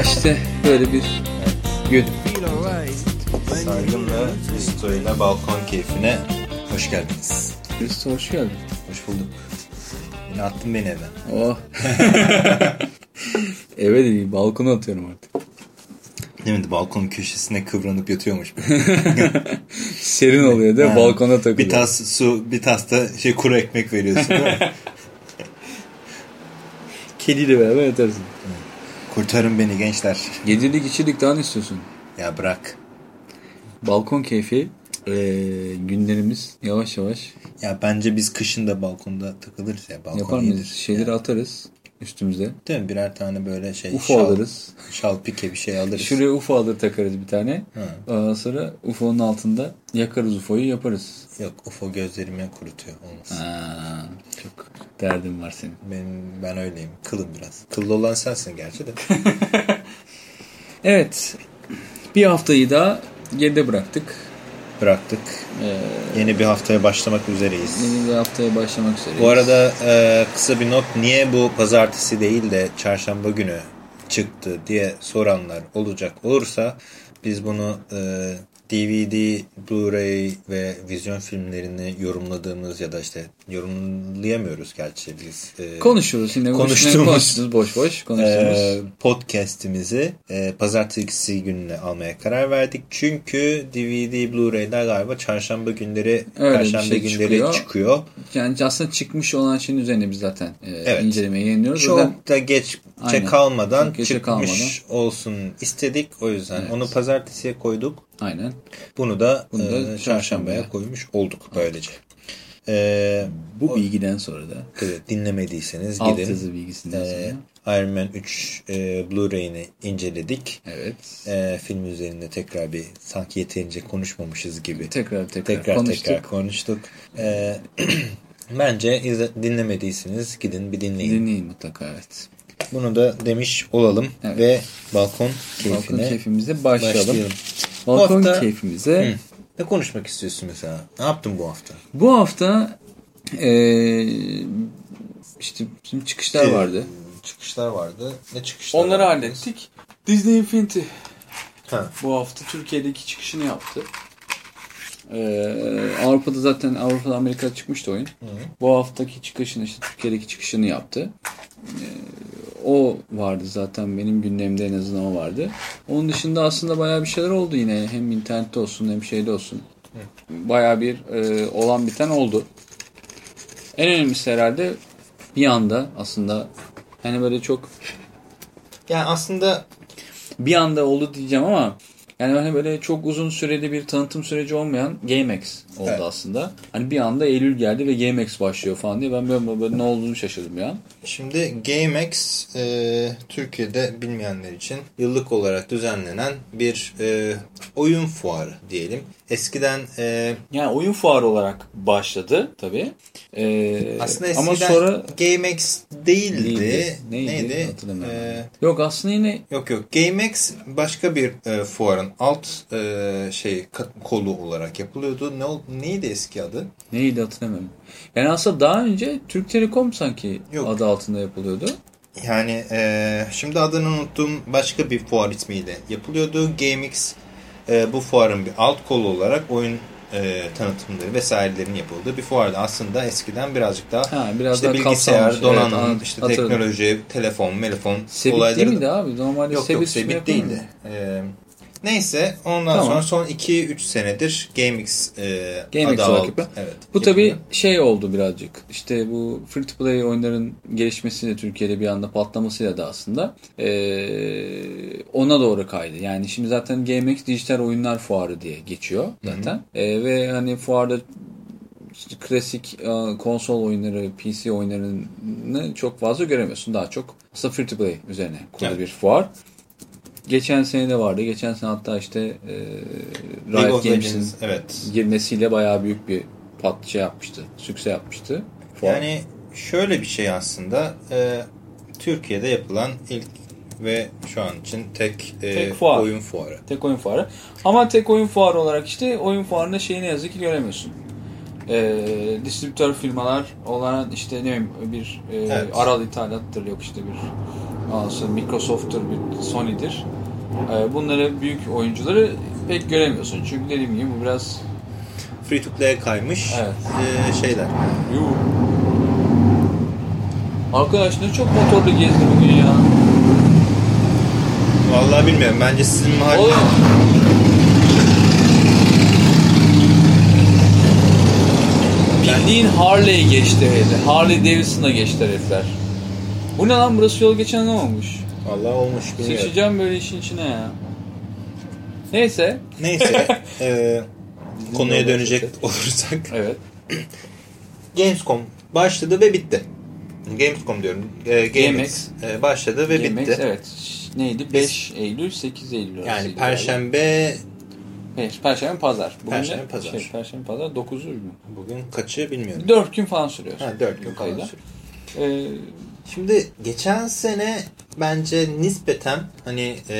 İşte böyle bir gün. Music. Listo ile balkon keyfine hoş geldiniz. Hristo hoş geldin. Hoş bulduk. Yine attın beni evden. Oh. Eve değil balkona atıyorum artık. Değil mi? Balkonun köşesine kıvranıp yatıyormuş. Serin oluyor da balkona takılıyor. bir tas su, bir tas da şey kuru ekmek veriyorsun değil mi? Kediyle beraber yatarsın. Kurtarın beni gençler. Gecelik içilik daha ne istiyorsun? Ya bırak. Balkon keyfi eee, günlerimiz yavaş yavaş Ya bence biz kışın da balkonda takılırız ya. Balkon yapar mıyız? Şeyleri Ya. atarız üstümüze. Değil mi? Birer tane böyle şey. UFO alırız. Şal pike bir şey alırız. Şuraya UFO alır takarız bir tane. Ha. Ondan sonra UFO'nun altında yakarız UFO'yu yaparız. Yok UFO gözlerimi kurutuyor. Olmaz. Aa, çok derdin var senin. Benim, ben öyleyim. Kılım biraz. Kıllı olan sensin gerçi de. Evet. Bir haftayı da geride bıraktık. Bıraktık. Ee, Yeni bir haftaya başlamak üzereyiz. yeni bir haftaya başlamak üzereyiz. Bu arada e, kısa bir not. Niye bu pazartesi değil de çarşamba günü çıktı diye soranlar olacak olursa biz bunu e, DVD, Blu-ray ve vizyon filmlerini yorumladığımız ya da işte yorumlayamıyoruz gerçi biz. e, konuşuruz yine. Konuştuğumuz- Konuşuruz boş boş konuştuğumuz. e, podcast'imizi e, pazartesi gününe almaya karar verdik. Çünkü DVD, Blu-ray'ler galiba çarşamba günleri, Öyle perşembe şey günleri çıkıyor. çıkıyor. yani aslında çıkmış olan şeyin üzerine biz zaten e, Evet. incelemeyi yayınlıyoruz. Zaten Çok da geç Aynen. kalmadan Çok geçe çıkmış olsun istedik. O yüzden Evet. onu pazartesiye koyduk. Aynen. Bunu da, Bunu da e, çarşambaya çarşambaya. koymuş olduk böylece. E, Bu bilgiden sonra da tabii dinlemediyseniz alt gidin. yazı bilgisinden E, sonra. Iron Man 3 e, Blu-ray'ini inceledik. Evet. E, film üzerinde tekrar bir sanki yeterince konuşmamışız gibi. Tekrar tekrar, tekrar konuştuk. tekrar konuştuk. E, bence izle- dinlemediyseniz gidin bir dinleyin. Dinleyin mutlaka evet. Bunu da demiş olalım Evet. ve balkon keyfine Balkon keyfimize başlayalım. başlayalım. Balkon Bu hafta- keyfimize Hı. Ne konuşmak istiyorsun mesela? Ne yaptın bu hafta? bu hafta eee işte bizim çıkışlar Ee, vardı. Çıkışlar vardı. Ne çıkışlar Onları vardı? hallettik. Disney Infinity Ha. bu hafta Türkiye'deki çıkışını yaptı. Ee, Avrupa'da zaten Avrupa'da Amerika'da çıkmıştı oyun. Bu haftaki çıkışını işte Türkiye'deki çıkışını yaptı. Ee, o vardı zaten benim gündemde en azından o vardı. Onun dışında aslında bayağı bir şeyler oldu yine. Hem internette olsun hem şeyde olsun. Bayağı bir e, olan biten oldu. En önemlisi herhalde bir anda aslında hani böyle çok Yani aslında bir anda oldu diyeceğim ama yani hani böyle çok uzun süreli bir tanıtım süreci olmayan GameX oldu Evet. aslında. Hani bir anda Eylül geldi ve GameX başlıyor falan diye ben böyle, böyle ne olduğunu şaşırdım ya. şimdi GameX e, Türkiye'de bilmeyenler için yıllık olarak düzenlenen bir e, oyun fuarı diyelim. Eskiden e, Yani oyun fuarı olarak başladı tabii. Ee, aslında eskiden ama sonra GameX değildi. Değildi. Neydi? Neydi? Hatırlamıyorum. E, yok aslında yine Yok yok. GameX başka bir e, fuarın alt e, şey kolu olarak yapılıyordu. Ne oldu? Neydi eski adı? neydi hatırlamıyorum. Yani aslında daha önce Türk Telekom sanki Yok. adı altında yapılıyordu. Yani e, şimdi adını unuttum. Başka bir fuar ismiyle yapılıyordu. GameX e, bu fuarın bir alt kolu olarak oyun e, tanıtımları vesairelerin yapıldığı bir fuardı. Aslında eskiden birazcık daha Ha, biraz işte daha bilgisayar, donanım, Evet, işte hatırladım. teknoloji, telefon, telefon Sebit olayları değil da- miydi abi? Normalde Yok Sebit yok Sebit yapılmıyor değildi. Ee, neyse ondan Tamam. sonra son 2-3 senedir GameX, e, GameX adı yapıyor. Evet, Bu tabii yapılıyor. şey oldu birazcık. İşte bu free to play oyunların gelişmesiyle Türkiye'de bir anda patlamasıyla da aslında eee, ona doğru kaydı. Yani şimdi zaten GameX dijital oyunlar fuarı diye geçiyor zaten. Eee, ve hani fuarda işte klasik e, konsol oyunları, PC oyunlarını çok fazla göremiyorsun. Daha çok aslında free to play üzerine kurulu Evet. bir fuar. Geçen sene de vardı. Geçen sene hatta işte e, Riot Games'in evet. girmesiyle bayağı büyük bir pat şey yapmıştı. Sükse yapmıştı. Fuar. Yani şöyle bir şey aslında e, Türkiye'de yapılan ilk ve şu an için tek, e, Tek fuar. oyun fuarı. Tek oyun fuarı. Ama tek oyun fuarı olarak işte oyun fuarında şeyi ne yazık ki göremiyorsun. Ee, distribütör firmalar olan işte ne bileyim bir e, Evet. Aral ithalattır yok işte bir alsın Microsoft'tur bir Sony'dir. Ee, bunları büyük oyuncuları pek göremiyorsun. Çünkü dediğim gibi bu biraz Free to play kaymış Evet. e, şeyler. Yuh. Arkadaş ne çok motorlu gezdi bugün ya. Vallahi bilmiyorum. Bence sizin mahalle... Oğlum. Bildiğin Harley'e geçti herifler. Harley Davidson'a geçti herifler. Bu ne lan burası yol geçen ne olmuş? Vallahi olmuş bilmiyorum. Sıçacağım böyle işin içine ya. Neyse. Neyse. e, konuya dönecek olursak. Evet. Gamescom başladı ve bitti. Gamescom diyorum. E, GameX e, başladı ve GameX, bitti. evet. Neydi? 5 Eylül, 8 Eylül Yani. Perşembe Evet, Perşembe pazar. Bugün Perşembe, pazar. Şey, Perşembe pazar 9'u mü? bugün kaçı bilmiyorum. 4 gün falan sürüyor. Ha 4 gün falan sürüyor. Ee, Şimdi geçen sene bence nispeten hani e,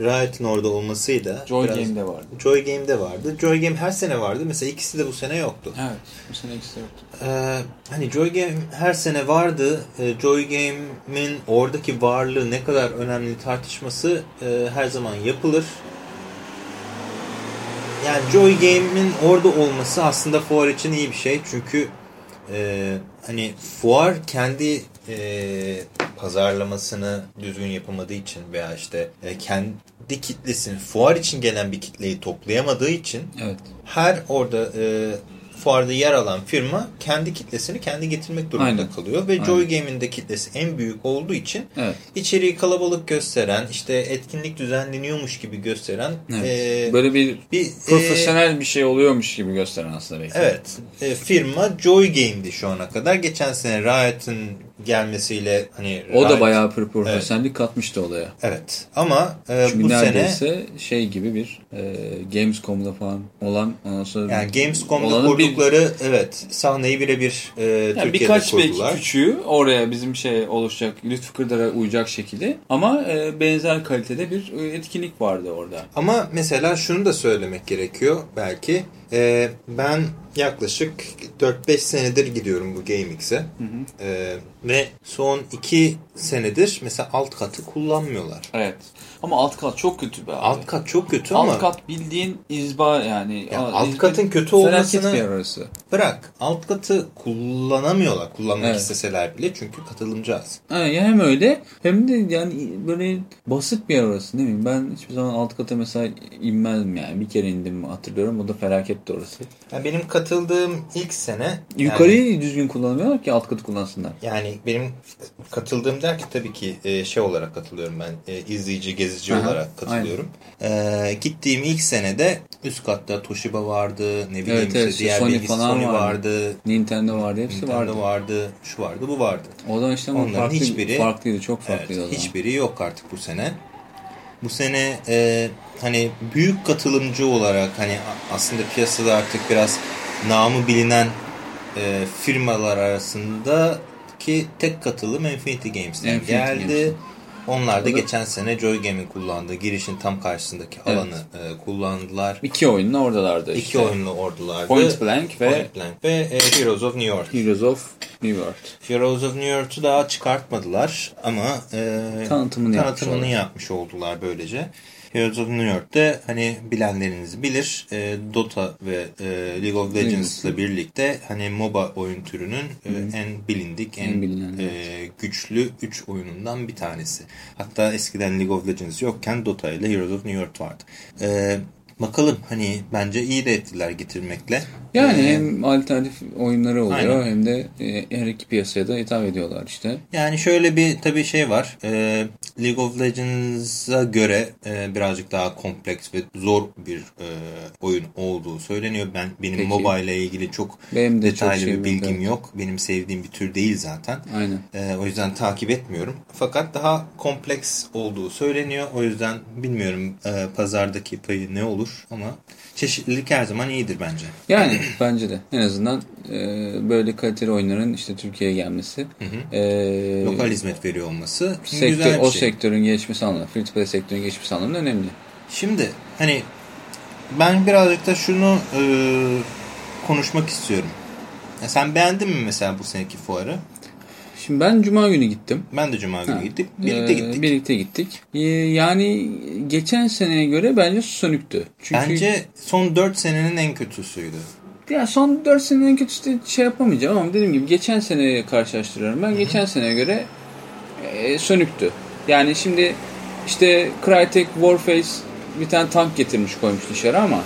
Riot'ın orada olmasıyla Joy biraz- Game'de vardı. Joy Game'de vardı. Joy Game her sene vardı. Mesela ikisi de bu sene yoktu. Evet. Bu sene ikisi de yoktu. Ee, hani Joy Game her sene vardı. Ee, Joy Game'in oradaki varlığı ne kadar önemli tartışması e, her zaman yapılır. Yani Joy Game'in orada olması aslında fuar için iyi bir şey. Çünkü e, hani fuar kendi e, pazarlamasını düzgün yapamadığı için veya işte e, kendi kitlesini fuar için gelen bir kitleyi toplayamadığı için Evet. her orada e, fuarda yer alan firma kendi kitlesini kendi getirmek durumunda Aynen. kalıyor. Ve Aynen. Joy Game'in de kitlesi en büyük olduğu için Evet. içeriği kalabalık gösteren, işte etkinlik düzenleniyormuş gibi gösteren evet. e, Böyle bir bir e, profesyonel bir şey oluyormuş gibi gösteren aslında belki. Evet. E, firma Joy Game'di şu ana kadar. Geçen sene Riot'ın gelmesiyle hani O da Riot- bayağı profesyonellik katmıştı olaya. Evet. Ama e, Çünkü bu sene neredeyse şey gibi bir e, Gamescom'da falan olan ondan sonra yani Gamescom'da olanın bir- kurdukları evet sahneyi birebir e, Yani Türkiye'de birkaç kurdular. belki küçüğü oraya bizim şey oluşacak Lütfü Kırdar'a uyacak şekilde ama e, benzer kalitede bir e, etkinlik vardı orada. Ama mesela şunu da söylemek gerekiyor belki. Ee, ben yaklaşık 4-5 senedir gidiyorum bu GameX'e. Ee, ve son 2 senedir mesela alt katı kullanmıyorlar. Evet. Ama alt kat çok kötü be abi. Alt kat çok kötü Alt ama kat bildiğin izba yani. Ya alt izba- katın kötü olmasını- orası. bırak alt katı kullanamıyorlar. Kullanmak Evet. isteseler bile çünkü katılımcı az. Ha, ya hem öyle hem de yani böyle basit bir yer orası değil mi? Ben hiçbir zaman alt kata mesela inmezdim yani. Bir kere indim hatırlıyorum. O da felaketti orası. Yani benim katıldığım ilk sene yani- Yukarıyı düzgün kullanamıyorlar ki alt katı kullansınlar. Yani benim katıldığım ki tabii ki e, şey olarak katılıyorum ben e, izleyici gezici Aha, olarak katılıyorum. E, gittiğim ilk senede üst katta Toshiba vardı ne bileyim Evet, işte evet, diğer Sony bilgisi falan Sony vardı. vardı. Nintendo vardı. Hepsi Nintendo vardı. vardı. şu vardı bu vardı. O da işte Onların farklı, hiçbiri- farklıydı. Çok Evet, farklıydı zaman. hiçbiri yok artık bu sene. Bu sene e, hani büyük katılımcı olarak hani aslında piyasada artık biraz namı bilinen e, firmalar arasındaki tek katılım Infinity Games'ten Infinity geldi. Games. Onlar da geçen sene Joy Game'in kullandığı girişin tam karşısındaki Evet. alanı e, kullandılar. İki oyunla oradalardı İki işte. oyunlu ordulardı. Point Blank ve Point Blank ve e, Heroes of New York. Heroes of New World. Heroes of New York'u daha çıkartmadılar ama e, Tanıtımını yapmış tanıtımını oldular. yapmış oldular böylece. Heroes of New York'te hani bilenleriniz bilir e, Dota ve e, League of Legends'la birlikte hani MOBA oyun türünün e, en bilindik, en, En bilinen, e, güçlü 3 oyunundan bir tanesi. Hatta eskiden League of Legends yokken Dota ile Heroes of New York vardı. E, bakalım hani bence iyi de ettiler getirmekle. Yani E, hem alternatif oyunları oluyor Aynen. hem de e, her iki piyasaya da hitap ediyorlar işte. Yani şöyle bir tabii şey var. Ee, League of Legends'a göre e, birazcık daha kompleks ve zor bir e, oyun olduğu söyleniyor. Ben benim Peki. mobile ile ilgili çok Benim de çok detaylı şeyim bir bilgim yok. yok. Benim sevdiğim bir tür değil zaten. Aynen. E, o yüzden takip etmiyorum. Fakat daha kompleks olduğu söyleniyor. O yüzden bilmiyorum e, pazardaki payı ne olur. Olur ama çeşitlilik her zaman iyidir bence. Yani bence de en azından e, böyle kaliteli oyunların işte Türkiye'ye gelmesi. E, Lokal hizmet veriyor olması sektör, güzel bir o şey. sektörün gelişmesi anlamında, free to play sektörün gelişmesi anlamında önemli. Şimdi hani ben birazcık da şunu e, konuşmak istiyorum. Ya sen beğendin mi mesela bu seneki fuarı? Şimdi ben Cuma günü gittim. Ben de Cuma günü Ha. gittik. Birlikte Ee, gittik. Birlikte gittik. Ee, yani geçen seneye göre bence sönüktü. Çünkü Bence son 4 senenin en kötüsüydü. ya son 4 senenin en kötüsü de şey yapamayacağım ama dediğim gibi geçen seneye karşılaştırıyorum. Ben geçen seneye göre e, sönüktü. Yani şimdi işte Crytek Warface bir tane tank getirmiş koymuş dışarı ama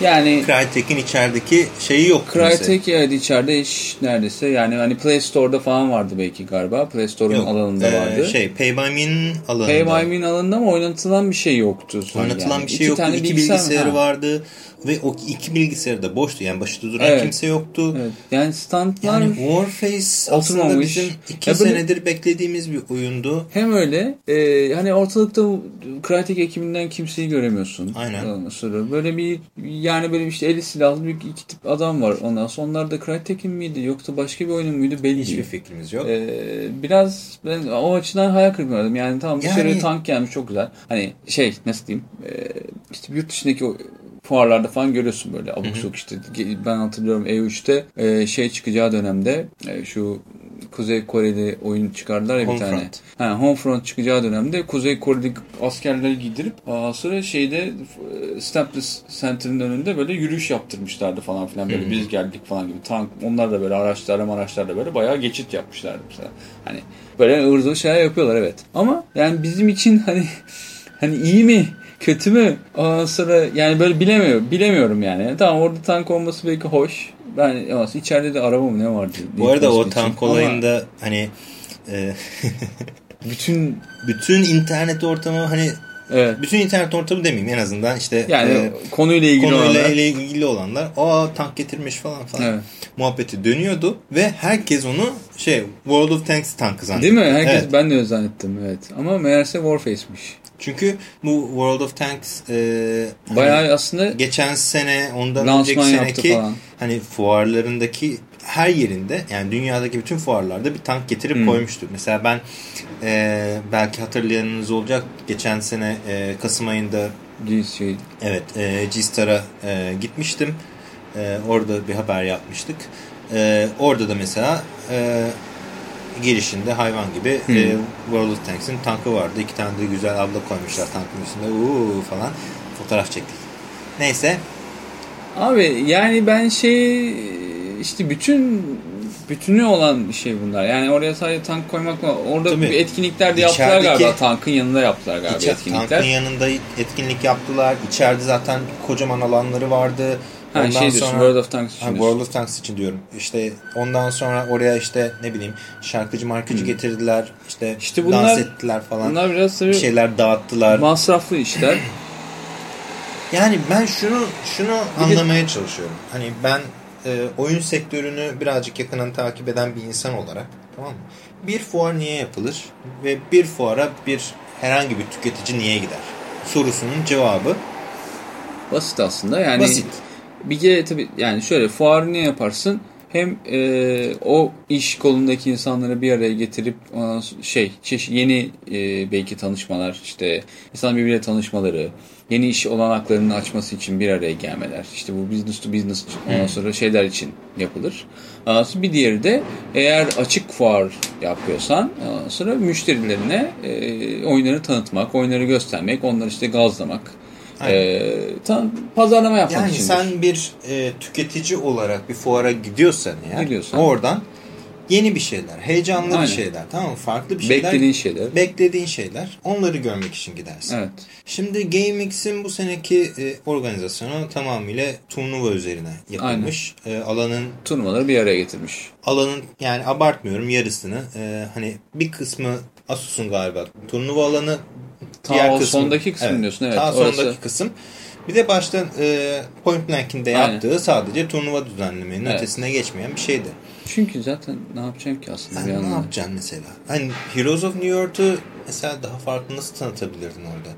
yani Crytek'in içerideki şeyi yok. Crytek evet içeride hiç neredeyse yani hani Play Store'da falan vardı belki galiba. Play Store'un alanında e, vardı. Şey, Pay by Me'nin alanında. Pay by Me'nin alanında ama oynatılan bir şey yoktu. Oynatılan yani. bir şey İki yoktu. tane iki bilgisayar- bilgisayarı ha. vardı ve o iki bilgisayarı da boştu. Yani başında duran Evet. kimse yoktu. Evet. Yani standlar Yani Warface aslında Oturmamış. bizim iki Ya böyle- senedir beklediğimiz bir oyundu. hem öyle e, hani ortalıkta Crytek ekibinden kimseyi göremiyorsun. Aynen. Sonra böyle bir yani böyle işte eli silahlı bir iki tip adam var. Ondan sonra onlar da Crytek'in miydi yoksa başka bir oyunun muydu belli Hiçbir fikrimiz yok. Ee, biraz ben o açıdan hayal kırıklığı aradım. Yani tamam Yani- sürü tank gelmiş çok güzel. Hani şey nasıl diyeyim e, işte yurt dışındaki o fuarlarda falan görüyorsun böyle abuk sabuk işte ben hatırlıyorum E3'te e, şey çıkacağı dönemde e, şu Kuzey Koreli oyun çıkardılar ya bir Homefront. tane. Ha, Homefront çıkacağı dönemde Kuzey Koreli askerleri giydirip aa, sonra şeyde e, Staples Center'ın önünde böyle yürüyüş yaptırmışlardı falan filan böyle biz geldik falan gibi. Tank onlar da böyle araçlarla araçlarla böyle bayağı geçit yapmışlardı mesela. Hani böyle zıvır şeyler yapıyorlar evet. Ama yani bizim için hani hani iyi mi kötü mü? Ondan sonra yani böyle bilemiyorum. Bilemiyorum yani. Tamam orada tank olması belki hoş. Ben ama içeride de araba mı ne vardı? Bu arada o için. tank Ama olayında hani e, bütün bütün internet ortamı hani evet. bütün internet ortamı demeyeyim en azından işte Yani e, konuyla ilgili konuyla olanlar. ilgili olanlar aa tank getirmiş falan falan Evet. muhabbeti dönüyordu ve herkes onu şey World of Tanks tankı zannetti. Değil mi? Herkes Evet. ben de zannettim evet. Ama meğerse Warface'miş. Çünkü bu World of Tanks e, hani Bayağı aslında geçen sene ondan önceki seneki hani fuarlarındaki her yerinde yani dünyadaki bütün fuarlarda bir tank getirip Hmm. koymuştu. Mesela ben e, belki hatırlayanınız olacak geçen sene e, Kasım ayında şey, evet e, G-Star'a e, gitmiştim. E, orada bir haber yapmıştık. E, orada da mesela e, girişinde hayvan gibi Hmm. e, World of Tanks'in tankı vardı. İki tane de güzel abla koymuşlar tankın üstünde. Uuu falan fotoğraf çektik. Neyse Abi yani ben şey işte bütün bütünü olan bir şey bunlar. Yani oraya sadece tank koymak mı? Orada Tabii. bir etkinlikler de yaptılar İçerideki- galiba. Tankın yanında yaptılar galiba İçer- etkinlikler. tankın yanında etkinlik yaptılar. İçeride zaten kocaman alanları vardı. Ha, Ondan şey diyorsun sonra World of Tanks için Ha. World of Tanks için diyorum. İşte ondan sonra oraya işte ne bileyim şarkıcı markıcı getirdiler. İşte, Hmm. İşte bunlar- dans ettiler falan. Bunlar biraz tabii bir şeyler dağıttılar. masraflı işler. Yani ben şunu şunu anlamaya çalışıyorum. Hani ben e, oyun sektörünü birazcık yakından takip eden bir insan olarak tamam mı? Bir fuar niye yapılır ve bir fuara bir herhangi bir tüketici niye gider? Sorusunun cevabı Basit aslında yani. basit. Bir kere tabii yani şöyle fuarı ne yaparsın? Hem e, o iş kolundaki insanları bir araya getirip şey çeşit yeni e, belki tanışmalar işte insan birbiriyle tanışmaları yeni iş olanaklarını açması için bir araya gelmeler işte bu business to business ondan sonra şeyler için yapılır. Ondan sonra bir diğeri de eğer açık fuar yapıyorsan ondan sonra müşterilerine e, oyunları tanıtmak, oyunları göstermek, onları işte gazlamak. E, tam pazarlama yapmak Yani içindir. sen bir e, tüketici olarak bir fuara gidiyorsan eğer Gidiyorsan. oradan yeni bir şeyler, heyecanlı Aynen. bir şeyler, tamam mı? Farklı bir şeyler. Beklediğin şeyler. Beklediğin şeyler. Onları görmek için gidersin. Evet. Şimdi GameX'in bu seneki e, organizasyonu tamamıyla turnuva üzerine yapılmış. E, alanın Turnuvaları bir araya getirmiş. alanın yani abartmıyorum yarısını e, hani bir kısmı Asus'un galiba turnuva alanı Ta o sondaki kısım diyorsun, evet, Ta orası. sondaki kısım. Bir de başta e, Point Blank'in de Aynen. yaptığı sadece turnuva düzenlemenin Evet. ötesine geçmeyen bir şeydi. Çünkü zaten ne yapacaksın ki aslında bir Yani ne yandan? yapacaksın mesela? Hani Heroes of New York'u mesela daha farklı nasıl tanıtabilirdin orada?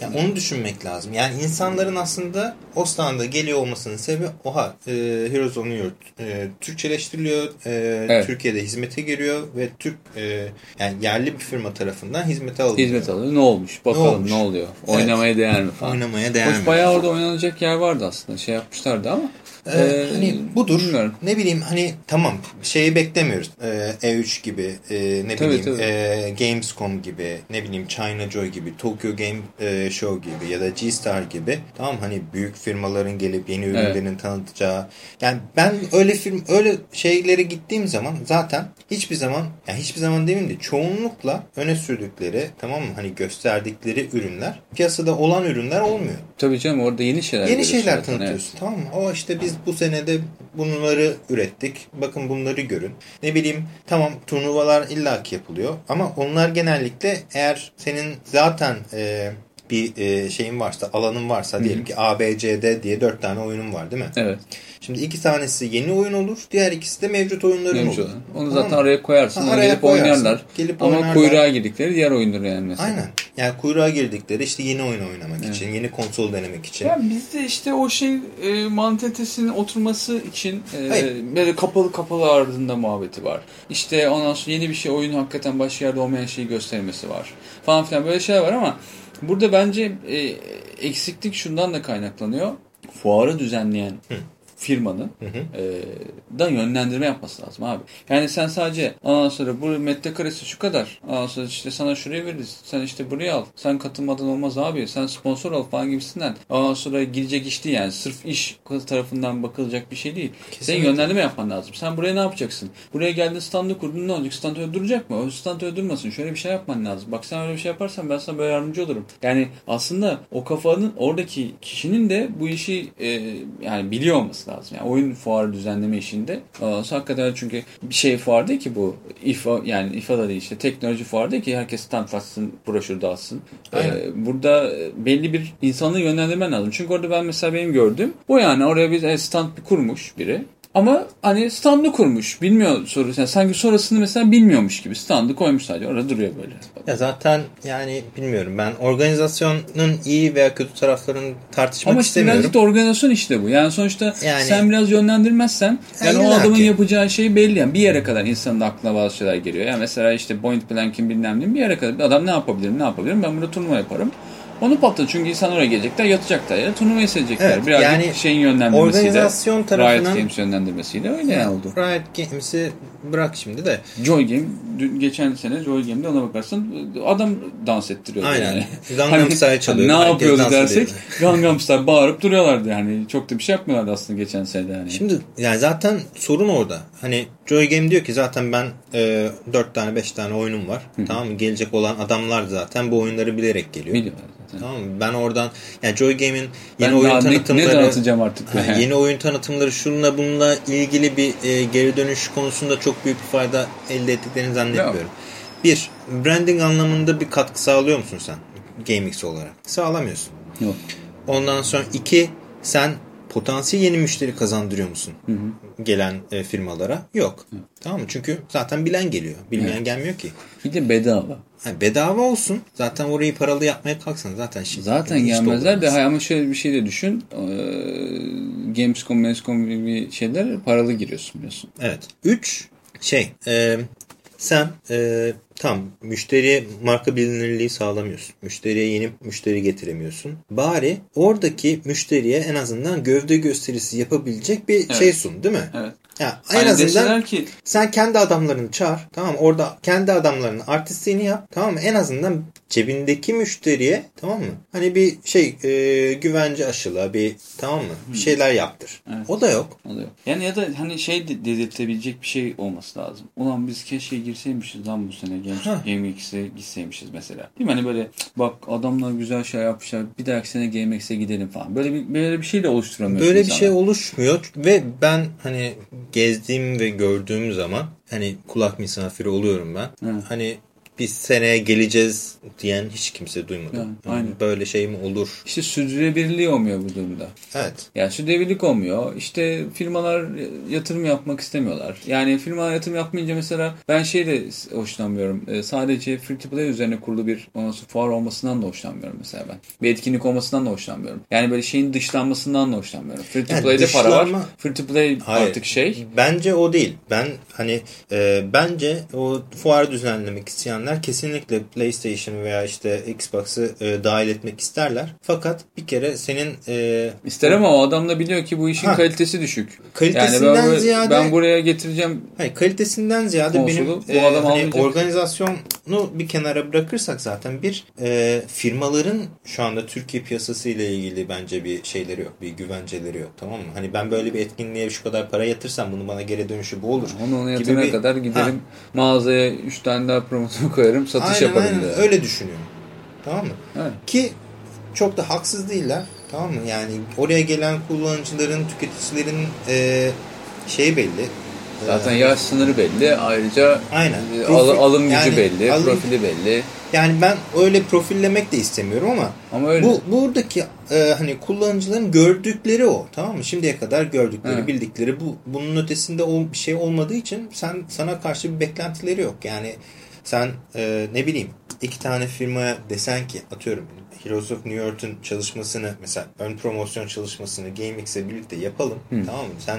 Yani onu düşünmek lazım. Yani insanların aslında o standa geliyor olmasının sebebi oha e, Heroes on Earth e, Türkçeleştiriliyor. E, Evet. Türkiye'de hizmete giriyor ve Türk e, yani yerli bir firma tarafından hizmete alınıyor. Hizmet alıyor. Ne olmuş? Bakalım ne, olmuş? oluyor? Evet. Oynamaya değer mi falan. Oynamaya değer Hoş mi? bayağı orada oynanacak yer vardı aslında. Şey yapmışlardı ama. Ee, e, hani budur. Bilmiyorum. Ne bileyim hani tamam şeyi beklemiyoruz. Ee, E3 gibi e, ne Tabii, bileyim tabii. e, Gamescom gibi ne bileyim China Joy gibi Tokyo Game e, Show gibi ya da G-Star gibi tamam hani büyük firmaların gelip yeni ürünlerin tanıtacağı yani ben öyle film öyle şeylere gittiğim zaman zaten hiçbir zaman yani hiçbir zaman demeyeyim de çoğunlukla öne sürdükleri tamam mı hani gösterdikleri ürünler piyasada olan ürünler olmuyor. Tabii canım orada yeni şeyler Yeni şeyler tanıtıyorsun tamam mı? O işte biz bu senede bunları ürettik. Bakın bunları görün. Ne bileyim tamam turnuvalar illaki yapılıyor. Ama onlar genellikle eğer senin zaten e, bir e, şeyin varsa, alanın varsa diyelim ki A, B, C, D diye dört tane oyunun var değil mi? Evet. Şimdi iki tanesi yeni oyun olur. Diğer ikisi de mevcut oyunların Neymiş olur. Onu Tamam zaten mı? araya koyarsın. Ha, araya gelip koyarsın. oynarlar. Gelip Ama oynarlar. kuyruğa girdikleri diğer oyundur yani mesela. Aynen. Yani kuyruğa girdikleri işte yeni oyun oynamak için, yeni konsol denemek için. Ya bizde işte o şey e, mantalitesinin oturması için e, Hayır. böyle kapalı kapalı ardında muhabbeti var. İşte ondan sonra yeni bir şey oyun hakikaten başka yerde olmayan şeyi göstermesi var. Falan filan böyle şeyler var ama burada bence e, eksiklik şundan da kaynaklanıyor. Fuarı düzenleyen firmanın e, da yönlendirme yapması lazım abi. Yani sen sadece ondan sonra bu metrekaresi şu kadar. Ondan sonra işte sana şuraya veririz. Sen işte buraya al. Sen katılmadan olmaz abi. Sen sponsor ol falan gibisinden. Ondan sonra girecek iş değil yani. Sırf iş tarafından bakılacak bir şey değil. Senin Kesinlikle. yönlendirme yapman lazım. Sen buraya ne yapacaksın? Buraya geldin standı kurdun ne olacak? Stand öyle duracak mı? O stand öyle durmasın. Şöyle bir şey yapman lazım. Bak sen öyle bir şey yaparsan ben sana böyle yardımcı olurum. Yani aslında o kafanın oradaki kişinin de bu işi e, yani biliyor olması lazım. Yani oyun fuarı düzenleme işinde. Sonra hakikaten çünkü bir şey fuar değil ki bu. İFA yani İFA da değil işte teknoloji fuarı değil ki herkes stand açsın, broşür dağıtsın. Aynen. E, burada belli bir insanlığı yönlendirmen lazım. Çünkü orada ben mesela benim gördüğüm o yani oraya bir e, stand kurmuş biri. Ama hani standı kurmuş. Bilmiyor sorusu. Yani sanki sonrasını mesela bilmiyormuş gibi. Standı koymuş sadece. Orada duruyor böyle. Ya zaten yani bilmiyorum ben organizasyonun iyi veya kötü taraflarını tartışmak Ama işte istemiyorum. birazcık da organizasyon işte bu. Yani sonuçta Yani- sen biraz yönlendirmezsen yani Ya o adamın yapacağı şey belli. Yani bir yere kadar insanın aklına bazı şeyler geliyor. Yani mesela işte point blank'in bilmem ne bir yere kadar. Bir adam ne yapabilirim ne yapabilirim ben burada turnuva yaparım. Onu patlat çünkü insan oraya gelecekler yatacaklar ya turnuvayı seyredecekler. Evet, Birazcık yani şeyin yönlendirmesiyle. organizasyon tarafının- Riot Games yönlendirmesiyle öyle Yani oldu. Riot Games'i bırak şimdi de. Joy Game dün, geçen sene Joy Game'de ona bakarsın adam dans ettiriyordu Aynen. yani. Gangnam Style çalıyordu, Ne yapıyordu dersek. Gangnam Style bağırıp duruyorlardı yani. Çok da bir şey yapmıyorlardı aslında geçen sene yani. Şimdi yani zaten sorun orada. Hani Joy Game diyor ki zaten ben e, 4 tane 5 tane oyunum var. Tamam mı? Gelecek olan adamlar zaten bu oyunları bilerek geliyor. Biliyorlar. Tamam mı? Ben oradan yani Joy Game'in Ben yeni oyun daha ne, ne tanıtımları dağıtacağım artık. Ha, yeni oyun tanıtımları şununla bununla ilgili bir e, geri dönüş konusunda çok büyük bir fayda elde ettiklerini zannetmiyorum. Bir, branding anlamında bir katkı sağlıyor musun sen GameX olarak? Sağlamıyorsun. Yok. Ondan sonra iki, sen potansiyel yeni müşteri kazandırıyor musun? Gelen e, firmalara? Yok. Tamam mı? Çünkü zaten bilen geliyor. Bilmeyen gelmiyor ki. Bir de bedava. Ha, bedava olsun. Zaten orayı paralı yapmaya kalksan zaten şi- Zaten gelmezler de ama şöyle bir şey de düşün. Ee, Gamescom, Gamescom gibi şeyler paralı giriyorsun biliyorsun. Evet. Üç, şey, e, sen e, tam müşteriye marka bilinirliği sağlamıyorsun. Müşteriye yeni müşteri getiremiyorsun. Bari oradaki müşteriye en azından gövde gösterisi yapabilecek bir Evet. şey sun değil mi? Evet. Ya en Hani azından ki sen kendi adamlarını çağır. Tamam? Orada kendi adamlarının artistliğini yap. Tamam mı? En azından cebindeki müşteriye tamam mı? Hani bir şey e, güvence aşıla bir tamam mı? Bir şeyler yaptır. Evet. O da yok. oluyor. Yani ya da hani şey de dedirtebilecek bir şey olması lazım. Ulan biz keşke girseymişiz lan bu sene Ha. GameX'e gitseymişiz mesela. Değil mi? Hani böyle bak adamlar güzel şey yapmışlar. Bir dahaki sene GameX'e gidelim falan. Böyle bir, böyle bir şey de oluşturamıyorsun. Böyle bir insanlar. şey oluşmuyor ve ben hani gezdiğim ve gördüğüm zaman hani kulak misafiri oluyorum ben. Evet. Hani biz seneye geleceğiz diyen hiç kimse duymadı. Yani, aynen. Böyle şey mi olur? İşte sürdürülebilirliği olmuyor bu durumda. Evet. Yani sürdürülebilirlik olmuyor. İşte firmalar yatırım yapmak istemiyorlar. Yani firmalar yatırım yapmayınca mesela ben şey de hoşlanmıyorum. Ee, sadece free to play üzerine kurulu bir sonra fuar olmasından da hoşlanmıyorum mesela ben. Bir etkinlik olmasından da hoşlanmıyorum. Yani böyle şeyin dışlanmasından da hoşlanmıyorum. Free to Yani play'de para var. dışlanma- Free to play Hayır. artık şey. Bence o değil. Ben hani e, bence o fuar düzenlemek isteyenler kesinlikle PlayStation veya işte Xbox'ı e, dahil etmek isterler. Fakat bir kere senin e, İster ama o adam da biliyor ki bu işin Ha. kalitesi düşük. Kalitesinden yani ben, ziyade- ben buraya getireceğim Hayır, kalitesinden ziyade Konsolu benim e, adam hani almayacak. organizasyonu bir kenara bırakırsak zaten bir e, firmaların şu anda Türkiye piyasası ile ilgili bence bir şeyleri yok, bir güvenceleri yok tamam mı? Hani ben böyle bir etkinliğe şu kadar para yatırsam bunu bana geri dönüşü bu olur. Onu gibi yatırana bir- kadar giderim mağazaya 3 tane daha promosyon koyarım satış aynen, yaparım aynen. öyle düşünüyorum. Tamam mı? Evet. Ki çok da haksız değiller. Tamam mı? Yani oraya gelen kullanıcıların, tüketicilerin e, şeyi belli. Zaten E, yaş sınırı belli. Ayrıca Aynen. e, Profil- al- alım gücü yani belli, alım- profili belli. Yani ben öyle profillemek de istemiyorum ama Ama öyle. bu buradaki e, hani kullanıcıların gördükleri o tamam mı? Şimdiye kadar gördükleri, Evet. bildikleri bu bunun ötesinde o bir şey olmadığı için sen sana karşı bir beklentileri yok. Yani sen e, ne bileyim iki tane firmaya desen ki atıyorum Heroes of New York'un çalışmasını mesela ön promosyon çalışmasını GameX'e birlikte yapalım tamam mı? Sen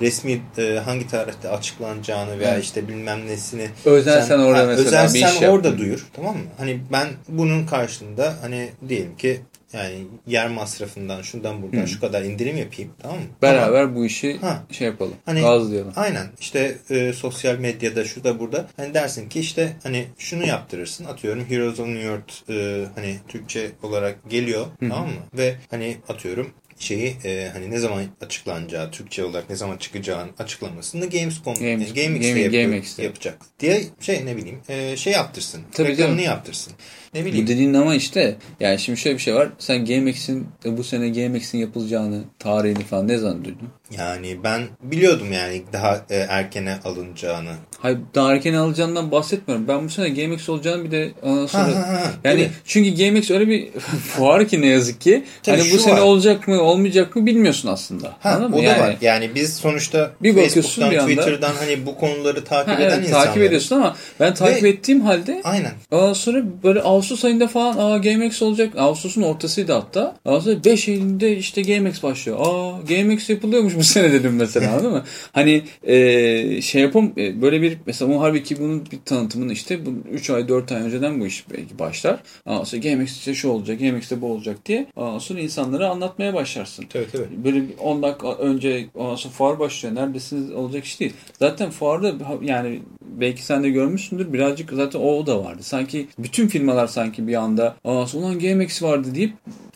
resmi e, hangi tarihte açıklanacağını veya Evet. işte bilmem nesini Özel sen orada mesela özel bir sen iş orada duyur tamam mı? Hani ben bunun karşılığında hani diyelim ki yani yer masrafından şundan buradan şu kadar indirim yapayım tamam mı? Beraber Ama bu işi Ha. şey yapalım. Hani- Gazlayalım. Aynen işte e, sosyal medyada şurada burada hani dersin ki işte hani şunu yaptırırsın atıyorum Heroes of New York e, hani Türkçe olarak geliyor tamam mı? Ve hani atıyorum şeyi e, hani ne zaman açıklanacağı Türkçe olarak ne zaman çıkacağını açıklamasını Gamescom Games- Games, GameX'te, Game- yapıyor- GameX'te. yapacak diye şey ne bileyim e, şey yaptırsın Tabii reklamını canım. yaptırsın ne Bu bileyim dediğin ama işte yani şimdi şöyle bir şey var. Sen GameX'in bu sene GameX'in yapılacağını, tarihini falan ne zaman duydun? yani ben biliyordum yani daha e, erkene alınacağını Hayır daha erken alacağından bahsetmiyorum. Ben bu sene GameX olacağını bir de ondan sonra... Ha, ha, ha. Yani çünkü GameX öyle bir fuar ki ne yazık ki. Tabii hani bu sene var. olacak mı olmayacak mı bilmiyorsun aslında. Ha, Anladın mı? o da yani, var. Yani biz sonuçta Bir Facebook'tan, bir anda- Twitter'dan hani bu konuları takip Ha, eden evet, insanlar. takip ediyorsun ama ben takip Ve- ettiğim halde Aynen. Ondan sonra böyle Ağustos ayında falan aa GameX olacak. Ağustos'un ortasıydı hatta. Sonra 5 Eylül'de işte GameX başlıyor. Aa GameX yapılıyormuş bu sene dedim mesela anladın mı? Hani e, şey yapım e, böyle bir mesela o halbuki bunun bir tanıtımını işte bu 3 ay 4 ay önceden bu iş belki başlar. Ondan sonra GameX işte şu olacak, GameX'te bu olacak diye. Sonra insanlara anlatmaya başlarsın. Tabii tabii. Böyle bir 10 dakika önce ondan sonra fuar başlıyor. Neredesiniz olacak iş değil. Zaten fuarda yani belki sen de görmüşsündür birazcık zaten o da vardı. Sanki bütün firmalar sanki bir anda Aa, ulan GameX vardı deyip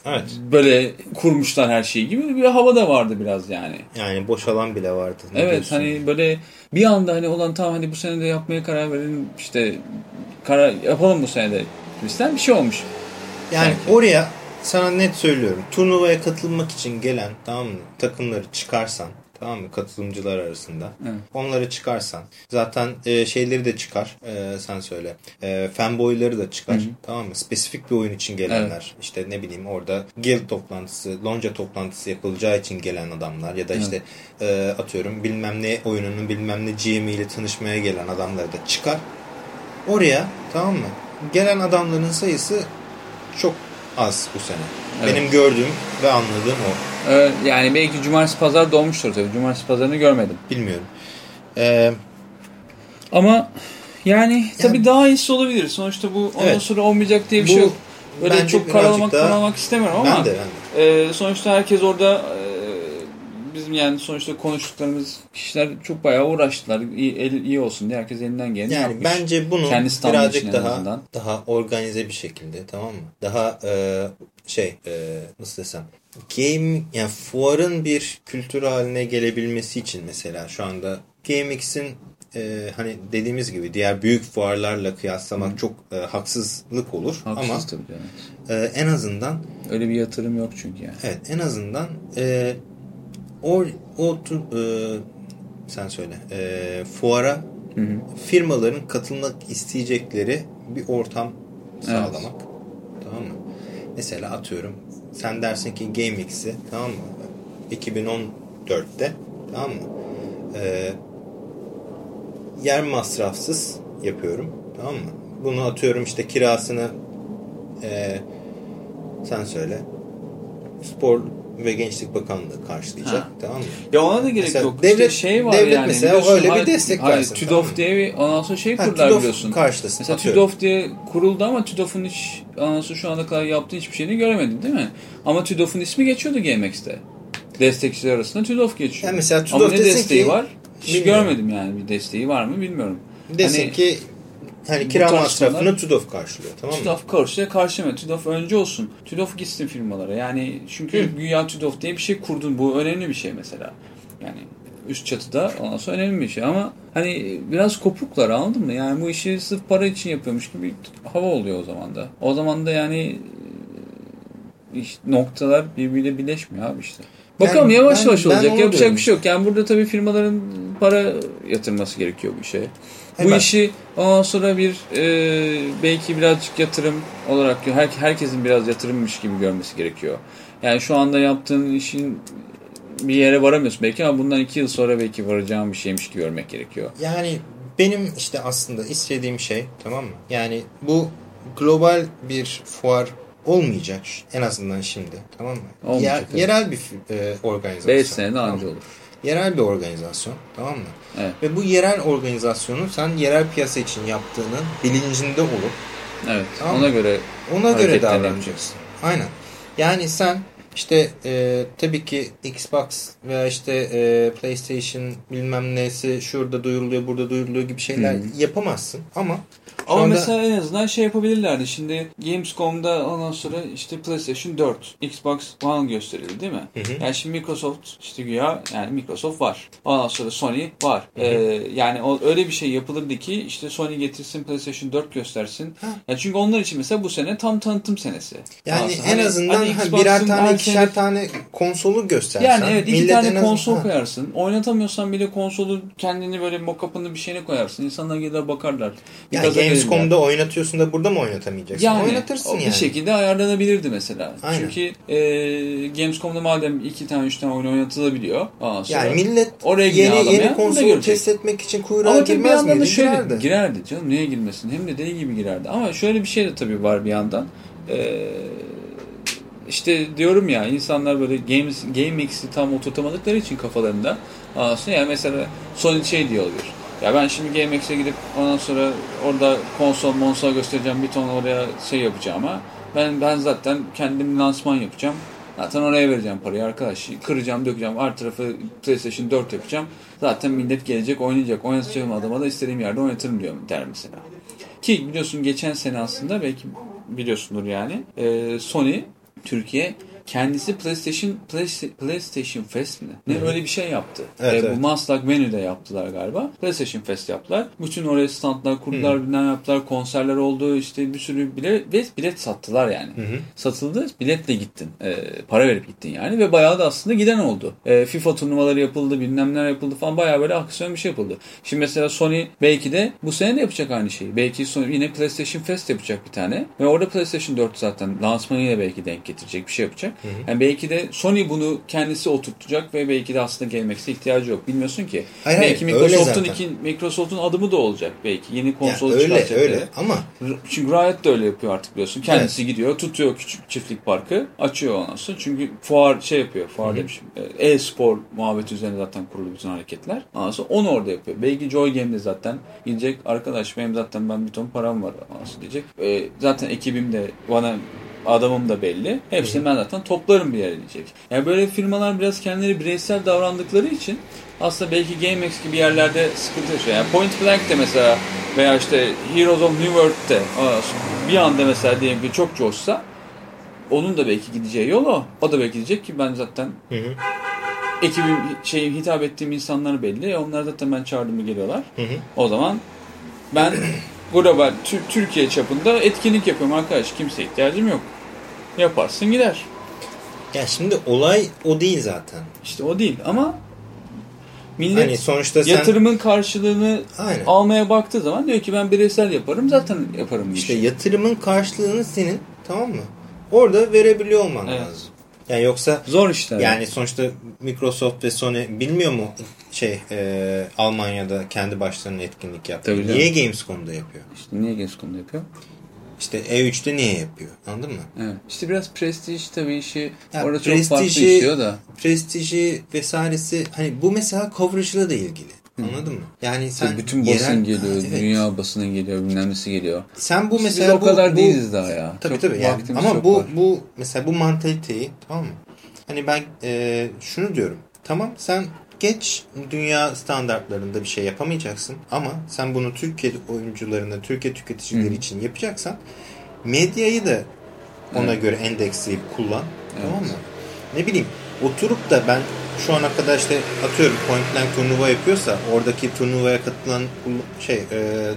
Evet. böyle kurmuşlar her şeyi gibi bir hava da vardı biraz yani. Yani boş alan bile vardı. Ne evet diyorsun? hani böyle bir anda hani olan tamam hani bu sene de yapmaya karar verelim işte karar yapalım bu sene de gibisinden bir şey olmuş. Yani sanki. oraya sana net söylüyorum. Turnuvaya katılmak için gelen tamam mı takımları çıkarsan tamam mı? Katılımcılar arasında. Evet. onları çıkarsan zaten e, şeyleri de çıkar e, sen söyle. E, fanboyları da çıkar tamam mı? Spesifik bir oyun için gelenler. İşte ne bileyim orada guild toplantısı lonca toplantısı yapılacağı için gelen adamlar ya da işte e, atıyorum bilmem ne oyununun bilmem ne GM ile tanışmaya gelen adamları da çıkar. Oraya tamam mı? Gelen adamların sayısı çok az bu sene. Evet. Benim gördüğüm ve anladığım o. Ee, yani belki cumartesi pazar dolmuştur tabii. Cumartesi pazarını görmedim. Bilmiyorum. Ee, Ama yani tabii daha iyisi olabilir. Sonuçta bu ondan Evet. sonra olmayacak diye bir Bu şey yok. Bence çok karalamak daha- karalamak istemiyorum ama ben de ben de. e, sonuçta herkes orada e, bizim yani sonuçta konuştuklarımız kişiler çok bayağı uğraştılar. İyi, el- iyi olsun diye herkes elinden geleni Yani yapmış. bence bunu Kendi standı için birazcık daha daha organize bir şekilde tamam mı? Daha e, şey e, nasıl desem game yani fuarın bir kültür haline gelebilmesi için mesela şu anda GameX'in e, hani dediğimiz gibi diğer büyük fuarlarla kıyaslamak çok e, haksızlık olur Haksız ama tabii canım. e, en azından Öyle bir yatırım yok çünkü yani. Evet en azından e, o, o e, sen söyle e, fuara firmaların katılmak isteyecekleri bir ortam sağlamak. Tamam mı? Mesela atıyorum sen dersin ki GameX'i tamam mı? 2014'te tamam mı? Ee, yer masrafsız yapıyorum. Tamam mı? Bunu atıyorum işte kirasını ee, sen söyle. Spor ve Gençlik Bakanlığı karşılayacak. Ha. Tamam mı? Ya ona da gerek Mesela yok. devlet- işte şey var devlet yani. mesela biliyorsun, öyle bir destek hayır, versin, TÜDOF tamam diye bir sonra şey Ha, kurdular TÜDOF biliyorsun. karşılasın, Mesela atıyorum. TÜDOF diye kuruldu ama TÜDOF'un hiç sonra şu ana kadar yaptığı hiçbir şeyini göremedin değil mi? Ama TÜDOF'un ismi geçiyordu GameX'te. Destekçiler arasında TÜDOF geçiyor. Ya mesela TÜDOF ama ne desteği ki- var? Hiç Bilmiyorum. görmedim yani bir desteği var mı bilmiyorum. Desin Hani- ki hani kira masrafını TÜDOF karşılıyor. Tamam mı? TÜDOF karşıya karşılama. TÜDOF önce olsun. TÜDOF gitsin firmalara. Yani çünkü güya TÜDOF diye bir şey kurdun. Bu önemli bir şey mesela. Yani üst çatıda ondan sonra önemli bir şey ama hani biraz kopuklar anladın mı? Yani bu işi sırf para için yapıyormuş gibi hava oluyor o zaman da. O zaman da yani e, iş- noktalar birbiriyle birleşmiyor abi işte. Bakalım yavaş ben- yavaş ben olacak. Yapacak diyorum bir şey yok. Yani burada tabii firmaların para yatırması gerekiyor bu işe. Bu Hemen. işi ondan sonra bir e, belki birazcık yatırım olarak her, herkesin biraz yatırımmış gibi görmesi gerekiyor. Yani şu anda yaptığın işin bir yere varamıyorsun belki ama bundan iki yıl sonra belki varacağın bir şeymiş gibi görmek gerekiyor. Yani benim işte aslında istediğim şey tamam mı? Yani bu global bir fuar olmayacak en azından şimdi tamam mı? Olmayacak, Yer- yerel bir e, organizasyon. 5 senede tamam anca mı? olur. Yerel bir organizasyon tamam mı? Evet. Ve bu yerel organizasyonu sen yerel piyasa için yaptığının bilincinde olup Evet. Tamam. Ona göre ona göre davranacaksın. Aynen. Yani sen işte e, tabii ki Xbox veya işte e, PlayStation bilmem nesi şurada duyuruluyor burada duyuruluyor gibi şeyler Hı. yapamazsın ama Ama anda- mesela en azından şey yapabilirlerdi. Şimdi Gamescom'da ondan sonra işte PlayStation 4, Xbox One gösterildi değil mi? Hı hı. Yani şimdi Microsoft işte güya yani Microsoft var. Ondan sonra Sony var. Hı hı. Ee, yani o, öyle bir şey yapılırdı ki işte Sony getirsin PlayStation 4 göstersin. Ha. Ya çünkü onlar için mesela bu sene tam tanıtım senesi. Yani Aslında en hani- azından hani birer tane ikişer tane konsolu göstersen. yani evet iki tane konsol ha. koyarsın. Oynatamıyorsan bile konsolu kendini böyle mock-up'ını bir şeyine koyarsın. İnsanlar gelir bakarlar. Bir Yani. Gamescom'da oynatıyorsun da burada mı oynatamayacaksın? Yani Oynatırsın yani. bir şekilde ayarlanabilirdi mesela. Aynen. Çünkü e, Gamescom'da madem iki tane üç tane oyun oynatılabiliyor. Ondan sonra Yani millet oraya yeni, yeni konsolu test etmek için kuyruğa ama girmez yandan da miydi? şöyle Girerdi. girerdi canım niye girmesin hem de deli gibi girerdi ama şöyle bir şey de tabii var bir yandan Ee, işte diyorum ya insanlar böyle games, GameX'i tam oturtamadıkları için kafalarında aslında yani mesela Sony şey diyor olabilir ya ben şimdi GameX'e gidip ondan sonra orada konsol monsol göstereceğim bir ton oraya şey yapacağım ama ben ben zaten kendim lansman yapacağım Zaten oraya vereceğim parayı arkadaş. Kıracağım, dökeceğim. Art tarafı PlayStation 4 yapacağım. Zaten millet gelecek, oynayacak. Oynatacağım adama da istediğim yerde oynatırım diyor der mesela. Ki biliyorsun geçen sene aslında belki biliyorsundur yani. Sony Türkiye kendisi PlayStation Play- PlayStation Fest mi? Ne öyle bir şey yaptı. Evet, E, evet. Bu Maslak Venue'de yaptılar galiba. PlayStation Fest yaptılar. Bütün oraya standlar kurdular, bilmem yaptılar. Konserler oldu. işte bir sürü bilet, bilet, bilet sattılar yani. Satıldı. Biletle gittin. E, para verip gittin yani. Ve bayağı da aslında giden oldu. E, FIFA turnuvaları yapıldı. Bilmem neler yapıldı falan. Bayağı böyle aksiyon bir şey yapıldı. Şimdi mesela Sony belki de bu sene de yapacak aynı şeyi. Belki Sony yine PlayStation Fest yapacak bir tane. Ve orada PlayStation 4 zaten lansmanıyla belki denk getirecek bir şey yapacak. Yani belki de Sony bunu kendisi oturtacak ve belki de aslında GameX'e ihtiyacı yok. Bilmiyorsun ki. Hayır, belki öyle Microsoft'un Microsoft'un adımı da olacak belki. Yeni Yani konsol öyle çıkartacak. öyle dedi. ama Çünkü Riot da öyle yapıyor artık biliyorsun. Kendisi gidiyor, tutuyor küçük çiftlik parkı, açıyor ondan sonra. Çünkü fuar şey yapıyor, fuar demişim. e, E-spor muhabbeti üzerine zaten kurulu bütün hareketler. Ondan sonra onu orada yapıyor. Belki Joy Game'de zaten gidecek. Arkadaş benim zaten ben bir ton param var. Diyecek. E, zaten ekibim de bana adamım da belli. Hepsini ben zaten toplarım bir yere diyecek. Yani böyle firmalar biraz kendileri bireysel davrandıkları için aslında belki GameX gibi yerlerde sıkıntı yaşıyor. Yani Point Blank de mesela veya işte Heroes of New World'de bir anda mesela diyelim ki çok coşsa onun da belki gideceği yol o. O da belki diyecek ki ben zaten Hı hı. ekibim şey hitap ettiğim insanlar belli. Onlar zaten ben çağırdığımı geliyorlar. Hı hı. O zaman ben global Tür- Türkiye çapında etkinlik yapıyorum arkadaş. Kimseye ihtiyacım yok. Yaparsın gider. Ya şimdi olay o değil zaten. İşte o değil ama Millet Hani sonuçta sen yatırımın karşılığını Aynen. almaya baktığı zaman diyor ki ben bireysel yaparım zaten yaparım işte işi. yatırımın karşılığını senin tamam mı? Orada verebiliyor olman Evet. lazım. Yani yoksa Zor işler. yani sonuçta Microsoft ve Sony bilmiyor mu şey e, Almanya'da kendi başlarına etkinlik yapıyor. Tabii. Niye Gamescom'da yapıyor? İşte niye Gamescom'da yapıyor? İşte E3'te niye yapıyor? Anladın mı? Evet. İşte biraz prestij tabii işi Ya orada çok farklı prestiji- işliyor da. Prestiji vesairesi hani bu mesela coverage'la da ilgili. Anladın mı? Yani sen İşte bütün basın yerel- geliyor, Ha, evet. dünya basını geliyor, bilmem nesi geliyor. Sen bu mesela o bu, kadar bu, değiliz daha ya. Tabii Çok tabii yani. Ama bu var. bu mesela bu mantaliteyi tamam mı? Hani ben e, şunu diyorum. Tamam sen geç dünya standartlarında bir şey yapamayacaksın ama sen bunu Türkiye oyuncularına, Türkiye tüketicileri Hı. için yapacaksan medyayı da ona Evet. göre endeksleyip kullan. Tamam Evet. mı? Ne bileyim oturup da ben şu ana kadar işte atıyorum point blank turnuva yapıyorsa oradaki turnuvaya katılan şey e,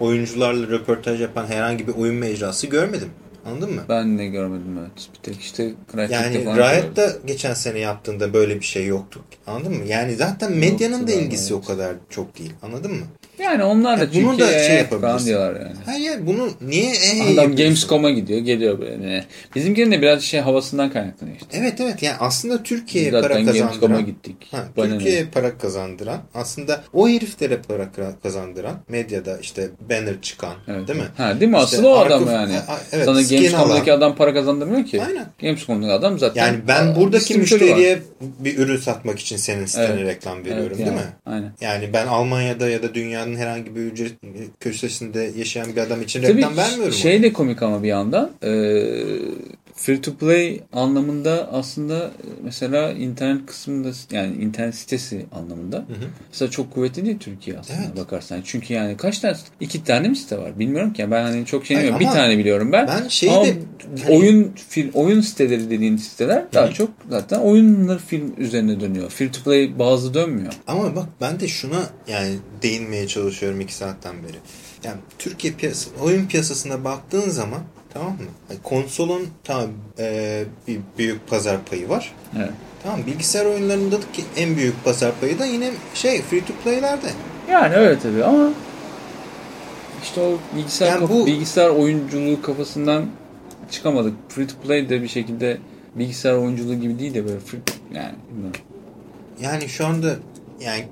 oyuncularla röportaj yapan herhangi bir oyun mecrası görmedim. Anladın mı? Ben de görmedim evet. Bir tek işte Yani Riot da geçen sene yaptığında böyle bir şey yoktu. Anladın mı? Yani zaten medyanın Yoktu da ilgisi evet. o kadar çok değil. Anladın mı? Yani onlar da Ya bunu Türkiye'ye da şey şey falan diyorlar yani. Hayır bunu niye e Adam? Gamescom'a gidiyor, geliyor böyle. Bizimkinin de biraz şey havasından kaynaklanıyor işte. Evet evet yani aslında Türkiye'ye para zaten Gamescom'a kazandıran gittik. Ha? Türkiye'ye para kazandıran aslında o heriflere para kazandıran medyada işte banner çıkan Evet. değil mi? Ha, değil mi? İşte Asıl o adam yani. Ha, evet, Sana Gamescom'daki adam para kazandırmıyor ki. Aynen. Gamescom'daki adam zaten Yani ben buradaki distribütörü var. müşteriye bir ürün satmak için senin sitene Evet. reklam veriyorum Evet, değil yani. mi? Aynen. Yani ben Almanya'da ya da dünyanın herhangi bir ücret köşesinde yaşayan bir adam için Tabii reklam vermiyorum. şey de komik ama bir yandan e, free to play anlamında aslında e, mesela internet kısmında yani internet sitesi anlamında Hı hı. mesela çok kuvvetli değil Türkiye aslında Evet. bakarsan. Çünkü yani kaç tane iki tane mi site var bilmiyorum ki ben hani çok şey bilmiyorum. Bir tane biliyorum ben. Ben şeyi ama de hani- oyun film oyun siteleri dediğin siteler daha çok zaten oyunlar film üzerine dönüyor. Free to play bazı dönmüyor. Ama bak ben de şuna yani değinmeye çalışıyorum iki saatten beri. Yani Türkiye piyasa, oyun piyasasına baktığın zaman tamam mı? Yani konsolun tamam e, bir büyük pazar payı var. Evet. Tamam bilgisayar oyunlarındaki en büyük pazar payı da yine şey free to play'lerde. Yani öyle tabii ama işte o bilgisayar Yani bu- bilgisayar oyunculuğu kafasından çıkamadık. Free to play de bir şekilde bilgisayar oyunculuğu gibi değil de böyle free yani bilmiyorum. Yani şu anda yani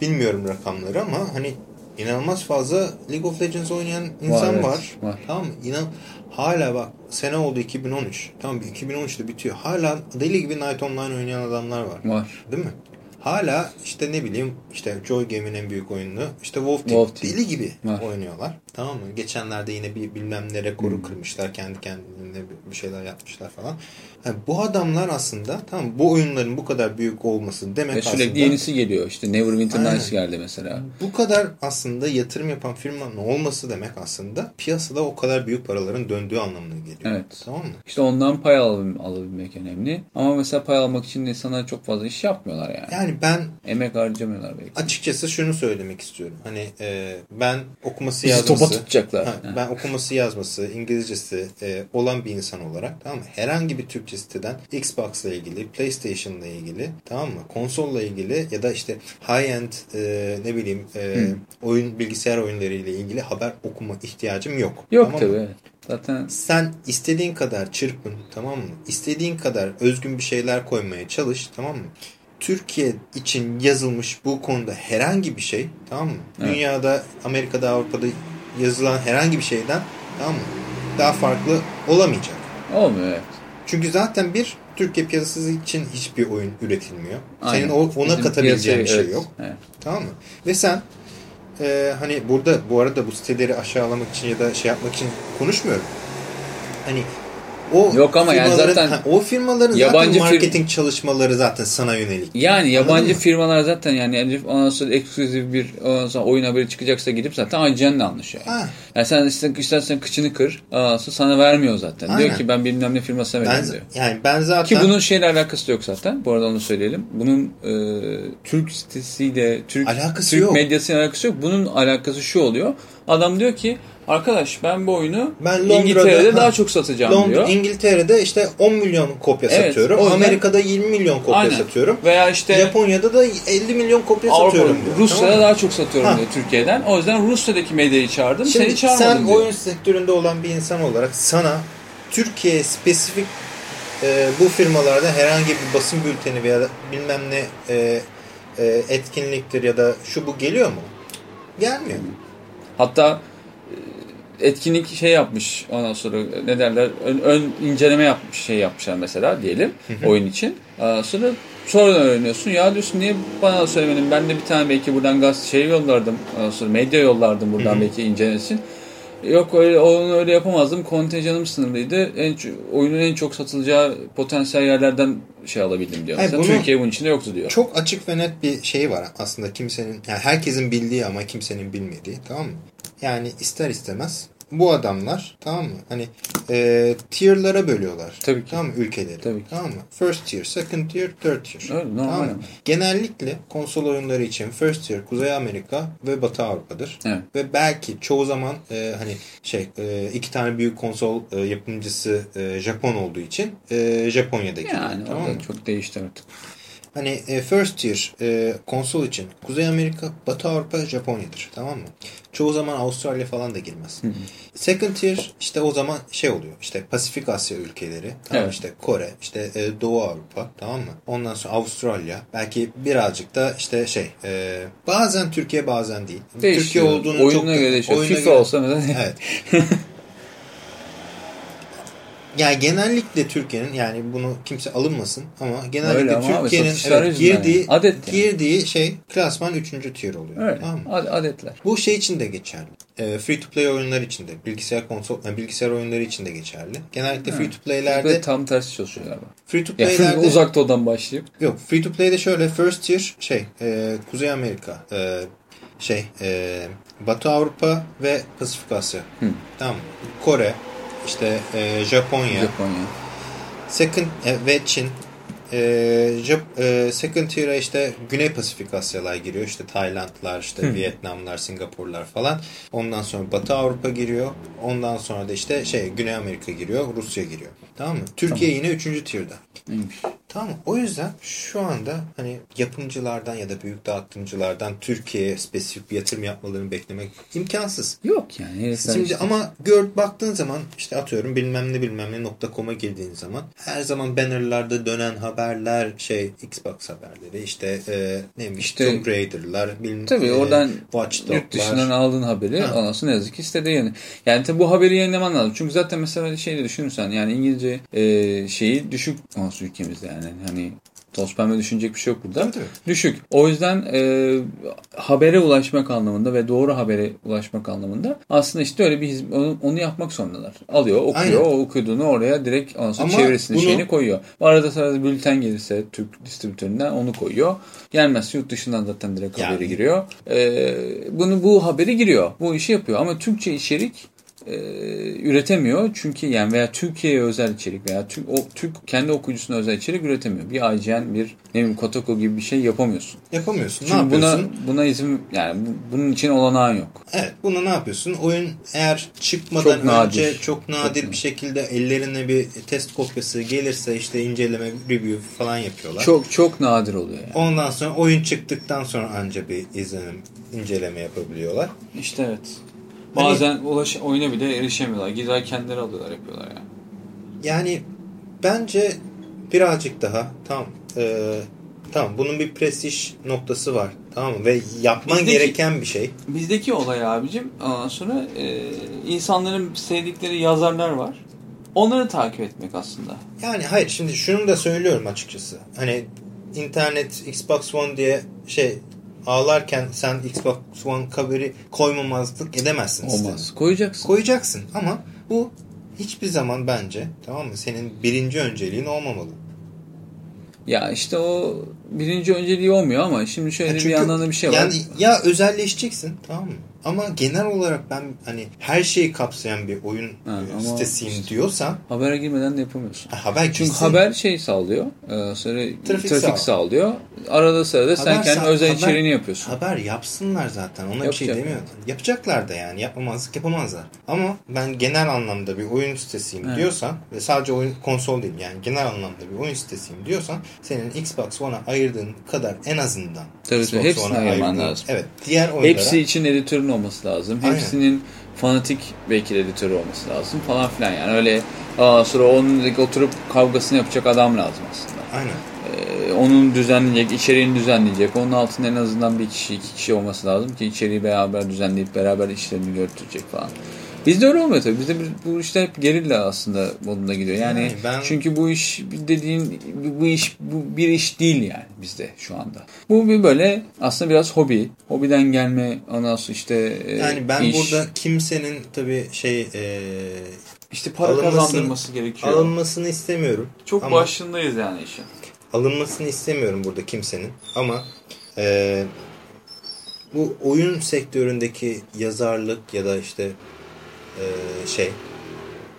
bilmiyorum rakamları ama hani inanılmaz fazla League of Legends oynayan insan evet, var. var. Tamam mı? İnan hala bak sene oldu 2013. Tamam 2013'te bitiyor. Hala deli gibi Night Online oynayan adamlar var. Var. Değil mi? Hala işte ne bileyim işte Joy Game'in en büyük oyununu işte Wolf Team, Wolf Team. deli gibi Var. oynuyorlar. Tamam mı? Geçenlerde yine bir bilmem ne rekoru Hmm. kırmışlar. Kendi kendilerine bir- şeyler yapmışlar falan. Yani bu adamlar aslında tamam bu oyunların bu kadar büyük olması demek Ve sürekli aslında yenisi geliyor. İşte Neverwinter. Nights geldi mesela. bu kadar aslında yatırım yapan firmanın olması demek aslında piyasada o kadar büyük paraların döndüğü anlamına geliyor. Evet. Tamam mı? İşte ondan pay al- alabilmek önemli. Ama mesela pay almak için insanlar çok fazla iş yapmıyorlar yani. Yani ben Emek harcamıyorlar belki. açıkçası şunu söylemek istiyorum. Hani e, ben okuması yazması... topa tutacaklar. Ha, ben okuması yazması, İngilizcesi e, olan bir insan olarak tamam mı? Herhangi bir Türkçe siteden Xbox'la ilgili, PlayStation'la ilgili tamam mı? Konsolla ilgili ya da işte high-end e, ne bileyim e, oyun bilgisayar oyunları ile ilgili haber okuma ihtiyacım yok. Yok tamam mı? tabii. evet. Zaten Sen istediğin kadar çırpın tamam mı? İstediğin kadar özgün bir şeyler koymaya çalış tamam mı? Türkiye için yazılmış bu konuda herhangi bir şey tamam mı? Evet. Dünyada, Amerika'da, Avrupa'da yazılan herhangi bir şeyden tamam mı? Daha farklı olamayacak. olmuyor evet. Çünkü zaten bir Türkiye piyasası için hiçbir oyun üretilmiyor. Aynen. Senin ona Bizim katabileceğin bir piyasayı- şey evet, yok. evet. Tamam mı? Ve sen e, hani burada bu arada bu siteleri aşağılamak için ya da şey yapmak için konuşmuyorum. Hani o Yok ama yani zaten o firmaların yabancı zaten fir- marketing çalışmaları zaten sana yönelik. Yani yabancı firmalar zaten yani Elif ondan sonra ekskluzif bir ondan sonra oyun haberi çıkacaksa gidip zaten IGN'le anlaşıyor. Yani. Ha, yani sen istersen, istersen kıçını kır sana vermiyor zaten. Diyor Aynen. ki ben bilmem ne firmasına ben, vereyim diyor. yani ben zaten Ki bunun şeyle alakası yok zaten. Bu arada onu söyleyelim. Bunun e, Türk sitesiyle, Türk, Alakası Türk yok. medyasıyla alakası yok. Bunun alakası şu oluyor. Adam diyor ki arkadaş ben bu oyunu Ben Londra'da- İngiltere'de ha. daha çok satacağım Londra, diyor. İngiltere'de işte 10 milyon kopya Evet, satıyorum. yüzden- Amerika'da 20 milyon kopya Aynen. satıyorum. Veya işte Japonya'da da 50 milyon kopya Avrupa, satıyorum diyor. Rusya'da Tamam mı? daha çok satıyorum Ha. diyor Türkiye'den. O yüzden Rusya'daki medyayı çağırdım. Şimdi seni çağırmadım sen diyor. oyun sektöründe olan bir insan olarak sana Türkiye spesifik e, bu firmalarda herhangi bir basın bülteni veya bilmem ne e, e, etkinliktir ya da şu bu geliyor mu? Gelmiyor. Hatta e, etkinlik şey yapmış ondan sonra ne derler ön, ön inceleme yapmış şey yapmışlar mesela diyelim oyun için. Ondan sonra sonradan öğreniyorsun. Ya diyorsun niye bana söylemedin? Ben de bir tane belki buradan gaz şey yollardım. Ondan sonra medya yollardım buradan belki incelesin. Yok öyle onu öyle yapamazdım. Kontenjanım sınırlıydı. En, oyunun en çok satılacağı potansiyel yerlerden şey alabildim diyor. Mesela bunu- Türkiye bunun içinde yoktu diyor. Çok açık ve net bir şey var aslında kimsenin yani herkesin bildiği ama kimsenin bilmediği tamam mı? Yani ister istemez bu adamlar tamam mı? Hani e, tier'lara bölüyorlar. Tabii ki. Tamam mı? Ülkeleri. Tabii ki. Tamam mı? First tier, second tier, third tier. Öyle, normal Tamam mı? Genellikle konsol oyunları için first tier Kuzey Amerika ve Batı Avrupa'dır. Evet. Ve belki çoğu zaman e, hani şey e, iki tane büyük konsol e, yapımcısı e, Japon olduğu için e, Japonya'da geliyor. Yani tamam o da mı? çok değişti artık. Hani e, first tier e, konsol için Kuzey Amerika, Batı Avrupa, Japonya'dır. Tamam mı? Çoğu zaman Avustralya falan da girmez. Second tier işte o zaman şey oluyor. İşte Pasifik Asya ülkeleri. Tamam? Evet. işte Kore, işte e, Doğu Avrupa. Tamam mı? Ondan sonra Avustralya. Belki birazcık da işte şey e, bazen Türkiye bazen değil. Değişiyor. Türkiye olduğunu Oyununa çok göre değişiyor. FIFA göre- olsa mesela Evet. Yani genellikle Türkiye'nin yani bunu kimse alınmasın ama genellikle Türkiye'nin evet, girdiği yani. Adet yani. girdiği şey klasman 3. tier oluyor. öyle. Tamam mı? Ad- Adetler. Bu şey için de geçerli. E, free to play oyunlar için de, bilgisayar konsol, yani bilgisayar oyunları için de geçerli. Genellikle free to play'lerde tam tersi çalışıyor galiba. free to play'lerde uzak doğudan başlayıp yok free to play'de şöyle first tier şey e, Kuzey Amerika e, şey e, Batı Avrupa ve Pasifik Asya. Hı. Tamam. Kore, işte e, Japonya, Japonya. Second e, ve Çin. E, Jap, e, second tier'a işte Güney Pasifik Asyalar giriyor. İşte Taylandlar, işte Vietnamlar, Singapurlar falan. Ondan sonra Batı Avrupa giriyor. Ondan sonra da işte şey Güney Amerika giriyor, Rusya giriyor. Tamam mı? Türkiye yine 3. tier'da. Neymiş? Tamam mı? O yüzden şu anda hani yapımcılardan ya da büyük dağıtımcılardan Türkiye'ye spesifik bir yatırım yapmalarını beklemek imkansız. Yok yani. Şimdi işte. ama gör baktığın zaman işte atıyorum bilmem ne bilmem ne nokta.com'a girdiğin zaman her zaman bannerlarda dönen haberler şey Xbox haberleri işte e, neymiş İşte- Tomb Raider'lar bilmem Tabii e, oradan Watch Yurt dışından aldığın haberi Ha. ondan sonra ne yazık ki yani. Yani tabii bu haberi yayınlaman lazım. Çünkü zaten mesela şeyi düşünürsen yani İngilizce e, şeyi düşük olsun ülkemizde yani. Hani toz pembe düşünecek bir şey yok burada. Tabii, tabii. Düşük. O yüzden e, habere ulaşmak anlamında ve doğru habere ulaşmak anlamında aslında işte öyle bir hizmet, onu, onu yapmak zorundalar. Alıyor, okuyor, Aynen. o okuduğunu oraya direkt ondan sonra Ama çevresini bunu- şeyini koyuyor. Bu arada sırada bülten gelirse Türk distribütöründen onu koyuyor. Gelmezse yurt dışından zaten direkt Yani. haberi giriyor. E, bunu bu haberi giriyor. Bu işi yapıyor ama Türkçe içerik e, üretemiyor. Çünkü yani veya Türkiye'ye özel içerik veya Türk, o, Türk kendi okuyucusuna özel içerik üretemiyor. Bir IGN, bir ne bileyim Kotoko gibi bir şey yapamıyorsun. Yapamıyorsun. Çünkü ne buna yapıyorsun? buna izin yani bu- bunun için olanağın yok. Evet buna ne yapıyorsun? Oyun eğer çıkmadan Çok nadir. önce çok nadir bir şekilde ellerine bir test kopyası gelirse işte inceleme, review falan yapıyorlar. Çok çok nadir oluyor yani. Ondan sonra oyun çıktıktan sonra anca bir izlenim, inceleme yapabiliyorlar. İşte evet. Hani- Bazen ulaş oyuna bile erişemiyorlar. Gider kendileri alıyorlar yapıyorlar yani. Yani bence birazcık daha tamam e, tamam bunun bir prestij noktası var tamam mı? Ve yapman Bizdeki- gereken bir şey. Bizdeki olay abicim ondan sonra e, insanların sevdikleri yazarlar var. Onları takip etmek aslında. Yani hayır şimdi şunu da söylüyorum açıkçası. Hani internet Xbox One diye şey ağlarken sen Xbox One haberi koymamazlık edemezsin. Olmaz. sitene. Koyacaksın. Koyacaksın ama bu hiçbir zaman bence tamam mı senin birinci önceliğin olmamalı. Ya işte o birinci önceliği olmuyor ama şimdi şöyle Ya bir çünkü yandan da bir şey var. Yani ya özelleşeceksin tamam mı? Ama genel olarak ben hani her şeyi kapsayan bir oyun e, ama sitesiyim işte- diyorsan Habere girmeden de yapamıyorsun. ha, haber Çünkü gitsin. haber şey sağlıyor. E, sonra Trafik trafik, sağ- sağlıyor. Arada sırada sen Haber kendi sa- özel haber- içeriğini yapıyorsun. Haber yapsınlar zaten. Ona bir şey Yapacak. demiyorum. Yapacaklar da yani. Yapamazlık yapamazlar. Ama ben genel anlamda bir oyun sitesiyim Evet. diyorsan ve sadece oyun konsol değil yani genel anlamda bir oyun sitesiyim diyorsan senin Xbox One'a ayırdığın kadar en azından Tabii, Xbox One'a ayırman lazım. Evet. Diğer oyunlara Hepsi için editörün olması lazım. Aynen. Hepsinin fanatik belki editörü olması lazım falan filan. Yani öyle aa, sonra onun oturup kavgasını yapacak adam lazım aslında. Aynen. Ee, onun düzenleyecek, içeriğini düzenleyecek. Onun altında en azından bir kişi, iki kişi olması lazım ki içeriği beraber düzenleyip beraber işlerini götürecek falan. Bizde öyle olmuyor tabii. Bizde bu işler hep gerilla aslında modunda gidiyor. Yani, Yani ben- çünkü bu iş dediğin bu- iş bu bir iş değil yani bizde şu anda. Bu bir böyle aslında biraz hobi. Hobiden gelme sonra işte e, Yani ben iş. burada kimsenin tabii şey e, işte para alınmasını- kazandırması gerekiyor. alınmasını istemiyorum. Çok Ama- başındayız yani işin. alınmasını istemiyorum burada kimsenin ama e, bu oyun sektöründeki yazarlık ya da işte e, şey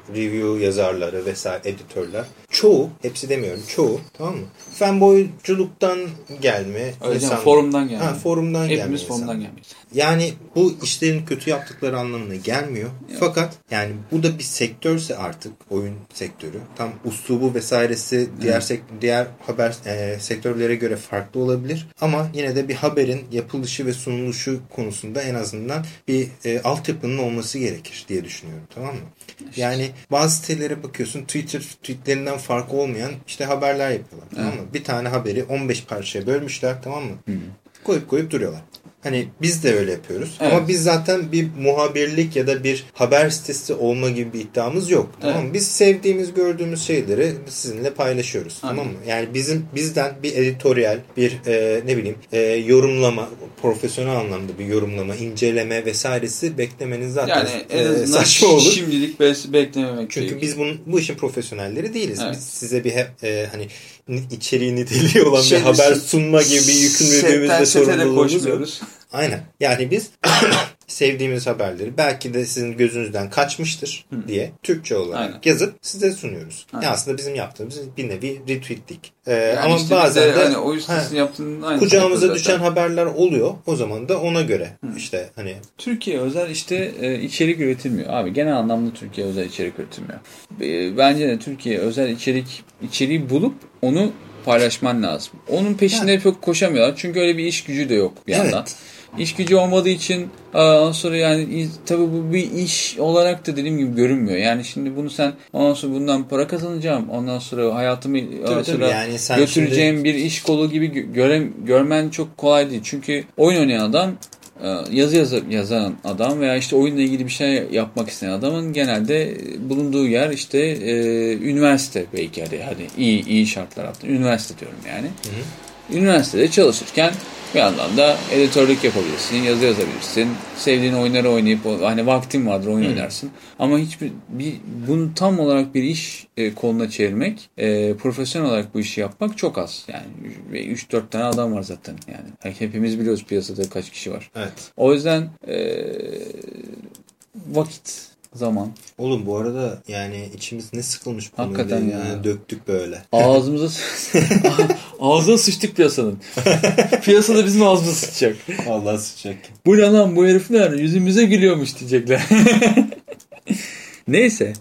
review yazarları vesaire editörler çoğu hepsi demiyorum çoğu tamam mı fanboyculuktan gelme Öyle insan- forumdan gelme. ha, forumdan gelme Hepimiz insan. forumdan gelmeyiz. yani bu işlerin kötü yaptıkları anlamına gelmiyor. Fakat yani bu da bir sektörse artık oyun sektörü. Tam uslubu vesairesi diğer sek- diğer haber e, sektörlere göre farklı olabilir. Ama yine de bir haberin yapılışı ve sunuluşu konusunda en azından bir e, altyapının olması gerekir diye düşünüyorum. Tamam mı? Yani bazı sitelere bakıyorsun Twitter tweetlerinden farkı olmayan işte haberler yapıyorlar. Tamam mı? Bir tane haberi 15 parçaya bölmüşler tamam mı? Koyup koyup duruyorlar. Hani biz de öyle yapıyoruz. Evet. Ama biz zaten bir muhabirlik ya da bir haber sitesi olma gibi bir iddiamız yok. Tamam mı? Evet. Biz sevdiğimiz, gördüğümüz şeyleri sizinle paylaşıyoruz. Aynen. Tamam mı? Yani bizim bizden bir editoryal, bir e, ne bileyim e, yorumlama, profesyonel anlamda bir yorumlama, inceleme vesairesi beklemeniz zaten Yani en e, saçma olur. şimdilik beklememek Çünkü gerekiyor. biz bunun, bu işin profesyonelleri değiliz. Evet. Biz size bir e, hani ni- içeriği niteliği olan Şey, bir haber sunma gibi bir yükümlülüğümüz Setten ve sete de sorumluluğumuz yok. Aynen. Yani biz sevdiğimiz haberleri belki de sizin gözünüzden kaçmıştır diye Türkçe olarak Aynen. yazıp size sunuyoruz. Aynen. Ya aslında bizim yaptığımız bir nevi retweetlik. Ee, Yani ama işte bazen de de hani o yaptığının aynı kucağımıza düşen haberler oluyor. O zaman da ona göre işte hani Türkiye özel işte e, içerik üretilmiyor. Abi genel anlamda Türkiye özel içerik üretilmiyor. E, bence de Türkiye özel içerik içeriği bulup onu paylaşman lazım. Onun peşinde çok koşamıyorlar. Çünkü öyle bir iş gücü de yok bir Evet. yandan. İş gücü olmadığı için ondan sonra yani tabii bu bir iş olarak da dediğim gibi görünmüyor. Yani şimdi bunu sen ondan sonra bundan para kazanacağım. Ondan sonra hayatımı ondan tabii, sonra yani sen götüreceğim bir iş kolu gibi gö- göre, görmen çok kolay değil. Çünkü oyun oynayan adam e, yazı yazı yazan adam veya işte oyunla ilgili bir şey yapmak isteyen adamın genelde bulunduğu yer işte e, üniversite belki hadi, hadi iyi iyi şartlar altında üniversite diyorum yani. Üniversitede çalışırken bir yandan da editörlük yapabilirsin, yazı yazabilirsin, sevdiğin oyunları oynayıp hani vaktin vardır oyun oynarsın. Ama hiçbir bir bunu tam olarak bir iş e, koluna çevirmek, e, profesyonel olarak bu işi yapmak çok az. Yani 3-4 tane adam var zaten yani. Yani Hepimiz biliyoruz piyasada kaç kişi var. evet. O yüzden e, vakit, zaman. Oğlum bu arada yani içimiz ne sıkılmış Hakikaten ya. Yani döktük böyle. Ağzımıza ağzına sıçtık piyasanın. Piyasada bizim ağzımıza sıçacak. Allah sıçacak. Bu ne lan bu herifler yüzümüze gülüyormuş diyecekler. Neyse.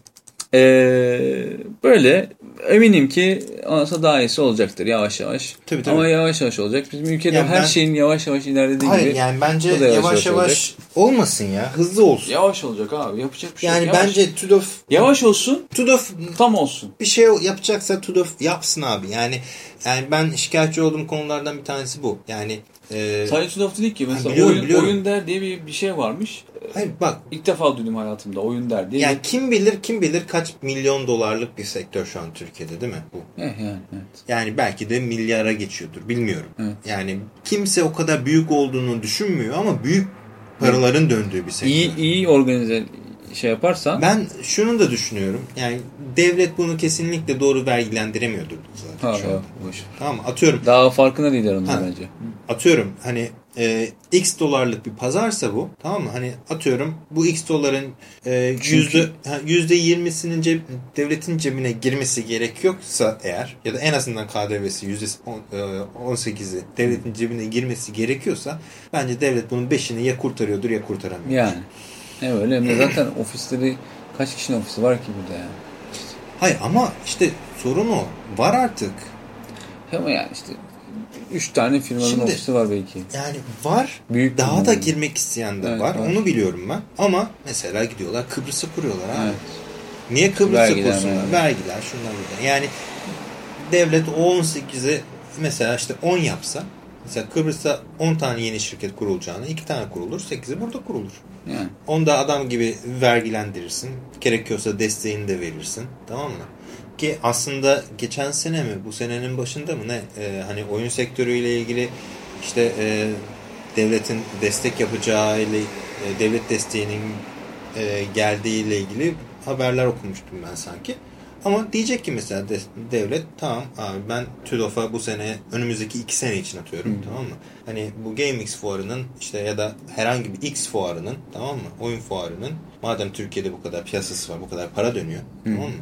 Ee, böyle eminim ki ondan daha iyisi olacaktır yavaş yavaş. Tabii, tabii. Ama yavaş yavaş olacak. Bizim ülkede Yani her ben- şeyin yavaş yavaş ilerlediği Hayır gibi yani bence bu da yavaş yavaş, olmasın ya. Hızlı olsun. yavaş olacak abi. Yapacak bir şey yani yok. Yavaş. bence Tudor yavaş olsun, Tudor tam olsun. bir şey yapacaksa Tudor yapsın abi. Yani yani ben şikayetçi olduğum konulardan bir tanesi bu. Yani e, Sadece Tudor değil ki. Mesela biliyorum, oyun, biliyorum. oyun der diye bir, bir şey varmış. hayır bak İlk defa duydum hayatımda oyun der diye. yani kim bilir kim bilir kaç milyon dolarlık bir sektör şu an Türkiye'de değil mi bu? Eh, yani, evet. Yani belki de milyara geçiyordur bilmiyorum. Evet. Yani kimse o kadar büyük olduğunu düşünmüyor ama büyük paraların döndüğü bir sektör. İyi, iyi organize şey yaparsan Ben şunu da düşünüyorum. Yani devlet bunu kesinlikle doğru vergilendiremiyordur zaten ha, şu boş. Tamam? Atıyorum Daha farkında değiller onlar Ha. bence. atıyorum hani e, x dolarlık bir pazarsa bu tamam mı? Hani atıyorum bu x doların e, Çünkü- yüzde yirmisinin ceb, devletin cebine girmesi gerekiyorsa eğer ya da en azından KDV'si yüzde e, on sekizi devletin cebine girmesi gerekiyorsa bence devlet bunun beşini ya kurtarıyordur ya kurtaramıyor. Yani. Ne öyle hem de zaten ofisleri kaç kişinin ofisi var ki burada yani. Hayır ama işte sorun o. Var artık. Ama yani işte 3 tane firmanın Şimdi- ofisi var belki. Yani var. Büyük Daha firma. da girmek isteyen de Evet, var. var. Onu biliyorum ben. Ama mesela gidiyorlar Kıbrıs'ı kuruyorlar abi. Evet. Niye Kıbrıs'ı kursunlar? vergiler. Vergiler şunlar burada. Yani devlet o 18'i mesela işte 10 yapsa mesela Kıbrıs'ta 10 tane yeni şirket kurulacağına 2 tane kurulur 8'i burada kurulur. Yani. Onda adam gibi vergilendirirsin. Gerekiyorsa desteğini de verirsin. Tamam mı? Ki aslında geçen sene mi bu senenin başında mı ne Ee, hani oyun sektörüyle ilgili işte e, devletin destek yapacağı ile e, devlet desteğinin e, geldiği ile ilgili haberler okumuştum ben sanki. Ama diyecek ki mesela de- devlet tamam abi ben TÜDOF'a bu sene önümüzdeki iki sene için atıyorum tamam mı? Hani bu GameX fuarının işte ya da herhangi bir X fuarının tamam mı? Oyun fuarının madem Türkiye'de bu kadar piyasası var bu kadar para dönüyor tamam mı?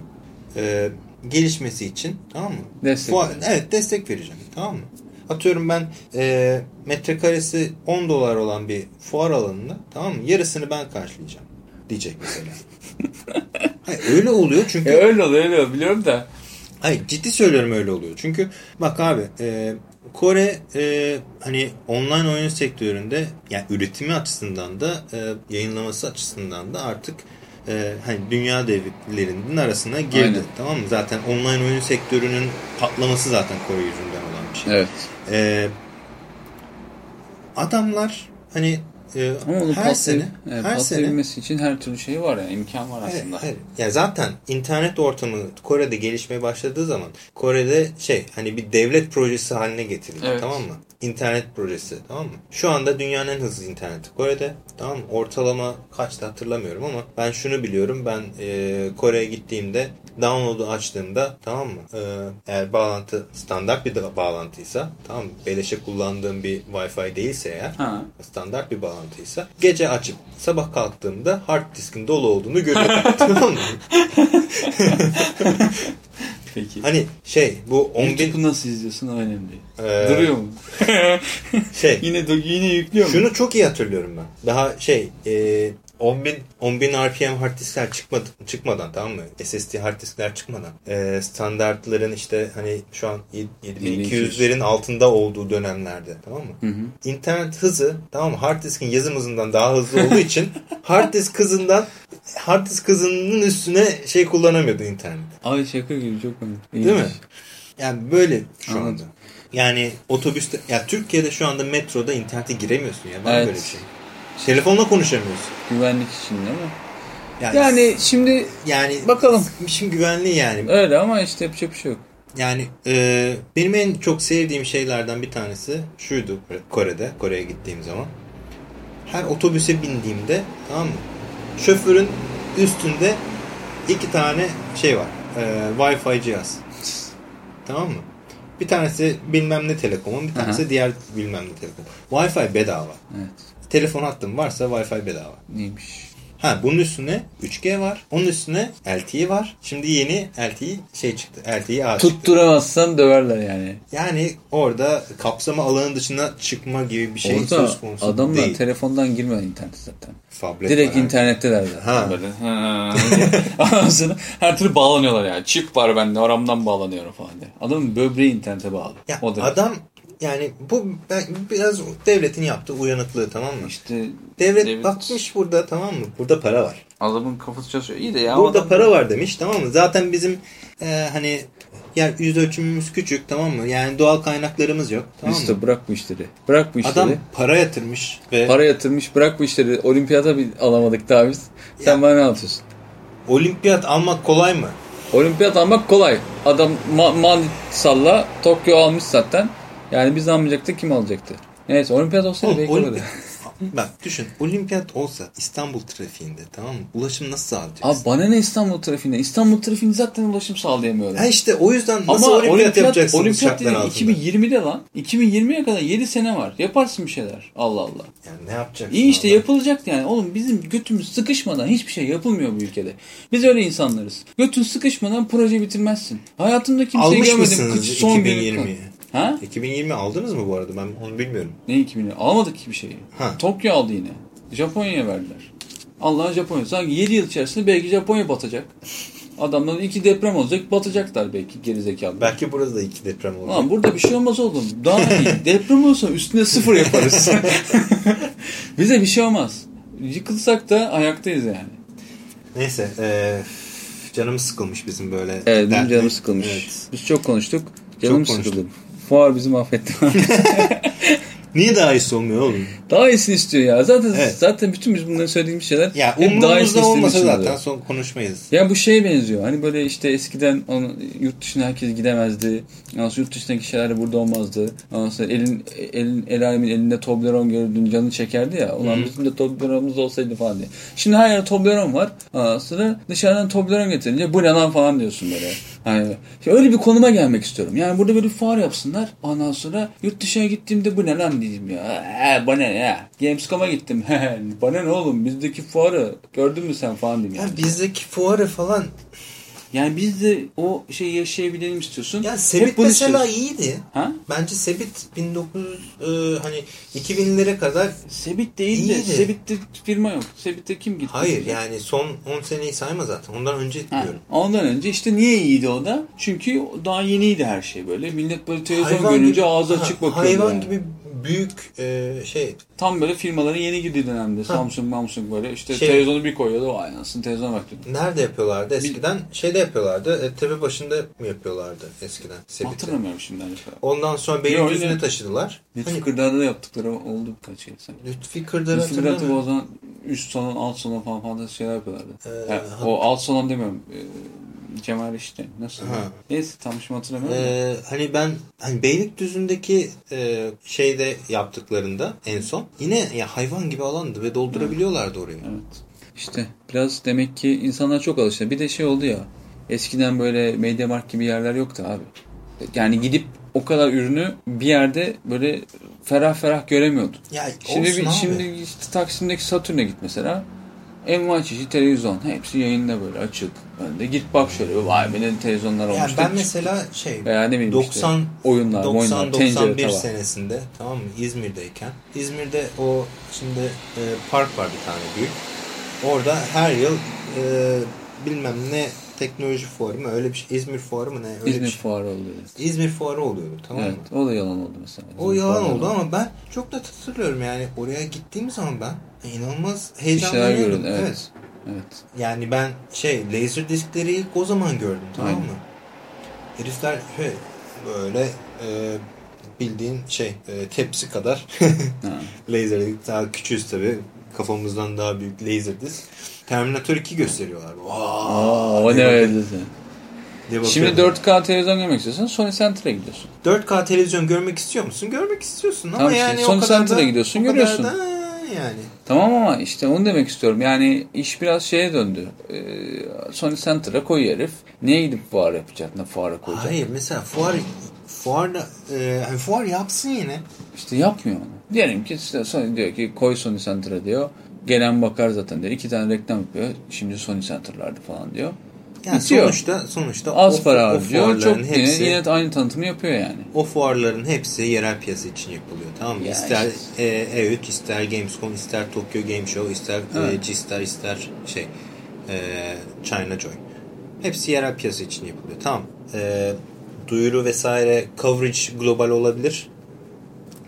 Ee, gelişmesi için tamam mı? Destek Fuar- evet destek vereceğim tamam mı? Atıyorum ben e, metrekaresi 10 dolar olan bir fuar alanında tamam mı? Yarısını ben karşılayacağım diyecek mesela. Hayır, öyle oluyor çünkü E öyle oluyor öyle oluyor biliyorum da. Hayır ciddi söylüyorum öyle oluyor. Çünkü bak abi e, Kore e, hani online oyun sektöründe yani üretimi açısından da e, yayınlaması açısından da artık e, hani dünya devletlerinin arasına girdi. Aynen. Tamam mı? Zaten online oyun sektörünün patlaması zaten Kore yüzünden olan bir şey. Evet. E, adamlar hani e, Ama onu her sene evet, her sene için her türlü şey var yani imkan var aslında. hayır. Ya zaten internet ortamı Kore'de gelişmeye başladığı zaman Kore'de şey hani bir devlet projesi haline getirildi Evet. tamam mı? İnternet projesi tamam mı? Şu anda dünyanın en hızlı interneti Kore'de tamam mı? Ortalama kaçta hatırlamıyorum ama ben şunu biliyorum ben e, Kore'ye gittiğimde download'u açtığımda tamam mı? E, eğer bağlantı standart bir bağlantıysa tamam mı? Beleşe kullandığım bir Wi-Fi değilse eğer Ha. standart bir bağlantıysa gece açıp sabah kalktığımda hard diskin dolu olduğunu görüyorum. tamam mı? Peki. Hani şey bu 10 bin YouTube'u nasıl izliyorsun o önemli. Ee, Duruyor mu? şey yine yine yüklüyor mu? şunu çok iyi hatırlıyorum ben. Daha şey e, 10 bin, 10 bin RPM hard diskler çıkmadı, çıkmadan tamam mı? SSD hard diskler çıkmadan. E, standartların işte hani şu an 7200'lerin altında olduğu dönemlerde tamam mı? Hı hı. İnternet hızı tamam mı? Hard diskin yazım hızından daha hızlı olduğu için hard disk hızından hard disk hızının üstüne şey kullanamıyordu internet. Ay şaka gibi çok komik. Değil mi? Yani böyle şu Anladım. anda. Yani otobüste ya Türkiye'de şu anda metroda internete giremiyorsun ya. Var Evet. böyle bir şey. Telefonla konuşamıyorsun. Güvenlik için değil mi? Yani, Yani şimdi yani bakalım. Sıkmışım güvenliği yani. Öyle ama işte yapacak bir şey yok. Yani e, benim en çok sevdiğim şeylerden bir tanesi şuydu Kore'de. Kore'ye gittiğim zaman. Her otobüse bindiğimde tamam mı? Şoförün üstünde iki tane şey var. E, Wi-Fi cihaz. Tamam mı? Bir tanesi bilmem ne telekomun, bir tanesi Aha. diğer bilmem ne telekom. Wi-Fi bedava. Evet. Telefon hattın varsa Wi-Fi bedava. Neymiş? Ha bunun üstüne 3G var. Onun üstüne LTE var. Şimdi yeni LTE şey çıktı. LTE A çıktı. Tutturamazsan döverler yani. Yani orada kapsama alanı dışına çıkma gibi bir şey Orada söz konusu adamlar değil. telefondan girmiyor internete zaten. Fablet Direkt var. internetteler zaten. Ha. Böyle. Ha. Her türlü bağlanıyorlar yani. Çip var bende aramdan bağlanıyorum falan diye. Adamın böbreği internete bağlı. Ya o da. adam yani bu biraz devletin yaptığı uyanıklığı tamam mı? işte Devlet, devlet- bakmış burada tamam mı? Burada para var. adamın kafası çalışıyor. İyi de ya. burada adam- para var demiş tamam mı? Zaten bizim e, hani yer yüz ölçümümüz küçük tamam mı? Yani doğal kaynaklarımız yok tamam mı? İşte bırak bu işleri. Bırak bu işleri. Adam para yatırmış ve Para yatırmış bırak bu işleri. Olimpiyata bir alamadık daha biz. Sen Ya. bana ne anlatıyorsun? olimpiyat almak kolay mı? Olimpiyat almak kolay. Adam ma mandi salla Tokyo almış zaten. Yani biz almayacaktık kim alacaktı? Neyse olimpiyat olsaydı belki olurdu. Bak düşün olimpiyat olsa İstanbul trafiğinde tamam mı? Ulaşım nasıl sağlayacaksın? Abi bana ne İstanbul trafiğinde? İstanbul trafiğinde zaten ulaşım sağlayamıyorum. Ha işte o yüzden nasıl Ama olimpiyat, olimpiyat, yapacaksın olimpiyat altında? 2020'de lan. 2020'ye kadar 7 sene var. Yaparsın bir şeyler. Allah Allah. Yani ne yapacaksın? İyi işte yapılacak yani. Oğlum bizim götümüz sıkışmadan hiçbir şey yapılmıyor bu ülkede. Biz öyle insanlarız. Götün sıkışmadan proje bitirmezsin. Hayatımda kimseyi Almış görmedim. mısınız son bir- 2020'yi? Ha? 2020 aldınız mı bu arada? Ben onu bilmiyorum. Ne 2020? Almadık ki bir şeyi. Ha. Tokyo aldı yine. Japonya'ya verdiler. Allah Japonya. Sanki 7 yıl içerisinde belki Japonya batacak. Adamların iki deprem olacak batacaklar belki gerizekalı. Belki burada da iki deprem oldu. Lan burada bir şey olmaz oğlum. Daha iyi. Deprem olsa üstüne sıfır yaparız. Bize bir şey olmaz. Yıkılsak da ayaktayız yani. Neyse. E, canımız sıkılmış bizim böyle. Evet benim canım sıkılmış. Evet. Biz çok konuştuk. Canım Çok konuştuk. sıkıldı. Fuar bizi mahvetti. Niye daha iyisi olmuyor oğlum? daha iyisini istiyor ya. Zaten Evet. zaten bütün biz bunları söylediğimiz şeyler Ya hep daha iyisini olmasa zaten şeyler. son konuşmayız. Ya bu şeye benziyor. Hani böyle işte eskiden onu, yurt dışına herkes gidemezdi. Sonra yurt dışındaki şeyler de burada olmazdı. Ondan elin, elin, el alemin elinde Toblerone gördüğün canı çekerdi ya. Ulan bizim de Toblerone'umuz olsaydı falan diye. Şimdi her yerde Toblerone var. Ondan sonra dışarıdan Toblerone getirince bu ne lan falan diyorsun böyle. Hani işte öyle bir konuma gelmek istiyorum. Yani burada böyle bir fuar yapsınlar. Ondan sonra yurt dışına gittiğimde bu ne lan diyeyim ya. He, bana ne ya. Gamescom'a gittim. bana ne oğlum bizdeki fuarı gördün mü sen falan. Ya Yani. bizdeki fuarı falan. Yani biz de o şeyi yaşayabilelim istiyorsun. Ya Hep Sebit mesela istiyorsun. iyiydi. Ha? Bence Sebit 1900 e, hani 2000'lere kadar Sebit değil de. Sebit'te firma yok. Sebit'te kim gitti? hayır yani son 10 seneyi sayma zaten. Ondan önce Ha, diyorum. ondan önce işte niye iyiydi o da? Çünkü daha yeniydi her şey böyle. Millet böyle televizyon Hayvan görünce gibi- ağzı açık bakıyordu. Hayvan yani. gibi büyük e, şey Tam böyle firmaların yeni girdiği dönemde. Samsung, Samsung böyle işte Şey- televizyonu bir koyuyordu. O aynasını televizyona bakıyordu. nerede yapıyorlardı eskiden? Şeyde yapıyorlardı. E, tepe başında mı yapıyorlardı eskiden Sebit'te? Hatırlamıyorum şimdi. Hani. Ondan sonra Yo, Beylikdüzü'ne öyle. taşıdılar. Lütfü Hani Kırdar'da da yaptıkları oldu birkaç şey sanki. Lütfi Kırdar'ı Lütfü Kırdar'da o hatırlamıyorum. zaman üst salon, alt salon falan falan da şeyler yapıyorlardı. Ee, Ha, o alt salon demiyorum. Ee, Cemal işte. Nasıl? Ha. Neyse tam şimdi hatırlamıyorum. Ee, hani ben hani Beylikdüzü'ndeki e, şeyde yaptıklarında en son yine ya hayvan gibi alandı ve doldurabiliyorlardı orayı. Evet. İşte biraz demek ki insanlar çok alıştı. Bir de şey oldu ya. Eskiden böyle Mediamarkt gibi yerler yoktu abi. Yani gidip o kadar ürünü bir yerde böyle ferah ferah göremiyordun. Ya Şimdi bir, abi. şimdi işte Taksim'deki Satürn'e git mesela. Envai çeşit televizyon. Hepsi yayında böyle açık. Önde. Git bak şöyle. Vay benim televizyonlar olmuş. yani ben mesela şey Veya ne bileyim 90 işte oyunlar, 90 oyunlar, tencere, 91 tava. senesinde tamam mı İzmir'deyken İzmir'de o şimdi e, park var bir tane büyük. Orada her yıl e, bilmem ne teknoloji fuarı mı öyle bir şey İzmir fuarı mı ne öyle İzmir bir şey. fuarı oluyor. İzmir fuarı oluyordu tamam Evet, mı? o da yalan oldu mesela. O İzmir yalan fuarı oldu ama ben çok net hatırlıyorum yani oraya gittiğim zaman ben inanılmaz heyecanlanıyordum. görün. Evet. evet. Yani ben şey laser diskleri ilk o zaman gördüm tamam Aynen. mı? Herifler şey, böyle e, bildiğin şey e, tepsi kadar laser disk daha küçüğüz tabi kafamızdan daha büyük laser disk. Terminator 2 gösteriyorlar. Aa, o ne öyle Şimdi bakıyorum. 4K televizyon görmek istiyorsan Sony Center'a gidiyorsun. 4K televizyon görmek istiyor musun? Görmek istiyorsun ama Tamam işte, yani Sony o kadar Center'a da, gidiyorsun, görüyorsun. da yani. Tamam ama işte onu demek istiyorum. Yani iş biraz şeye döndü. Ee, Sony Center'a koyuyor herif. Niye gidip fuar yapacak? Ne fuara koyacak? Hayır mesela fuar fuarda e, hani fuar yapsın yine. İşte yapmıyor onu. Diyelim ki işte Sony diyor ki koy Sony Center'a diyor. Gelen bakar zaten diyor. İki tane reklam yapıyor. Şimdi Sony Center'larda falan diyor. Yani Bitiyor. sonuçta sonuçta Az o, para harcıyor. Çok fuarların yine, hepsi yine aynı tanıtımı yapıyor yani. o fuarların hepsi yerel piyasa için yapılıyor. Tamam mı? Ya ister işte. e, E3, ister Gamescom, ister Tokyo Game Show, ister Evet. e, G-Star, ister şey e, China Joy. Hepsi yerel piyasa için yapılıyor. Tamam. E, duyuru vesaire coverage global olabilir.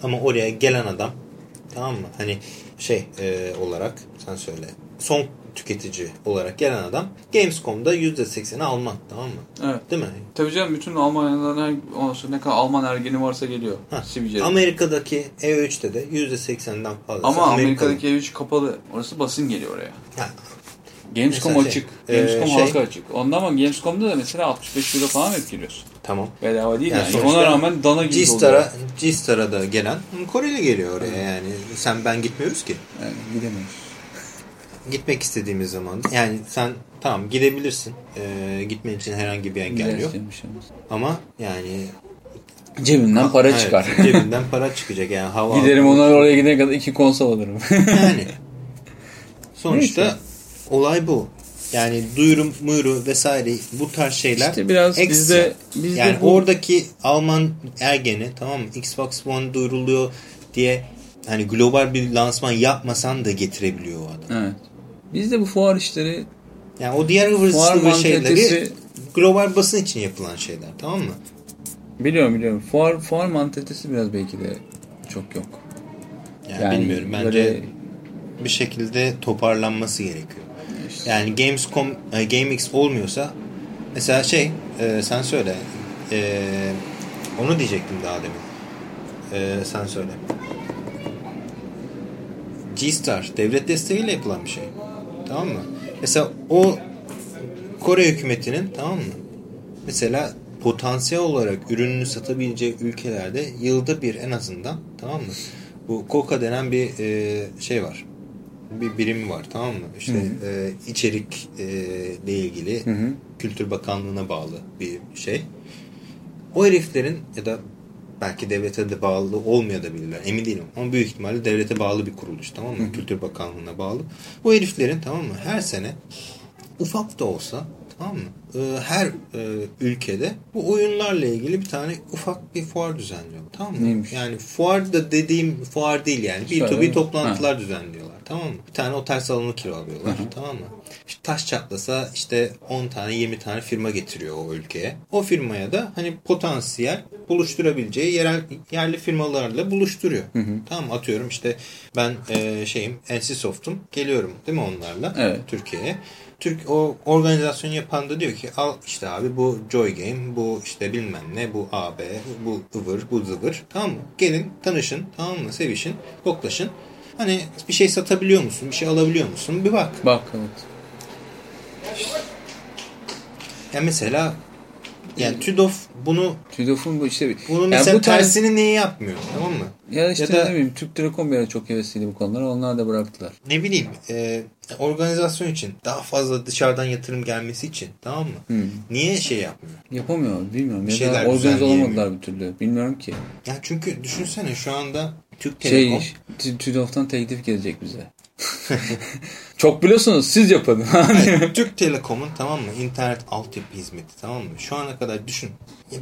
Ama oraya gelen adam tamam mı? Hani şey e, olarak sen söyle. Son tüketici olarak gelen adam Gamescom'da %80'i Alman tamam mı? Evet. Değil mi? Tabii canım bütün Almanya'dan ondan ne kadar Alman ergeni varsa geliyor. Ha. Amerika'daki E3'te de %80'den fazlası Ama. Amerika'daki ev içi kapalı. Orası basın geliyor oraya. Ya, Gamescom Mesela şey, açık. e, Gamescom şey- halka açık. Onda ama Gamescom'da da mesela 65 euro falan hep giriyorsun. Tamam. Bedava değil Yani yani. Ona rağmen dana gibi. G-Star'a G-Star'a da gelen Koreli geliyor oraya yani. Sen ben gitmiyoruz ki. Yani gidemeyiz. Gitmek istediğimiz zaman yani sen tamam gidebilirsin. Ee, gitmen için herhangi bir engel yok. Şey. Ama yani Cebinden para Evet, çıkar. cebinden para çıkacak yani hava Giderim onlar oraya gidene kadar iki konsol alırım. Yani sonuçta Neyse. olay bu. Yani duyurum, muyru vesaire bu tarz şeyler İşte biraz ekstra. bizde- bizde yani bu- oradaki Alman ergeni tamam mı Xbox One duyuruluyor diye hani global bir lansman yapmasan da getirebiliyor o adam. evet. Bizde bu fuar işleri Yani o diğer zıvır şeyleri global basın için yapılan şeyler tamam mı? biliyorum biliyorum. Fuar, fuar mantalitesi biraz belki de çok yok. Yani, bilmiyorum bence böyle- bir şekilde toparlanması gerekiyor. Yani Gamescom, e, GameX olmuyorsa mesela şey e, sen söyle e, onu diyecektim daha demin. E, sen söyle. G-Star devlet desteğiyle yapılan bir şey. Tamam mı? Mesela o Kore hükümetinin tamam mı? Mesela potansiyel olarak ürününü satabileceği ülkelerde yılda bir en azından tamam mı? Bu KOKA denen bir e, şey var. Bir birim var tamam mı? İşte e, içerik e, ile ilgili hı. Kültür Bakanlığı'na bağlı bir şey. O heriflerin ya da belki devlete de bağlı olmayabilirler emin değilim ama büyük ihtimalle devlete bağlı bir kuruluş tamam mı? Kültür Bakanlığı'na bağlı. Bu heriflerin tamam mı? Her sene ufak da olsa tamam mı? Ee, her e, ülkede bu oyunlarla ilgili bir tane ufak bir fuar düzenliyor. Tamam mı? Neymiş? Yani fuar da dediğim fuar değil yani. Şöyle B2B mi? toplantılar düzenliyorlar. Tamam mı? Bir tane otel salonu kiralıyorlar. Tamam mı? İşte taş çatlasa işte 10 tane 20 tane firma getiriyor o ülkeye. O firmaya da hani potansiyel buluşturabileceği yerel yerli firmalarla buluşturuyor. Tamam mı? Atıyorum işte ben e, şeyim NCSoft'um. Geliyorum değil mi onlarla? Evet. Türkiye'ye. Türk o organizasyonu yapan da diyor ki al işte abi bu Joy Game, bu işte bilmem ne, bu AB, bu ıvır, bu zıvır. Tamam mı? Gelin tanışın, tamam mı? Sevişin, koklaşın. Hani bir şey satabiliyor musun? Bir şey alabiliyor musun? Bir bak. Bak evet. Ya mesela yani TÜDOF bunu TÜDOF'un bu işte bunu yani mesela bu tersini niye yapmıyor? Tamam mı? ya işte ya da- ne bileyim Türk Telekom bir ara çok hevesliydi bu konulara. Onlar da bıraktılar. Ne bileyim e, organizasyon için daha fazla dışarıdan yatırım gelmesi için tamam mı? Niye şey yapmıyor? Yapamıyor bilmiyorum. Bir Ya da organize olamadılar bir türlü. Bilmiyorum ki. Ya çünkü düşünsene şu anda Türk Telekom Şey Tü- TÜDOF'tan teklif gelecek bize. çok biliyorsunuz siz yapın. Türk Telekom'un tamam mı internet altyapı hizmeti tamam mı? Şu ana kadar düşün.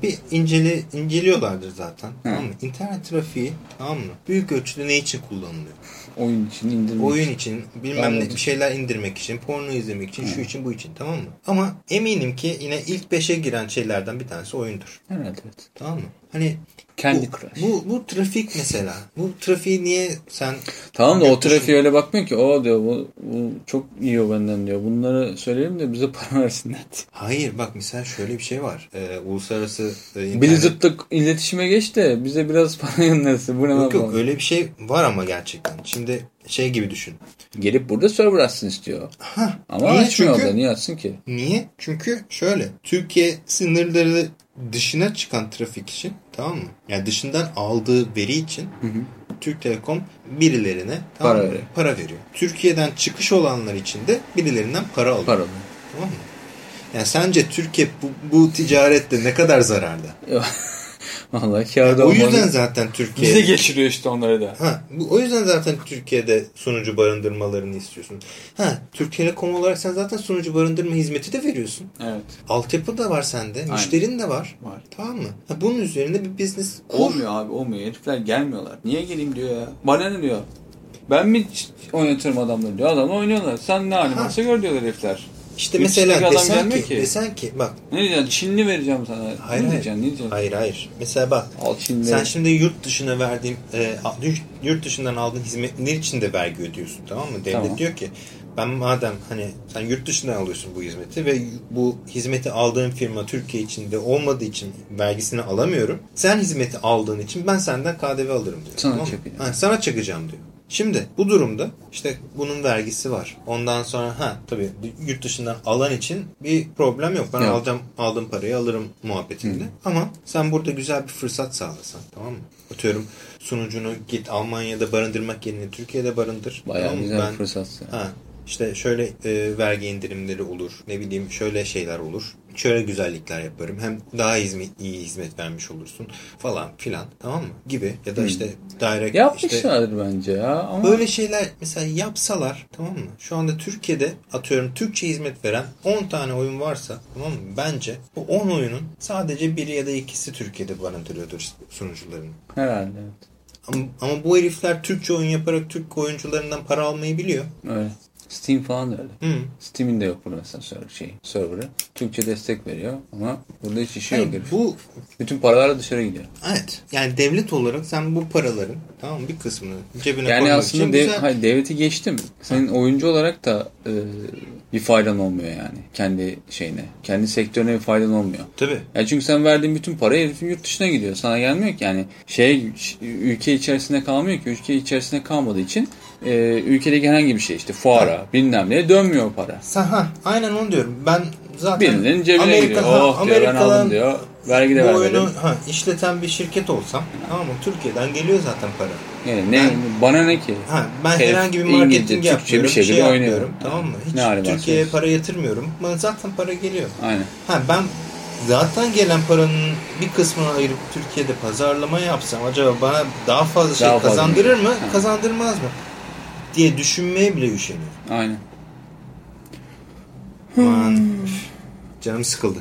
Bir inceli, inceliyorlardır zaten. Tamam mı? İnternet trafiği tamam mı? Büyük ölçüde ne için kullanılıyor? Oyun için indirmiş. Oyun için, bilmem ne bir şeyler indirmek için, porno izlemek için, şu için, bu için tamam mı? Ama eminim ki yine ilk 5'e giren şeylerden bir tanesi oyundur. Herhalde evet. Tamam mı? Hani Bu, Crush. Bu, bu trafik mesela. Bu trafiği niye sen Tamam da o trafiğe öyle bakmıyor ki. O diyor bu, bu çok iyi o benden diyor. Bunları söyleyelim de bize para versinler diyor. Hayır bak mesela şöyle bir şey var. Ee, uluslararası e, internet... Blizzard'la iletişime geç de bize biraz para göndersin. Bu ne Yok yok öyle bir şey var ama gerçekten. Şimdi şey gibi düşün. Gelip burada server açsın istiyor. Hah, Ama niye? açmıyor Çünkü- da. Niye açsın ki? Niye? Çünkü şöyle. Türkiye sınırları dışına çıkan trafik için tamam mı? Yani dışından aldığı veri için Türk Telekom birilerine tamam Para mı? veriyor. para veriyor. Türkiye'den çıkış olanlar için de birilerinden para alıyor. Para alıyor. Tamam mı? Yani sence Türkiye bu, bu ticarette ne kadar zararda? Vallahi kârda O olmadı. yüzden zaten Türkiye... Bize geçiriyor işte onları da. Ha, bu, o yüzden zaten Türkiye'de sunucu barındırmalarını istiyorsun. Ha, Türk Telekom olarak sen zaten sunucu barındırma hizmeti de veriyorsun. Evet. Altyapı da var sende, müşterin de var. Var. Tamam mı? Ha, bunun üzerinde bir business kur. Olmuyor abi olmuyor. Herifler gelmiyorlar. Niye geleyim diyor ya. Bana ne diyor. Ben mi oynatırım adamları diyor. Adamlar oynuyorlar. Sen ne halin Ha. varsa gör diyorlar herifler. İşte Üç mesela desen ki, ki. desen ki bak Ne diyeceksin? Çinli vereceğim sana. hayır ne hayır. diyeceksin? Ne diyeceksin? Hayır hayır. Mesela bak Al Çinli. sen şimdi yurt dışına verdiğin e, yurt dışından aldığın hizmetler için de vergi ödüyorsun tamam mı? Devlet Tamam. diyor ki ben madem hani sen yurt dışından alıyorsun bu hizmeti ve bu hizmeti aldığın firma Türkiye içinde olmadığı için vergisini alamıyorum. Sen hizmeti aldığın için ben senden KDV alırım diyor. Sana tamam çakacağım. Ha, sana çakacağım diyor. Şimdi bu durumda işte bunun vergisi var. Ondan sonra ha tabii yurt dışından alan için bir problem yok. Ben Yok. alacağım aldığım parayı alırım muhabbetinde. Ama sen burada güzel bir fırsat sağlasan tamam mı? Atıyorum sunucunu git Almanya'da barındırmak yerine Türkiye'de barındır. Bayağı tamam güzel Ben- bir fırsat. Ha, işte şöyle e, vergi indirimleri olur. Ne bileyim şöyle şeyler olur. Şöyle güzellikler yaparım. Hem daha hizmet, iyi hizmet vermiş olursun falan filan. Tamam mı? Gibi. Ya da işte direct işte Yapmışlardır bence ya. Ama Böyle şeyler mesela yapsalar tamam mı? Şu anda Türkiye'de atıyorum Türkçe hizmet veren 10 tane oyun varsa tamam mı? Bence bu 10 oyunun sadece biri ya da ikisi Türkiye'de barındırıyordur sunucularını. herhalde evet. Ama, ama bu herifler Türkçe oyun yaparak Türk oyuncularından para almayı biliyor. Öyle. Steam falan da öyle. Hı. Steam'in de yok burada mesela server, şey, server'ı. Türkçe destek veriyor ama burada hiç işi yok. Herif. bu Bütün paralar dışarı gidiyor. evet yani devlet olarak sen bu paraların tamam bir kısmını cebine Yani koymak aslında için dev, güzel- hayır, devleti geçtim. Senin oyuncu olarak da e, bir faydan olmuyor yani. Kendi şeyine. Kendi sektörüne bir faydan olmuyor. Tabii. Ya çünkü sen verdiğin bütün para herifin yurt dışına gidiyor. Sana gelmiyor ki yani şey ülke içerisinde kalmıyor ki. Ülke içerisinde kalmadığı için e, ülkedeki herhangi bir şey işte fuara bilmem ne dönmüyor para. Sen, ha, aynen onu diyorum. Ben zaten Birinin cebine gidiyor. ha, Oh diyor ben Amerika'dan aldım diyor. Vergi de vermedim. oyunu ha, işleten bir şirket olsam tamam mı? Türkiye'den geliyor zaten para. Yani ne, bana ne ki? Ha, ben Herif herhangi bir İngilizce, marketing Türkçe yapmıyorum. bir şekilde şey oynuyor. yapmıyorum, Tamam mı? Hiç Ne Türkiye'ye para yatırmıyorum. Bana zaten para geliyor. Aynen. Ha, ben zaten gelen paranın bir kısmını ayırıp Türkiye'de pazarlama yapsam acaba bana daha fazla şey Daha fazla kazandırır mı? Ha. Kazandırmaz mı? Diye düşünmeye bile üşeniyorum. Aynen. Aman, canım sıkıldı.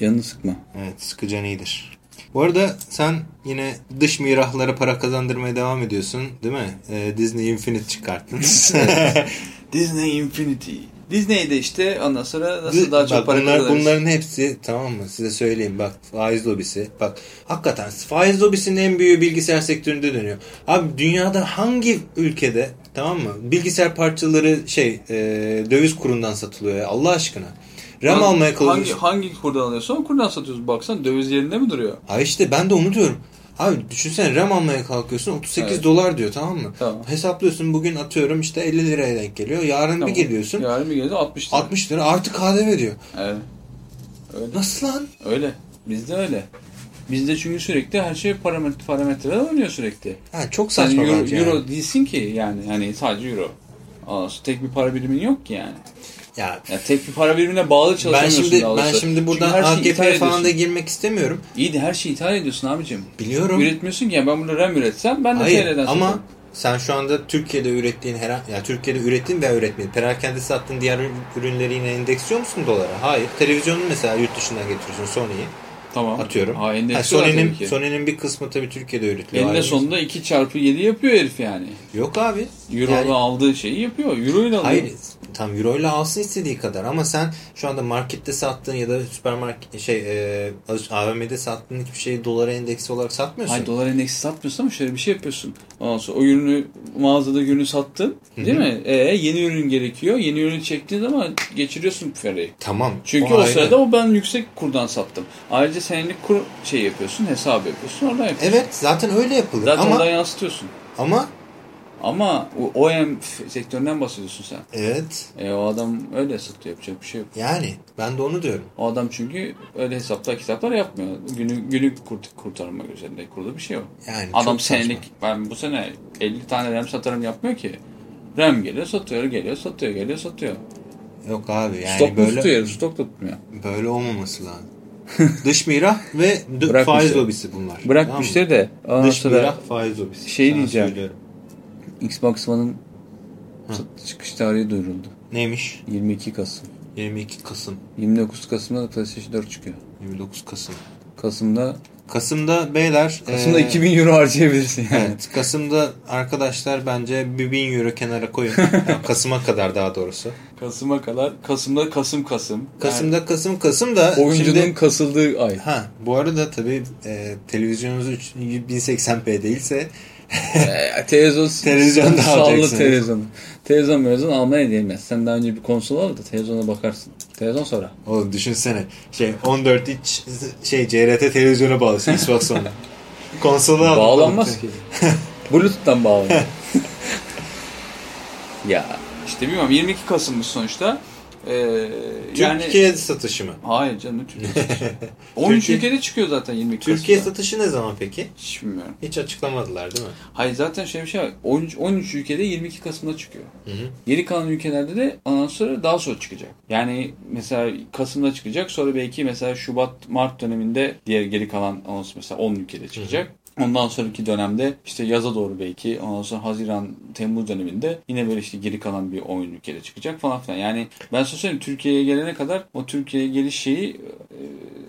Canını sıkma. Evet sıkıcan iyidir. Bu arada sen yine dış mirahlara para kazandırmaya devam ediyorsun değil mi? Ee, Disney Infinite çıkarttın. Disney Infinity. Disney'de işte ondan sonra nasıl daha çok bak, para bunlar, kazanırız. bunların hepsi tamam mı size söyleyeyim bak faiz lobisi bak hakikaten faiz lobisinin en büyüğü bilgisayar sektöründe dönüyor. Abi dünyada hangi ülkede tamam mı bilgisayar parçaları şey e, döviz kurundan satılıyor ya Allah aşkına. RAM Hangi- almaya hangi, kalıyorsun. hangi kurdan alıyorsan o kurdan satıyorsun. Baksana döviz yerinde mi duruyor? Ha işte ben de onu diyorum. Abi düşünsene RAM almaya kalkıyorsun 38 Evet. dolar diyor tamam mı? Tamam. Hesaplıyorsun bugün atıyorum işte 50 liraya denk geliyor. Yarın Tamam. bir geliyorsun Yarın bir geliyor 60 lira. 60 lira artı KDV diyor. Evet. Öyle. Nasıl lan? Öyle. Bizde öyle. Bizde çünkü sürekli her şey parametre, parametreler oynuyor sürekli. Ha, çok saçma euro, bence yani. euro değilsin ki yani. Hani sadece euro. Aa, tek bir para birimin yok ki yani. Ya Ya tek bir para birimine bağlı ben çalışamıyorsun şimdi daha ben şimdi buradan AKP'ye falan da girmek istemiyorum. İyi de her şeyi ithal ediyorsun abicim. Biliyorum. Üretmiyorsun ki ya ben burada RAM üretsem ben de Hayır TL'den ama sen şu anda Türkiye'de ürettiğin her ya Türkiye'de ürettiğin veya üretmediğin perakende sattığın diğer ürünleri yine endeksliyor musun dolara? Hayır. Televizyonunu mesela yurt dışından getiriyorsun Sony'yi. Tamam. Atıyorum. Ha, endeksliyorlar Sony'nin. Sony'nin bir kısmı tabii Türkiye'de üretiliyor. Eninde sonunda 2 çarpı 7 yapıyor herif yani. Yok abi. Euro'da Yani- aldığı şeyi yapıyor. Euro ile alıyor. Hayır tam euro ile alsın istediği kadar ama sen şu anda markette sattığın ya da süpermarket şey e, AVM'de sattığın hiçbir şeyi dolara endeksi olarak satmıyorsun. Hayır dolar endeksi satmıyorsun ama şöyle bir şey yapıyorsun. Ondan sonra o ürünü mağazada ürünü sattın değil mi? E, yeni ürün gerekiyor. Yeni ürünü çektiğin zaman geçiriyorsun parayı. Tamam. Çünkü o, ayrı. sırada o ben yüksek kurdan sattım. Ayrıca senelik kur şey yapıyorsun, hesabı yapıyorsun, oradan yapıyorsun. Evet zaten öyle yapılır Zaten ama oradan yansıtıyorsun. ama Ama o OEM sektöründen bahsediyorsun sen. evet E, o adam öyle satıyor, yapacak bir şey yok. yani ben de onu diyorum. O adam çünkü öyle hesaplar kitaplar yapmıyor. Günü, günlük kurt, kurtarma üzerinde kurulu bir şey yok. Yani Adam saçma. senelik ben bu sene 50 tane RAM satarım yapmıyor ki. RAM geliyor satıyor, geliyor satıyor, geliyor satıyor. Yok abi yani stok böyle tutuyor, stok tutmuyor. böyle olmaması lazım. Dış mirah ve Bırak faiz müşteri. lobisi bunlar. Bırak Tamam müşteri de Dış sonra mirah faiz lobisi. şey Sana diyeceğim. söylüyorum. Xbox One'ın çıkış tarihi duyuruldu. Neymiş? 22 Kasım. 22 Kasım. 29 Kasım'da da PlayStation 4 çıkıyor. 29 Kasım. Kasım'da Kasım'da beyler Kasım'da eee, 2000 euro harcayabilirsin yani. Evet, Kasım'da arkadaşlar bence bir bin euro kenara koyun. Yani Kasım'a kadar daha doğrusu. Kasım'a kadar Kasım'da Kasım Kasım. Kasım'da Kasım Kasım da Yani oyuncunun şimdi kasıldığı ay. ha bu arada tabii e, televizyonunuz üç- 1080p değilse Ee, televizyon Televizyon da sallı alacaksınız. televizyon. Televizyon televizyon almaya değmez. Sen daha önce bir konsol al da televizyona bakarsın. Televizyon sonra. oğlum düşünsene şey 14 inç şey CRT televizyona bağlısın Xbox One'a. Konsolu al. Bağlanmaz ki. Bluetooth'tan bağlanır. Ya işte bilmiyorum 22 Kasım'mış sonuçta. Ee, yani Türkiye satışı mı? Hayır canım Türkiye. 13 Türkiye- ülkede çıkıyor zaten 22 Türkiye Kasım'da. satışı ne zaman peki? Hiç bilmiyorum. Hiç açıklamadılar değil mi? Hayır zaten şöyle bir şey var. 13, 13 ülkede 22 Kasım'da çıkıyor. Hı hı. Geri kalan ülkelerde de ondan sonra daha sonra çıkacak. Yani mesela Kasım'da çıkacak sonra belki mesela Şubat Mart döneminde diğer geri kalan sonra mesela 10 ülkede çıkacak. Ondan sonraki dönemde işte yaza doğru belki ondan sonra Haziran Temmuz döneminde yine böyle işte geri kalan bir 10 ülkede çıkacak falan filan. Yani ben söyleyeyim Türkiye'ye gelene kadar o Türkiye'ye geliş şeyi e,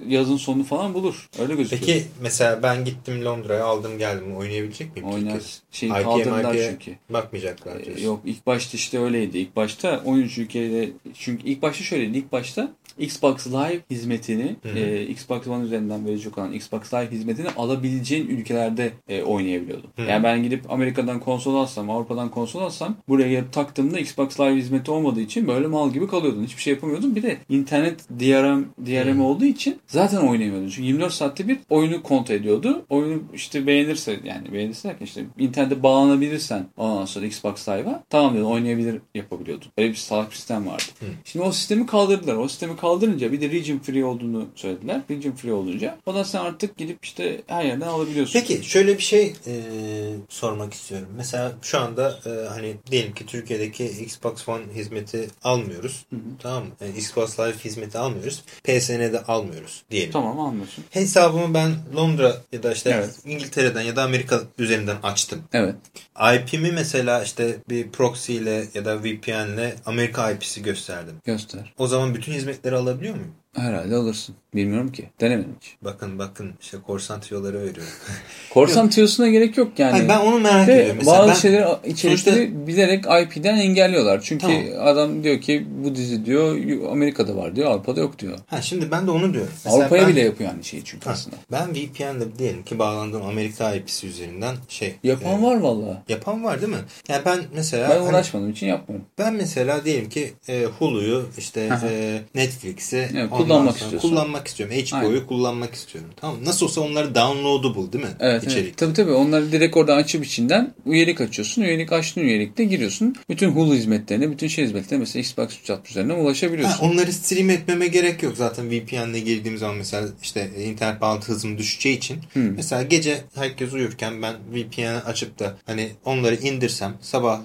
yazın sonu falan bulur. Öyle gözüküyor. Peki mesela ben gittim Londra'ya aldım geldim oynayabilecek miyim? Oynar. Şey kaldırdılar çünkü. Bakmayacaklar Ee. Yok ilk başta işte öyleydi. İlk başta 13 ülkede çünkü ilk başta şöyleydi. İlk başta Xbox Live hizmetini Hı hı. e, Xbox One üzerinden verecek olan Xbox Live hizmetini alabileceğin ülkelerde e, oynayabiliyordun. Hı. Yani ben gidip Amerika'dan konsol alsam, Avrupa'dan konsol alsam buraya gelip taktığımda Xbox Live hizmeti olmadığı için böyle mal gibi kalıyordun. Hiçbir şey yapamıyordun. Bir de internet DRM, DRM Hı. olduğu için zaten oynayamıyordun. Çünkü 24 saatte bir oyunu kontrol ediyordu. Oyunu işte beğenirse yani beğenirse derken işte internete bağlanabilirsen ondan sonra Xbox Live'a tamam diyordun oynayabilir yapabiliyordun. Öyle bir salak bir sistem vardı. Hı. Şimdi o sistemi kaldırdılar. O sistemi kaldırınca bir de region free olduğunu söylediler. Region free olunca o da sen artık gidip işte her yerden alabiliyorsun. Peki şöyle bir şey e, sormak istiyorum. Mesela şu anda e, hani diyelim ki Türkiye'deki Xbox One hizmeti almıyoruz. Tamam mı? Yani Xbox Live hizmeti almıyoruz. PSN'de almıyoruz diyelim. Tamam anlıyorsun. Hesabımı ben Londra ya da işte Evet. İngiltere'den ya da Amerika üzerinden açtım. Evet. IP'mi mesela işte bir proxy ile ya da VPN ile Amerika IP'si gösterdim. Göster. O zaman bütün hizmetleri alabiliyor muyum? Herhalde alırsın. Bilmiyorum ki. Denemedim hiç. Bakın bakın işte korsan tüyoları veriyorum. Korsan tüyosuna gerek yok yani. Hayır, ben onu merak Ve ediyorum. Mesela bazı ben, şeyleri içerikleri sonuçta- bilerek IP'den engelliyorlar. Çünkü Tamam. adam diyor ki bu dizi diyor Amerika'da var diyor Avrupa'da yok diyor. ha, şimdi ben de onu diyorum. Avrupa'ya bile yapıyor aynı şeyi çünkü Ha, aslında. ben VPN'le diyelim ki bağlandığım Amerika IP'si üzerinden şey. Yapan e, var vallahi. Yapan var değil mi? Yani ben mesela Ben hani- uğraşmadığım için yapmıyorum. ben mesela diyelim ki e, Hulu'yu işte e, Netflix'i Evet, kullanmak istiyorsun. Kullanmak istiyorum. HBO'yu kullanmak istiyorum. Tamam? Nasıl olsa onları downloadable değil mi? Evet, İçerik. evet. Tabii tabii. Onları direkt oradan açıp içinden üyelik açıyorsun. Üyelik açtığın üyelikte giriyorsun. Bütün Hulu hizmetlerine, bütün şey hizmetlerine mesela Xbox 360 üzerinden Ha, ulaşabiliyorsun. onları stream etmeme gerek yok zaten VPN'le girdiğim zaman mesela işte internet bağlantı hızım düşeceği için Hmm. mesela gece herkes uyurken ben VPN açıp da hani onları indirsem sabah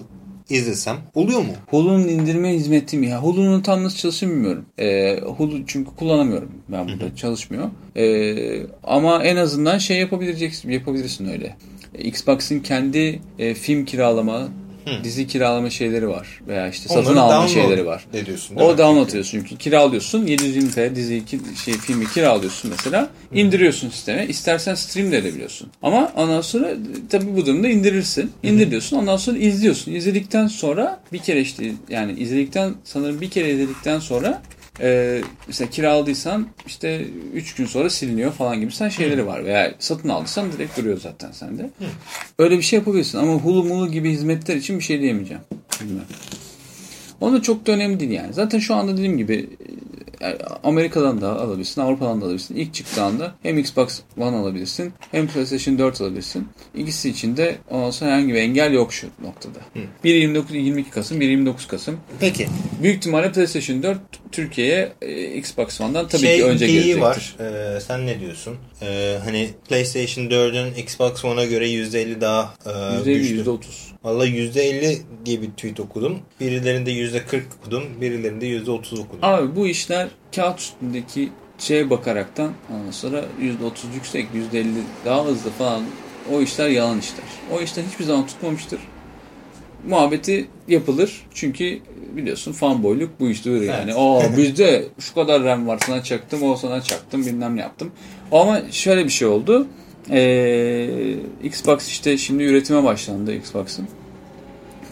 izlesem oluyor mu? Hulu'nun indirme hizmeti mi ya? Hulu'nun tam nasıl çalıştığını bilmiyorum. Ee, Hulu çünkü kullanamıyorum ben burada çalışmıyor. Ee, ama en azından şey yapabileceksin, yapabilirsin öyle. Xbox'ın kendi e, film kiralama, Hı. dizi kiralama şeyleri var veya işte satın Onları alma şeyleri var. ediyorsun O download ediyorsun çünkü kiralıyorsun 720p diziyi ki- şey filmi kiralıyorsun mesela indiriyorsun sisteme istersen stream de edebiliyorsun. Ama ondan sonra tabi bu durumda indirirsin indiriyorsun ondan sonra izliyorsun. İzledikten sonra bir kere işte yani izledikten sanırım bir kere izledikten sonra e, mesela kiraladıysan işte 3 gün sonra siliniyor falan gibi sen şeyleri var veya satın aldıysan direkt duruyor zaten sende. Öyle bir şey yapabilirsin ama Hulu Mulu gibi hizmetler için bir şey diyemeyeceğim. Bilmem. Onu çok da önemli değil yani. Zaten şu anda dediğim gibi e, Amerika'dan da alabilirsin, Avrupa'dan da alabilirsin. İlk çıktığında hem Xbox One alabilirsin hem PlayStation 4 alabilirsin. İkisi için de ondan sonra herhangi bir engel yok şu noktada. Biri 29, 22 Kasım, biri 29 Kasım. Peki. Büyük ihtimalle PlayStation 4 Türkiye'ye e, Xbox One'dan tabii şey ki önce gelecektir. var. Ee, sen ne diyorsun? Ee, hani PlayStation 4'ün Xbox One'a göre %50 daha e, %50, güçlü. %30. Valla %50 diye bir tweet okudum. Birilerinde %40 okudum. Birilerinde %30 okudum. Abi bu işler kağıt üstündeki şeye bakaraktan ondan sonra %30 yüksek, %50 daha hızlı falan o işler yalan işler. O işler hiçbir zaman tutmamıştır. Muhabbeti yapılır. Çünkü biliyorsun fanboyluk bu işte öyle yani. Evet. Aa bizde şu kadar RAM var sana çaktım, o sana çaktım bilmem ne yaptım. Ama şöyle bir şey oldu. Ee, Xbox işte şimdi üretime başlandı Xbox'ın.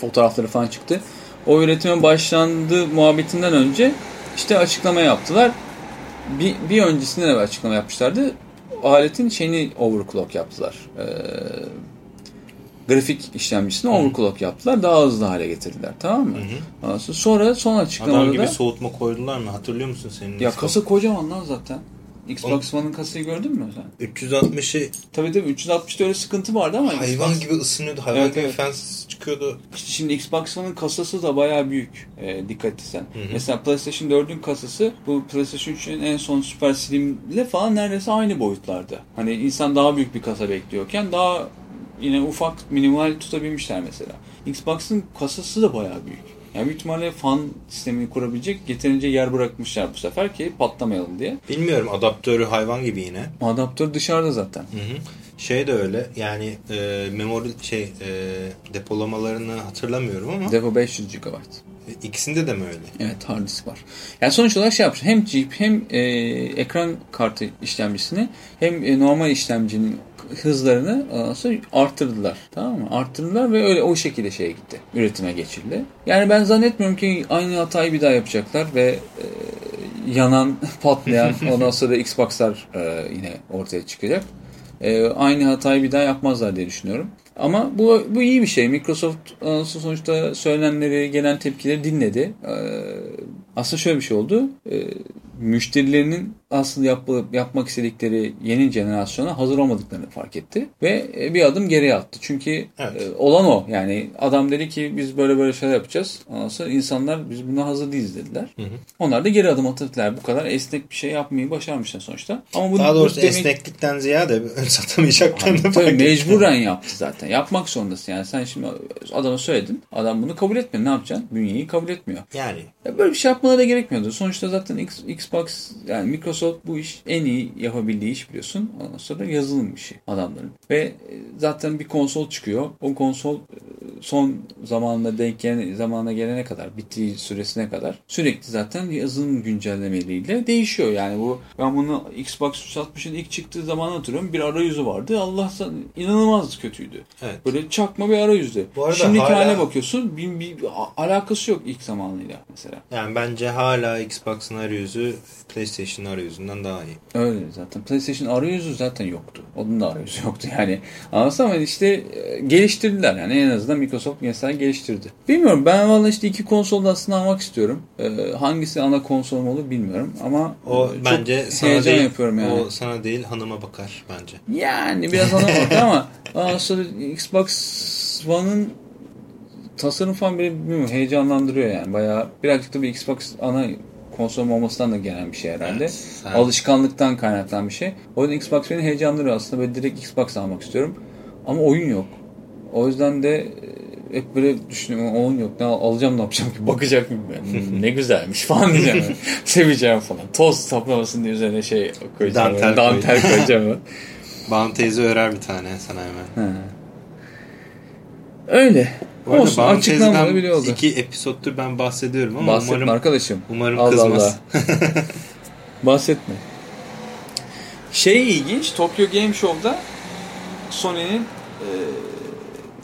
Fotoğrafları falan çıktı. O üretime başlandığı muhabbetinden önce işte açıklama yaptılar. Bir, bir öncesinde de bir açıklama yapmışlardı. Aletin şeyini overclock yaptılar. Ee, grafik işlemcisini overclock yaptılar. Daha hızlı hale getirdiler. Tamam mı? Ondan sonra- Sonra son Adam açıklamada gibi da soğutma koydular mı? Hatırlıyor musun senin? ya Xbox? kasa kocaman lan zaten. Xbox One'ın kasayı gördün mü sen? 360'ı Tabii tabii 360'da öyle sıkıntı vardı ama hayvan Xbox- gibi ısınıyordu. Hayvan Evet, gibi evet. fan çıkıyordu. İşte şimdi Xbox One'ın kasası da bayağı büyük e, dikkat etsen. Mesela PlayStation 4'ün kasası bu PlayStation 3'ün en son Super Slim'le falan neredeyse aynı boyutlarda. Hani insan daha büyük bir kasa bekliyorken daha yine ufak minimal tutabilmişler mesela. Xbox'ın kasası da bayağı büyük. Yani büyük ihtimalle fan sistemini kurabilecek yeterince yer bırakmışlar bu sefer ki patlamayalım diye. Bilmiyorum adaptörü hayvan gibi yine. Adaptör dışarıda zaten. Şey de öyle yani e, memori şey e, depolamalarını hatırlamıyorum ama Depo 500 GB. ikisinde de mi öyle? Evet hard disk var. Yani sonuç olarak şey yapmış. Hem chip hem e, ekran kartı işlemcisini hem e, normal işlemcinin hızlarını ondan arttırdılar. Tamam mı? Arttırdılar ve öyle o şekilde şeye gitti. Üretime geçildi. Yani ben zannetmiyorum ki aynı hatayı bir daha yapacaklar ve e, yanan, patlayan ondan sonra Xbox'lar e, yine ortaya çıkacak. E, aynı hatayı bir daha yapmazlar diye düşünüyorum. Ama bu, bu iyi bir şey. Microsoft e, sonuçta söylenenleri, gelen tepkileri dinledi. E, aslında şöyle bir şey oldu. Müşterilerinin aslında yap, yapmak istedikleri yeni jenerasyona hazır olmadıklarını fark etti. Ve e, bir adım geriye attı. Çünkü Evet. e, olan o. Yani adam dedi ki biz böyle böyle şeyler yapacağız. Ondan sonra insanlar biz buna hazır değiliz dediler. Onlar da geri adım attılar. Bu kadar esnek bir şey yapmayı başarmışlar sonuçta. Ama bu, Daha doğrusu bu demek- esneklikten ziyade satamayacaklarını Tabii fark mecburen yaptı zaten. Yapmak zorundasın yani. Sen şimdi adama söyledin. Adam bunu kabul etmiyor. Ne yapacaksın? Bünyeyi kabul etmiyor. Yani Ya böyle bir şey yapmaları da gerekmiyordu. Sonuçta zaten X- Xbox yani Microsoft bu iş en iyi yapabildiği iş biliyorsun. Ondan sonra yazılım işi adamların. Ve e, zaten bir konsol çıkıyor. O konsol e, son zamanla denk gelene, zamana gelene kadar bittiği süresine kadar sürekli zaten yazılım güncellemeleriyle değişiyor. Yani bu ben bunu Xbox 360'ın ilk çıktığı zaman hatırlıyorum. Bir arayüzü vardı. Allah inanılmaz kötüydü. Evet. Böyle çakma bir arayüzdü. Bu arada Şimdiki hala- hale bakıyorsun bir, bir a- alakası yok ilk zamanıyla mesela. yani bence hala Xbox'ın arayüzü PlayStation arayüzünden daha iyi. Öyle zaten. PlayStation arayüzü zaten yoktu. Onun da arayüzü yoktu yani. Anladın ama işte e, geliştirdiler yani en azından Microsoft mesela geliştirdi. Bilmiyorum ben valla işte iki konsol da aslında almak istiyorum. Ee, hangisi ana konsolum olur bilmiyorum ama O e, çok bence sana heyecan değil, yapıyorum yani. o sana değil hanıma bakar bence. Yani biraz anlamadım ama ondan sonra Xbox One'ın tasarım falan beni bilmiyorum heyecanlandırıyor yani. Bayağı birazcık da bir Xbox ana konsol olmasından da gelen bir şey herhalde. Evet, Alışkanlıktan kaynaklanan bir şey. O yüzden Xbox beni heyecanlandırıyor aslında. Böyle direkt Xbox almak istiyorum. Ama oyun yok. O yüzden de e, hep böyle düşünüyorum oyun yok. Ne al- alacağım ne yapacağım ki? Bakacak mıyım ben? Hmm, ne güzelmiş falan diyeceğim. Seveceğim falan. Toz saplamasın diye üzerine şey koyacağım. Dantel Dantel koyacağım. Bana teyze örer bir tane sana hemen. Öyle. Bu arada Olsun teyzeden bile oldu. iki episoddur ben bahsediyorum ama Bahsetme umarım, arkadaşım. umarım Allah kızmaz. Allah. Bahsetme. Şey ilginç. Tokyo Game Show'da Sony'nin e,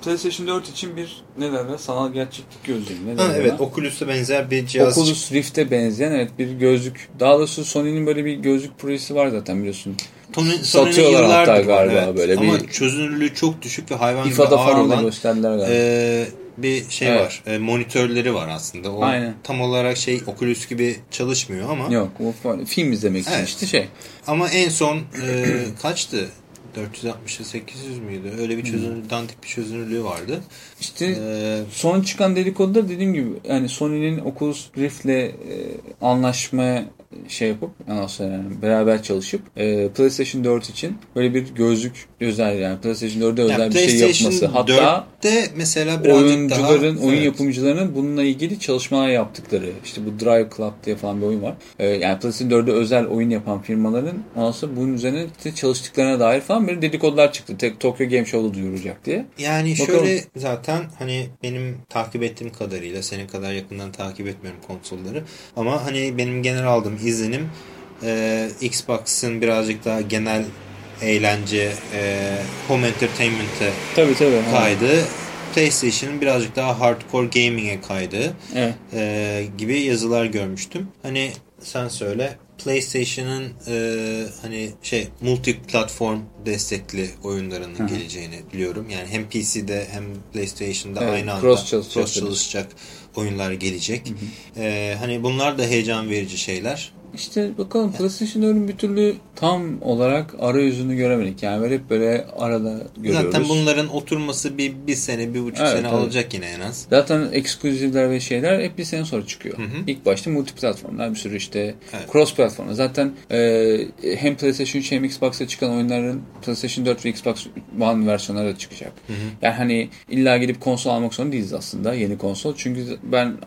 PlayStation 4 için bir ne derler sanal gerçeklik gözlüğü. Ne Ha, evet ona? Oculus'a benzer bir cihaz Oculus Rift'e benzeyen evet bir gözlük. Daha doğrusu Sony'nin böyle bir gözlük projesi var zaten biliyorsun. Tony, Satıyorlar hatta galiba böyle Ama bir- çözünürlüğü çok düşük ve hayvan gibi ağır olan e, bir şey Evet. var. E, monitörleri var aslında. O Aynen. tam olarak şey Oculus gibi çalışmıyor ama Yok o film izlemek için Evet. işte şey. ama en son e, kaçtı? 460'ı 800 müydü? Öyle bir çözünürlüğü, dandik bir çözünürlüğü vardı. İşte E, Son çıkan dedikoduda dediğim gibi yani Sony'nin Oculus Rift'le e, anlaşmaya şey yapıp ondan sonra beraber çalışıp e, PlayStation 4 için böyle bir gözlük özel yani PlayStation 4'e özel yani bir şey yapması. Hatta 4'te mesela birazcık oyuncuların, daha oyun evet. yapımcılarının bununla ilgili çalışmalar yaptıkları. işte bu Drive Club diye falan bir oyun var. E, yani PlayStation 4'e özel oyun yapan firmaların sonra bunun üzerine çalıştıklarına dair falan böyle dedikodular çıktı. Tek Tokyo Game Show'da duyuracak diye. Yani Bakalım. şöyle zaten hani benim takip ettiğim kadarıyla senin kadar yakından takip etmiyorum konsolları ama hani benim genel aldığım izlenim e, Xbox'ın birazcık daha genel eğlence e, home entertainment'e Tabii tabii. kaydı. PlayStation'ın birazcık daha hardcore gaming'e kaydı Evet. e, gibi yazılar görmüştüm. Hani sen söyle PlayStation'ın e, hani şey multi platform destekli oyunlarının geleceğini biliyorum. Yani hem PC'de hem PlayStation'da Evet, aynı anda cross çalışacak cross çalışacak oyunlar gelecek. E, hani bunlar da heyecan verici şeyler. İşte bakalım PlayStation 4'ün bir türlü tam olarak arayüzünü göremedik. Yani böyle hep böyle arada görüyoruz. Zaten bunların oturması bir, bir sene, bir buçuk Evet, sene evet. alacak yine en az. Zaten ekskluzivler ve şeyler hep bir sene sonra çıkıyor. İlk başta multi platformlar bir sürü işte Evet. cross platformlar. Zaten e, hem PlayStation 3 hem Xbox'a çıkan oyunların PlayStation 4 ve Xbox One versiyonları da çıkacak. Yani hani illa gidip konsol almak zorunda değiliz aslında yeni konsol. Çünkü ben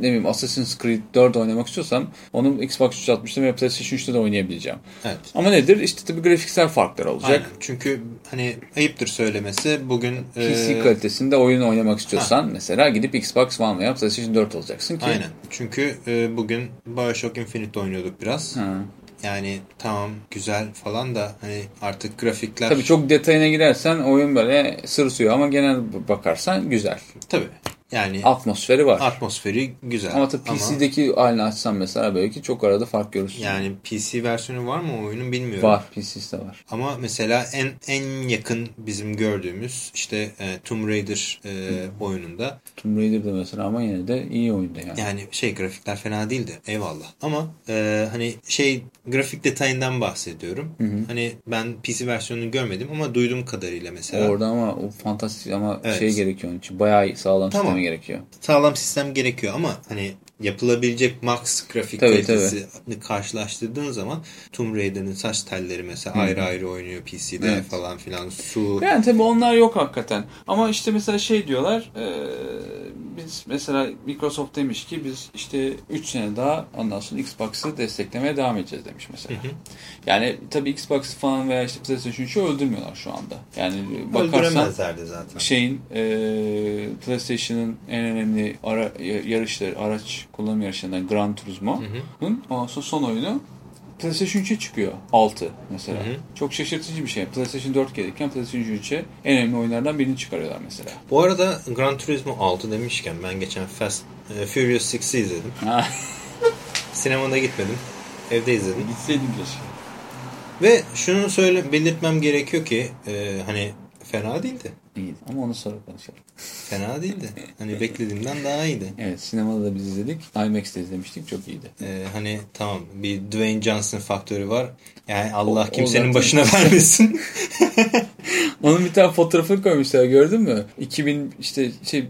ne bileyim Assassin's Creed 4 oynamak istiyorsam onu Xbox 360'da ve PlayStation 3'te de oynayabileceğim. Evet. Ama nedir? İşte tabii grafiksel farklar olacak. Aynen. Çünkü hani ayıptır söylemesi bugün PC e, kalitesinde oyun oynamak istiyorsan mesela gidip Xbox One veya PlayStation 4 alacaksın ki. Aynen. Çünkü e, bugün Bioshock Infinite oynuyorduk biraz. Ha. Yani tamam güzel falan da hani artık grafikler Tabii çok detayına girersen oyun böyle sırsıyor ama genel bakarsan güzel. Tabii. Yani Atmosferi var. atmosferi güzel. ama tabii PC'deki halini açsan mesela belki çok arada fark görürsün. yani PC versiyonu var mı oyunun bilmiyorum. Var PC'si de var. Ama mesela en en yakın bizim gördüğümüz işte e, Tomb Raider e, oyununda Tomb Raider'da mesela ama yine de iyi oyunda yani. yani şey grafikler fena değildi eyvallah. Ama e, hani şey grafik detayından bahsediyorum. Hani ben PC versiyonunu görmedim ama duyduğum kadarıyla mesela Orada ama o fantastik ama Evet. şey gerekiyor onun için. Bayağı sağlam Tamam. Gerekiyor. sağlam sistem gerekiyor ama hani yapılabilecek max grafik Tabii, kalitesini karşılaştırdığın zaman Tomb Raider'ın saç telleri mesela ayrı ayrı oynuyor PC'de Evet. falan filan su Yani tabii onlar yok hakikaten. Ama işte mesela şey diyorlar e, biz mesela Microsoft demiş ki biz işte 3 sene daha ondan sonra Xbox'ı desteklemeye devam edeceğiz demiş mesela. Yani tabii Xbox falan veya işte PlayStation 3'ü öldürmüyorlar şu anda. Yani bakarsan zaten. şeyin e, PlayStation'ın en önemli ara, yarışları, araç kullanım yarışlarından Gran Turismo'nun son oyunu PlayStation 3'e çıkıyor. 6 mesela. Çok şaşırtıcı bir şey. PlayStation 4 gelirken PlayStation 3'e en önemli oyunlardan birini çıkarıyorlar mesela. Bu arada Gran Turismo 6 demişken ben geçen Fast e, Furious 6'i izledim. Sinemada gitmedim. Evde izledim. gitseydim keşke. Ve şunu söyle belirtmem gerekiyor ki e, hani fena değildi. İyiydi. Ama onu sonra konuşalım. Fena değildi. Hani beklediğimden daha iyiydi. Evet sinemada da biz izledik. IMAX'te izlemiştik. Çok iyiydi. E, hani tamam bir Dwayne Johnson faktörü var. Yani Allah O- o kimsenin zaten- başına vermesin. Onun bir tane fotoğrafını koymuşlar gördün mü? 2000 işte şey... eee,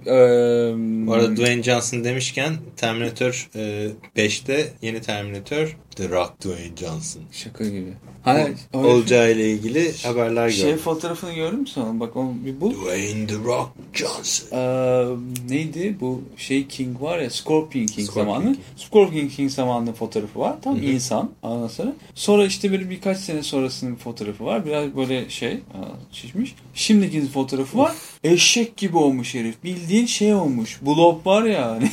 Bu arada Dwayne Johnson demişken Terminator e, 5'te yeni Terminator The Rock Dwayne Johnson. Şaka gibi. Hani Olacağı ile ilgili haberler Şey gördüm. fotoğrafını gördün mü sen? Bak onu bir bul. Dwayne The Rock Johnson. Ee, neydi bu şey King var ya Scorpion King Scorpion zamanı. King. Scorpion King zamanında fotoğrafı var. Tam insan ondan sonra. Sonra işte böyle birkaç sene sonrasının fotoğrafı var. Biraz böyle şey şişmiş. Şimdiki fotoğrafı var. Eşek gibi olmuş herif. Bildiğin şey olmuş. Blob var ya hani.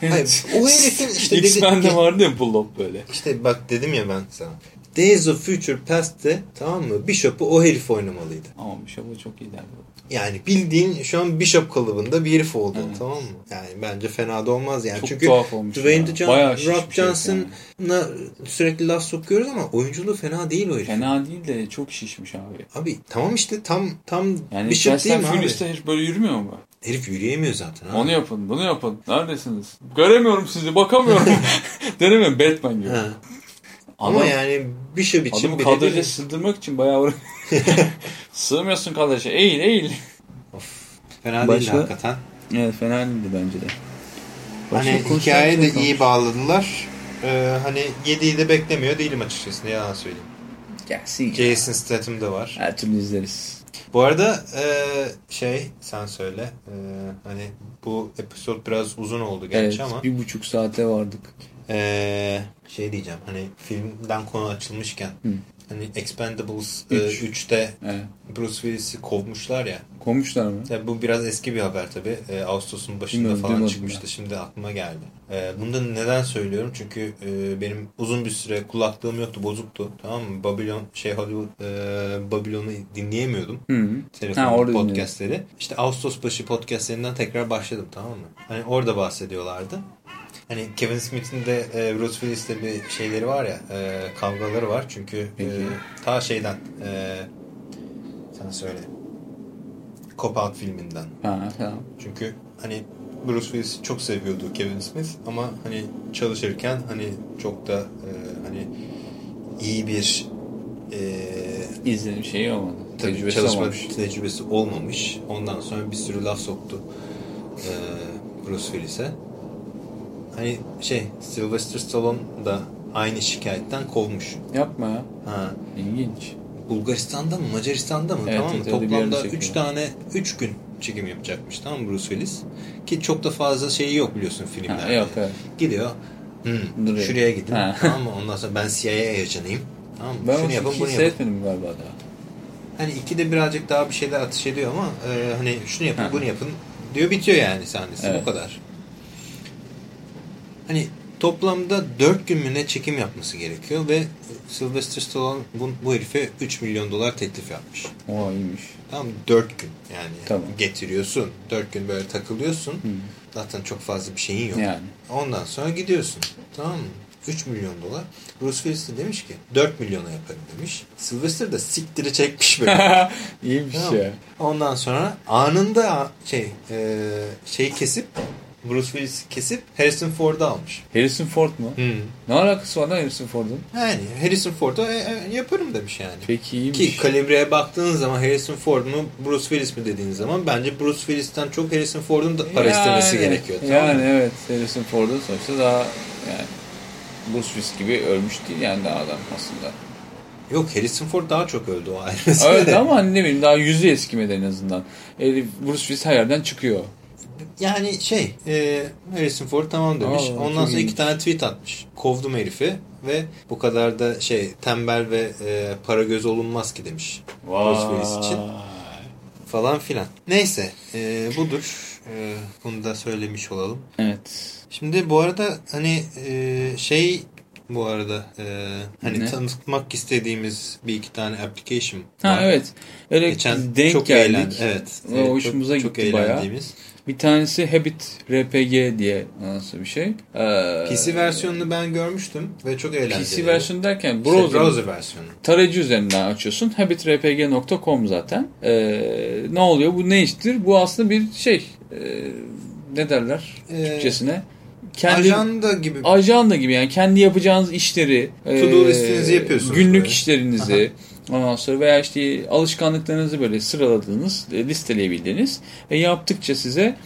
Hayır, o herifin işte X-Men'de vardı ya Blob böyle. İşte bak dedim ya ben sana. Days of Future Past'te tamam mı? Bishop'u o herif oynamalıydı. Ama şabı çok iyi derdi. Yani bildiğin şu an Bishop kalıbında bir herif oldu tamam mı? Yani bence fena da olmaz yani. Çok Çünkü tuhaf olmuş Dwayne John, Rock herif Johnson'a sürekli laf sokuyoruz ama oyunculuğu fena değil o herif. Fena değil de çok şişmiş abi. Abi tamam işte tam tam Yani Bishop değil mi abi? Furious'ta hiç böyle yürümüyor mu? Herif yürüyemiyor zaten abi. Onu yapın, bunu yapın. Neredesiniz? Göremiyorum sizi, bakamıyorum. Denemiyorum Batman gibi. Ha. Ama yani Bishop için Adamı bile kadraja değil. sığdırmak için bayağı Sığmıyorsun kadraja. Eğil, eğil. Fena Başka? değil hakikaten. Evet, fena değildi bence de. Hani konuşacak hikayeyi şey de iyi bağladılar. Ee, hani 7'yi de beklemiyor değilim açıkçası. Ne yalan söyleyeyim. Gelsin ya. Jason Statham da var. Her türlü izleriz. Bu arada e, şey sen söyle. e, hani bu episod biraz uzun oldu gerçi Evet, ama bir buçuk saate vardık. e, şey diyeceğim. Hani filmden konu açılmışken hani Expendables e, Üç. 3'te Evet. Bruce Willis'i kovmuşlar ya. Kovmuşlar mı? Tabii bu biraz eski bir haber tabii. Ee, Ağustos'un başında Bilmiyorum, falan çıkmıştı. ben. Şimdi aklıma geldi. Ee, bunu da neden söylüyorum? Çünkü e, benim uzun bir süre kulaklığım yoktu, bozuktu. Tamam mı? Babylon, şey Hollywood, e, Babylon'u dinleyemiyordum. Hı podcastleri. İşte Ağustos başı podcastlerinden tekrar başladım tamam mı? Hani orada bahsediyorlardı. Hani Kevin Smith'in de e, Bruce Willis'le bir şeyleri var ya, e, kavgaları var. Çünkü e, Peki. ta şeyden, e, sen söyle, Cop Out filminden. Ha, tamam. Çünkü hani Bruce Willis çok seviyordu Kevin Smith ama hani çalışırken hani çok da e, hani iyi bir e, İzlediğim şey olmadı. tabii Tecrübesi çalışma olmamış. tecrübesi olmamış. Ondan sonra bir sürü laf soktu e, Bruce Willis'e. Hani şey Sylvester Stallone da aynı şikayetten kovmuş. Yapma ya. Ha, İlginç. Bulgaristan'da mı Macaristan'da mı Evet, tamam mı? evet, Toplamda çekiyor. 3 tane 3 gün çekim yapacakmış tamam mı Bruce Willis? Ki çok da fazla şeyi yok biliyorsun filmlerde. Ha, yok evet. Gidiyor. "Hmm, Duruyor. şuraya gidin. Ha. tamam mı? Ondan sonra ben CIA ajanıyım. Tamam mı? Ben Şunu yapın bunu yapın. galiba daha. Hani ikide birazcık daha bir şeyler atış ediyor ama e, hani şunu yapın Ha. bunu yapın diyor bitiyor yani sahnesi Evet. o kadar. Hani toplamda 4 gün mü ne çekim yapması gerekiyor ve Sylvester Stallone bu, bu herife 3 milyon dolar teklif yapmış. Oha iyiymiş. Tamam 4 gün yani Tamam. getiriyorsun. 4 gün böyle takılıyorsun. Zaten çok fazla bir şeyin yok. Yani. Ondan sonra gidiyorsun. Tamam mı? 3 milyon dolar. Bruce Willis de demiş ki 4 milyona yaparım demiş. Sylvester de siktiri çekmiş böyle. İyiymiş Tamam. ya. Ondan sonra anında şey e, şeyi kesip Bruce Willis kesip Harrison Ford'u almış. Harrison Ford mu? Ne alakası var lan Harrison Ford'un? Yani Harrison Ford'u e, e, yaparım demiş yani. Peki iyiymiş. Ki kalibreye baktığın zaman Harrison Ford mu Bruce Willis mi dediğin zaman bence Bruce Willis'ten çok Harrison Ford'un da para istemesi gerekiyor. Tamam yani mı? evet Harrison Ford'un sonuçta daha yani Bruce Willis gibi ölmüş değil yani daha adam aslında. Yok Harrison Ford daha çok öldü o mesele Evet ama hani ne bileyim daha yüzü eskimedi en azından. Bruce Willis her yerden çıkıyor. Yani şey e, Harrison Ford tamam demiş. Aa, Ondan sonra iki tane tweet atmış. Kovdum herifi ve bu kadar da şey tembel ve e, para göz olunmaz ki demiş. Bruce için. Falan filan. Neyse e, budur. E, bunu da söylemiş olalım. Evet. Şimdi bu arada hani e, şey bu arada e, hani Ne? tanıtmak istediğimiz bir iki tane application Ha var. evet. Öyle Geçen denk çok geldik. eğlendik. Evet. Ve evet, hoşumuza çok, gitti çok bayağı. Bir tanesi Habit RPG diye nasıl bir şey. Ee, PC versiyonunu ben görmüştüm ve çok eğlenceli. PC versiyonu derken İşte browser, browser versiyonu. tarayıcı üzerinden açıyorsun. habitrpg.com zaten. Ee, ne oluyor? Bu ne iştir? Bu aslında bir şey. e, ne derler Ee, Türkçesine? Kendi Ajanda gibi. ajanda gibi yani kendi yapacağınız işleri, To-do e, listenizi yapıyorsunuz günlük böyle. işlerinizi, ondan sonra veya işte alışkanlıklarınızı böyle sıraladığınız, e, listeleyebildiğiniz ve yaptıkça size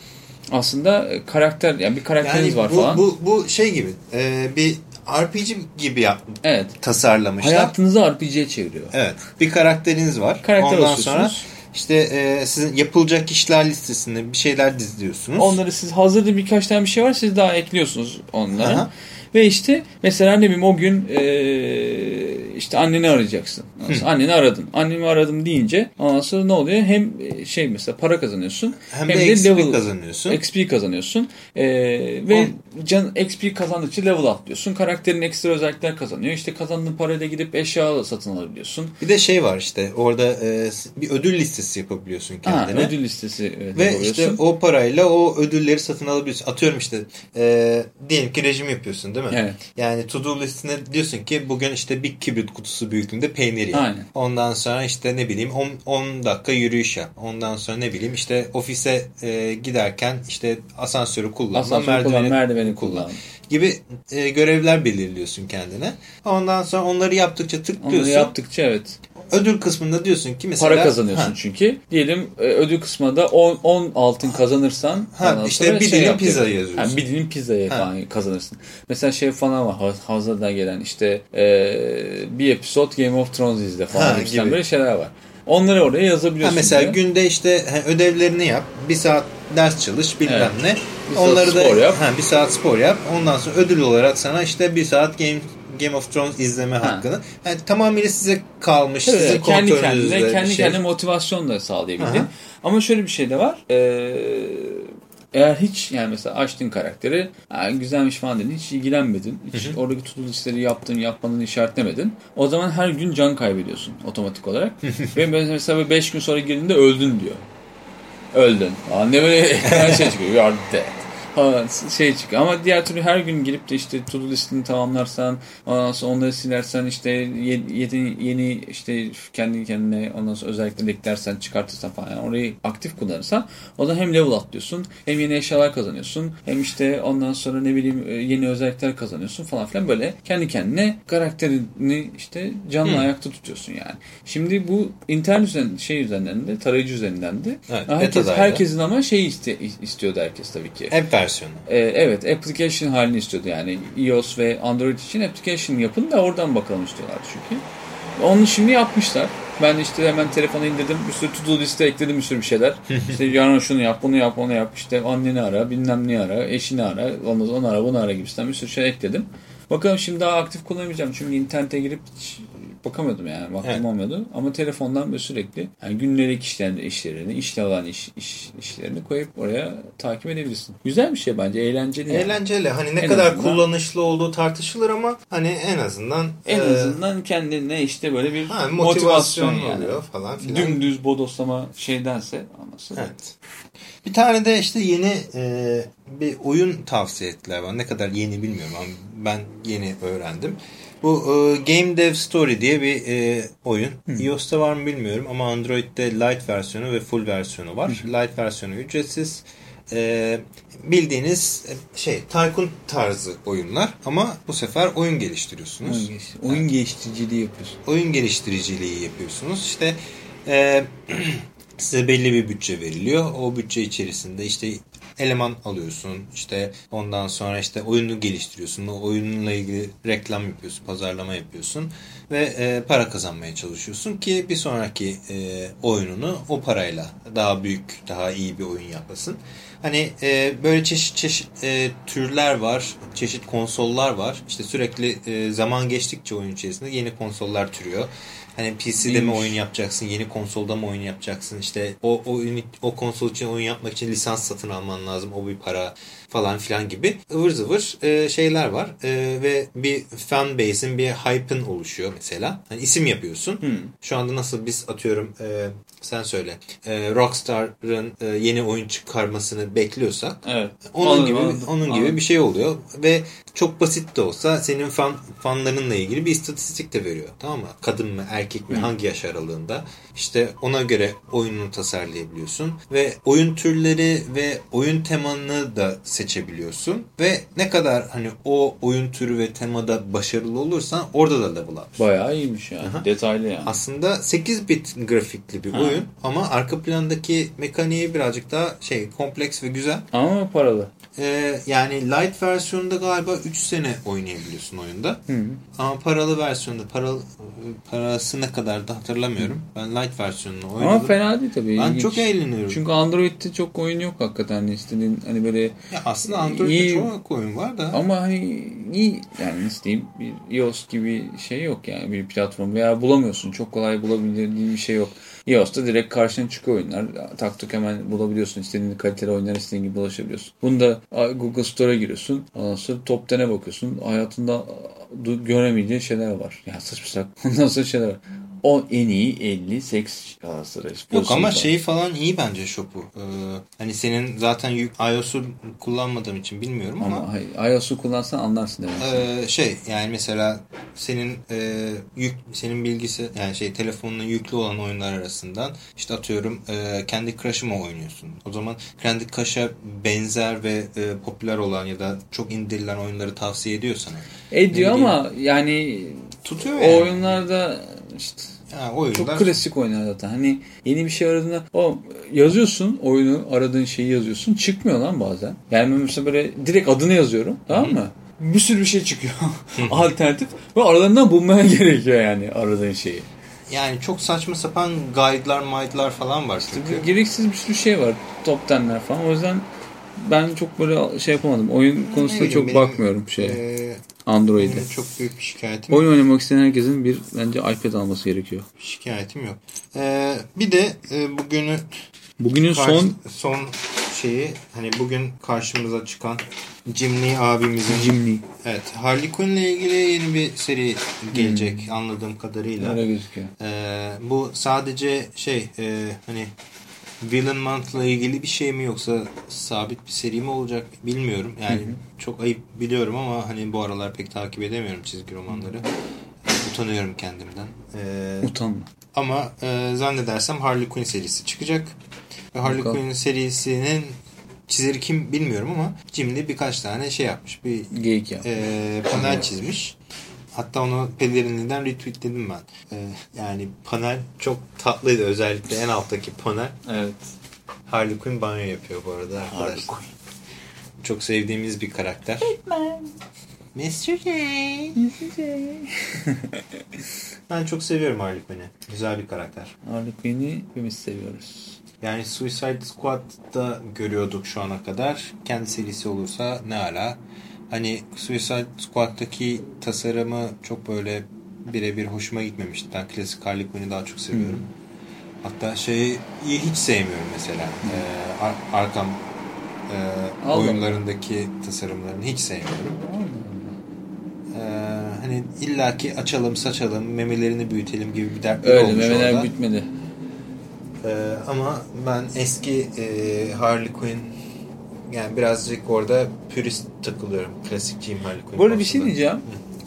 aslında e, karakter yani bir karakteriniz yani var bu, falan. Bu, bu şey gibi e, bir RPG gibi yap, evet. tasarlamışlar. Hayatınızı RPG'ye çeviriyor. Evet. Bir karakteriniz var. Karakter Ondan sonra işte e, sizin yapılacak işler listesinde bir şeyler diziyorsunuz. Onları siz hazırda birkaç tane bir şey var siz daha ekliyorsunuz onlara. Aha. Ve işte mesela ne bileyim o gün e, işte anneni arayacaksın. Anneni aradın. Annemi aradım deyince ondan sonra ne oluyor? Hem e, şey mesela para kazanıyorsun. Hem, de XP kazanıyorsun. XP kazanıyorsun. E, ve can XP kazandıkça level atlıyorsun. Karakterin ekstra özellikler kazanıyor. İşte kazandığın parayla gidip eşya da satın alabiliyorsun. Bir de şey var işte orada e, bir ödül listesi yapabiliyorsun Ha, kendine. ödül listesi evet, Ve işte o parayla o ödülleri satın alabiliyorsun. Atıyorum işte e, diyelim ki rejim yapıyorsun değil mi? Evet. Yani to do listine diyorsun ki bugün işte bir kibrit kutusu büyüklüğünde peynir ye. Aynen. Ondan sonra işte ne bileyim 10, 10 dakika yürüyüş yap. Ondan sonra ne bileyim işte ofise e, giderken işte asansörü kullanma, Asansörü merdiveni, kullan, merdiveni kullan. gibi e, görevler belirliyorsun kendine. Ondan sonra onları yaptıkça tıklıyorsun. Onları yaptıkça evet. Ödül kısmında diyorsun ki mesela Para kazanıyorsun Ha, çünkü. Diyelim e, ödül kısmında 10, 10 altın kazanırsan Ha, işte bir dilim yap pizza yazıyorsun. Ha, bir dilim Ha. falan kazanırsın. Mesela şey falan var haz- hazırdan gelen işte e, bir episode Game of Thrones izle falan Ha, gibi. böyle şeyler var. Onları oraya Ha, yazabiliyorsun. mesela diyor. günde işte ha, ödevlerini yap. Bir saat ders çalış bilmem Evet. ne. Bir saat Onları da yap. Ha, bir saat spor yap. Ondan sonra ödül olarak sana işte bir saat Game Game of Thrones izleme hakkını. Yani tamamıyla size kalmış. Tabii, sizin kendi kendine kendi şey. kendine motivasyon da sağlayabildiğin. Aha. Ama şöyle bir şey de var. Ee, eğer hiç yani mesela açtın karakteri "Ha, güzelmiş falan dedin hiç ilgilenmedin. Hiç oradaki to listeleri yaptın yapmadığını işaretlemedin. O zaman her gün can kaybediyorsun otomatik olarak. Ve mesela 5 gün sonra girdiğinde öldün diyor. Öldün. Aa, ne böyle ekran şey çıkıyor. Aa, şey çıkıyor ama diğer türlü her gün girip de işte to do listini tamamlarsan ondan sonra onları silersen işte yeni, yeni işte kendi kendine ondan sonra özellikle eklersen çıkartırsan falan yani orayı aktif kullanırsan o da hem level atlıyorsun hem yeni eşyalar kazanıyorsun hem işte ondan sonra ne bileyim e, yeni özellikler kazanıyorsun falan filan böyle kendi kendine karakterini işte canlı hmm. ayakta tutuyorsun yani. Şimdi bu internet üzerinden şey üzerinden de tarayıcı üzerinden de evet, herkes, herkesin ama şey iste, istiyordu herkes tabii ki. App versiyonu. Ee, evet application halini istiyordu yani iOS ve Android için application yapın da oradan bakalım istiyorlar çünkü. Onu şimdi yapmışlar. Ben işte hemen telefonu indirdim. Bir sürü to-do liste ekledim bir sürü bir şeyler. İşte yarın şunu yap, bunu yap, onu yap. İşte anneni ara, bilmem ne ara, eşini ara, onu, onu ara, bunu ara gibisinden bir sürü şey ekledim. Bakalım şimdi daha aktif kullanamayacağım. Çünkü internete girip bakamıyordum yani vaktim evet. olmuyordu. Ama telefondan böyle sürekli yani günlük işlerini, işlerini, işle olan iş, iş, işlerini koyup oraya takip edebilirsin. Güzel bir şey bence, eğlenceli. Yani. Eğlenceli. Hani ne en kadar azından, kullanışlı olduğu tartışılır ama hani en azından en e, azından kendine işte böyle bir ha, motivasyon, motivasyon yani. oluyor falan filan. Dümdüz bodoslama şeydense anlasın. Evet. Bir tane de işte yeni e, bir oyun tavsiye ettiler bana. Ne kadar yeni bilmiyorum ama ben yeni öğrendim. Bu e, Game Dev Story diye bir e, oyun. Hı. iOS'ta var mı bilmiyorum ama Android'de Lite versiyonu ve Full versiyonu var. Hı. Lite versiyonu ücretsiz. E, bildiğiniz e, şey Tycoon tarzı oyunlar ama bu sefer oyun geliştiriyorsunuz. Oyun, geliş oyun yani, geliştiriciliği yapıyorsunuz. Oyun geliştiriciliği yapıyorsunuz. İşte e, size belli bir bütçe veriliyor. O bütçe içerisinde işte eleman alıyorsun. İşte ondan sonra işte oyunu geliştiriyorsun. O oyunla ilgili reklam yapıyorsun, pazarlama yapıyorsun ve e, para kazanmaya çalışıyorsun ki bir sonraki e, oyununu o parayla daha büyük, daha iyi bir oyun yapasın. Hani e, böyle çeşit çeşit e, türler var, çeşit konsollar var. İşte sürekli e, zaman geçtikçe oyun içerisinde yeni konsollar türüyor. Hani PC'de mi oyun yapacaksın, yeni konsolda mı oyun yapacaksın? İşte o oyun o konsol için oyun yapmak için lisans satın alman lazım. O bir para falan filan gibi ıvır zıvır e, şeyler var. E, ve bir fan base'in bir hype'ın oluşuyor mesela. Hani isim yapıyorsun. Hmm. Şu anda nasıl biz atıyorum e, sen söyle. E, Rockstar'ın e, yeni oyun çıkarmasını bekliyorsak evet. onun anladım, gibi anladım, onun anladım. gibi bir şey oluyor ve çok basit de olsa senin fan fanlarınla ilgili bir istatistik de veriyor. Tamam mı? Kadın mı, erkek mi, hmm. hangi yaş aralığında? İşte ona göre oyununu tasarlayabiliyorsun ve oyun türleri ve oyun temanını da seçebiliyorsun ve ne kadar hani o oyun türü ve temada başarılı olursan orada da level up. Bayağı iyiymiş yani. Aha. Detaylı yani. Aslında 8 bit grafikli bir ha. oyun ama arka plandaki mekaniği birazcık daha şey kompleks ve güzel. Ama paralı. Ee, yani light versiyonunda galiba 3 sene oynayabiliyorsun oyunda. Hı. Ama paralı versiyonda paralı, parası ne kadar da hatırlamıyorum. Ben light versiyonunu oynadım. Ama fena değil tabii. Ben ilginç. çok eğleniyorum. Çünkü Android'de çok oyun yok hakikaten. istediğin hani böyle ya aslında Android'de iyi, çok oyun var da. Ama hani iyi yani nasıl diyeyim bir iOS gibi şey yok yani bir platform veya bulamıyorsun. Çok kolay bulabildiğin bir şey yok iOS'ta direkt karşına çıkıyor oyunlar. Tak tuk hemen bulabiliyorsun. İstediğin kaliteli oyunlar istediğin gibi ulaşabiliyorsun. Bunda Google Store'a giriyorsun. Ondan sonra top 10'e bakıyorsun. Hayatında göremeyeceğin şeyler var. Ya saçma sapan. Ondan sonra şeyler var o en iyi 50 seks Galatasaray. Yok ama şeyi falan iyi bence Shop'u. Ee, hani senin zaten iOS'u kullanmadığım için bilmiyorum ama. Ama iOS'u kullansan anlarsın demek. Ee, şey yani mesela senin e, yük senin bilgisi yani şey telefonuna yüklü olan oyunlar arasından işte atıyorum e, kendi Crush'ı mı oynuyorsun? O zaman kendi Crush'a benzer ve e, popüler olan ya da çok indirilen oyunları tavsiye ediyor sana. Ediyor ama yani tutuyor yani. O oyunlarda işte ha, oyunlar... çok klasik oyunlar zaten. Hani yeni bir şey aradığında o yazıyorsun oyunu aradığın şeyi yazıyorsun çıkmıyor lan bazen. Yani mesela böyle direkt adını yazıyorum tamam mı? Bir sürü bir şey çıkıyor. Alternatif. Ve aralarından bulmaya gerekiyor yani aradığın şeyi. Yani çok saçma sapan guide'lar, mide'lar falan var. İşte gereksiz bir sürü şey var. Top 10'ler falan. O yüzden ben çok böyle şey yapamadım. Oyun konusunda çok benim, bakmıyorum şeye. E, Android'e. Çok büyük bir şikayetim Oyun oynamak isteyen herkesin bir bence iPad alması gerekiyor. Şikayetim yok. Ee, bir de e, bugünü Bugünün son son şeyi hani bugün karşımıza çıkan Jim Lee abimizin Jim Lee. Evet. Harley Quinn ile ilgili yeni bir seri gelecek hmm. anladığım kadarıyla. Öyle gözüküyor. Ee, bu sadece şey e, hani Villain Month'la ilgili bir şey mi yoksa sabit bir seri mi olacak bilmiyorum. Yani çok ayıp biliyorum ama hani bu aralar pek takip edemiyorum çizgi romanları. Utanıyorum kendimden. Ee, Utanma. ama e, zannedersem Harley Quinn serisi çıkacak. Ve Harley Bakalım. Quinn serisinin çizeri kim bilmiyorum ama Jim Lee birkaç tane şey yapmış. Bir Geyik ya. e, panel çizmiş. Hatta onu pelerinliğinden retweetledim ben. E, yani panel çok tatlıydı özellikle en alttaki panel. Evet. Harley Quinn banyo yapıyor bu arada arkadaşlar. Çok sevdiğimiz bir karakter. Mr. J. ben çok seviyorum Harley Quinn'i. Güzel bir karakter. Harley Quinn'i hepimiz seviyoruz. Yani Suicide Squad'da görüyorduk şu ana kadar. Kendi serisi olursa ne ala. Hani Suicide Squad'daki tasarımı çok böyle birebir hoşuma gitmemişti. Ben klasik Harley Quinn'i daha çok seviyorum. Hatta şeyi hiç sevmiyorum mesela. Ee, Ar- Arkham e, Allah. oyunlarındaki tasarımlarını hiç sevmiyorum. Ee, hani illaki açalım saçalım memelerini büyütelim gibi bir dertleri Öyle olmuş memeler orada. bitmedi. Ee, ama ben eski e, Harley Quinn yani birazcık orada pürist takılıyorum. Klasikçiyim Harley Quinn. Bu arada bir şey diyeceğim.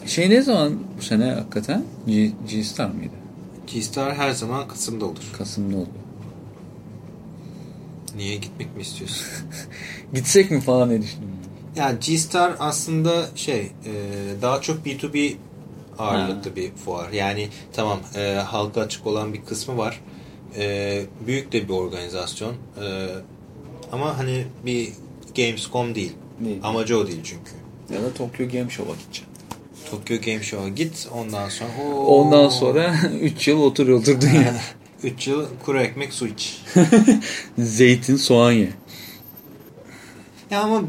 Şey ne zaman bu sene hakikaten? G-Star mıydı? G-Star her zaman Kasım'da olur. Kasım'da oldu. Niye gitmek mi istiyorsun? Gitsek mi falan diye düşündüm. yani G-Star aslında şey e, daha çok B2B ağırlıklı bir fuar. Yani tamam e, halka açık olan bir kısmı var. E, büyük de bir organizasyon. E, ama hani bir Gamescom değil. Değil. Amacı o değil çünkü. Ya da Tokyo Game Show'a gideceğim. Tokyo Game Show'a git ondan sonra Oo. Ondan sonra 3 yıl otur oturdun ya. 3 yıl kuru ekmek su iç. Zeytin, soğan ye. ya ama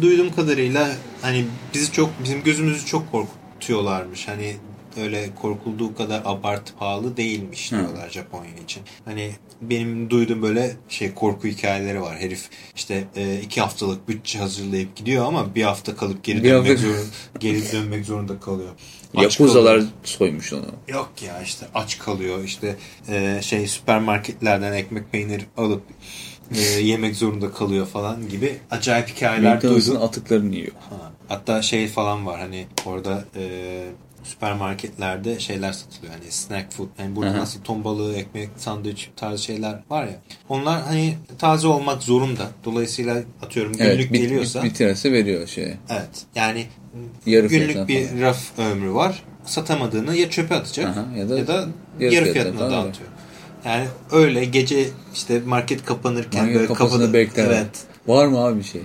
duyduğum kadarıyla hani bizi çok bizim gözümüzü çok korkutuyorlarmış. Hani öyle korkulduğu kadar abartı pahalı değilmiş Hı. diyorlar Japonya için. Hani benim duyduğum böyle şey korku hikayeleri var. Herif işte e, iki haftalık bütçe hazırlayıp gidiyor ama bir hafta kalıp geri Bir dönmek hafta- zorunda geri dönmek zorunda kalıyor. Yakuzalar soymuş onu. Yok ya işte aç kalıyor işte e, şey süpermarketlerden ekmek peynir alıp e, yemek zorunda kalıyor falan gibi acayip hikayeler duydum. atıklarını yiyor. Ha, Hatta şey falan var hani orada e, süpermarketlerde şeyler satılıyor hani snack food yani burada Hı hı. nasıl ton balığı ekmek sandviç tarzı şeyler var ya onlar hani taze olmak zorunda dolayısıyla atıyorum günlük Evet, bit, geliyorsa bit, bitirse veriyor şeye. evet yani Yarı günlük bir falan. raf ömrü var satamadığını ya çöpe atacak Aha, ya ya da, da yarı, yarı fiyatına dağıtıyor. Yani öyle gece işte market kapanırken Market böyle bekler. evet Var mı abi bir şey?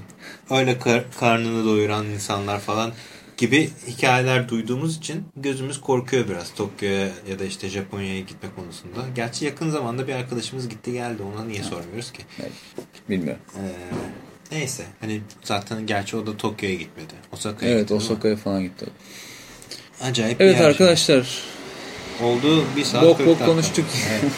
öyle kar- karnını doyuran insanlar falan gibi hikayeler duyduğumuz için gözümüz korkuyor biraz Tokyo'ya ya da işte Japonya'ya gitme konusunda. Gerçi yakın zamanda bir arkadaşımız gitti geldi. Ona niye sormuyoruz ki? Evet, Bilmiyorum. Ee, neyse. Hani zaten gerçi o da Tokyo'ya gitmedi. Osaka'ya Evet? Osaka'ya falan gitti. Acayip Evet arkadaşlar. Oldu bir saat Bok 40 bok konuştuk. Evet.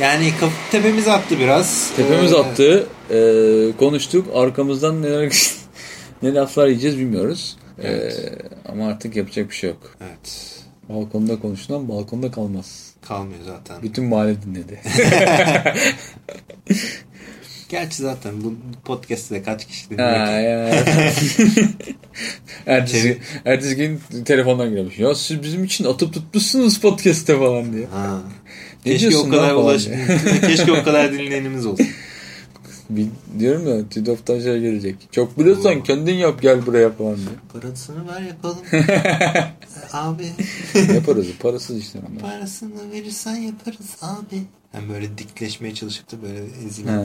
Yani tepemiz attı biraz. Tepemiz Ee, attı. Ee, konuştuk. Arkamızdan neler ne laflar yiyeceğiz bilmiyoruz. Evet. Ee, ama artık yapacak bir şey yok. Evet. Balkonda konuşulan balkonda kalmaz. Kalmıyor zaten. Bütün mahalle dinledi. Gerçi zaten bu podcast'te de kaç kişi dinliyor ertesi, Çevir- ertesi gün telefondan gelmiş. Ya siz bizim için atıp tutmuşsunuz podcast'te falan diye. Ha. Ne Keşke o kadar ulaş. Keşke o kadar dinleyenimiz olsun. Bil- diyorum ya TÜDOF'tan şey gelecek. Çok biliyorsan kendin yap gel buraya falan diye. Parasını ver yapalım. abi Yaparız. Parasız işte. parasını verirsen yaparız abi. Hem böyle dikleşmeye çalışıp da böyle ezilip. Ha.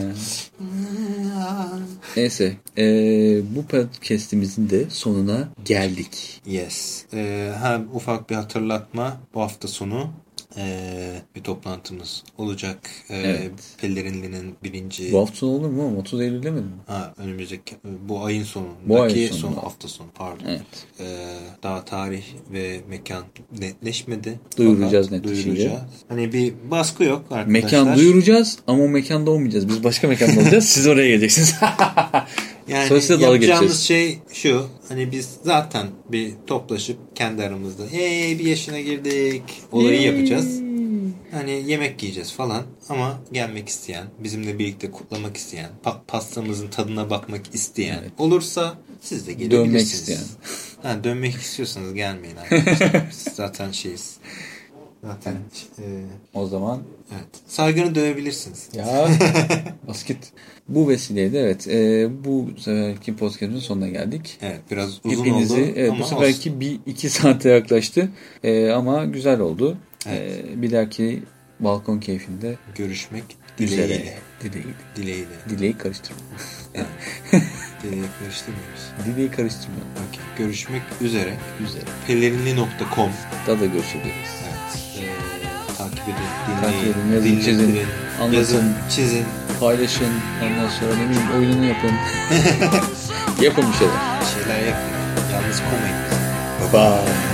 Neyse. Ee, bu podcast'imizin de sonuna geldik. Yes. Ee, ha, ufak bir hatırlatma. Bu hafta sonu ee, bir toplantımız olacak. Ee, Evet. Pellerinli'nin birinci... Bu hafta sonu olur mu? oğlum? 30 Eylül demedin mi? Ha, önümüzdeki bu ayın sonundaki Bu ayın sonu. son hafta sonu pardon. Evet. Ee, daha tarih ve mekan netleşmedi. Duyuracağız Fakat netleşince. duyuracağız. Hani bir baskı yok arkadaşlar. Mekan duyuracağız ama o mekanda olmayacağız. Biz başka mekanda olacağız. Siz oraya geleceksiniz. Yani dalga yapacağımız şey şu. Hani biz zaten bir toplaşıp kendi aramızda hey bir yaşına girdik olayı yapacağız. Hani yemek yiyeceğiz falan ama gelmek isteyen, bizimle birlikte kutlamak isteyen, pa- pastamızın tadına bakmak isteyen Evet. olursa siz de gelebilirsiniz. Dönmek isteyen. Ha, dönmek istiyorsanız gelmeyin arkadaşlar. Biz zaten şeyiz. Zaten e, O zaman evet. Saygını dövebilirsiniz. ya basket. Bu vesileyle evet e, bu seferki podcast'ın sonuna geldik. Evet biraz uzun Hepinizi oldu evet, ama bu seferki bir iki saate yaklaştı E, ama güzel oldu. Evet. E, bir dahaki balkon keyfinde olsun. görüşmek üzere. dileğiyle. Dileğiyle. Dileğiyle. Dileği karıştırma. Yani. Dileği karıştırmıyoruz. Dileği karıştırma. Okey. Görüşmek üzere. Üzere. Pelerinli.com Daha da görüşebiliriz. Evet. Takip edin, Takip dinleyin, edin, yazın, dinletin, çizin, anlatın. yazın, çizin. Paylaşın. Ondan sonra ne bileyim oyununu yapın. yapın bir şeyler. Şeyler yapın. Yalnız koymayın. Bye bye.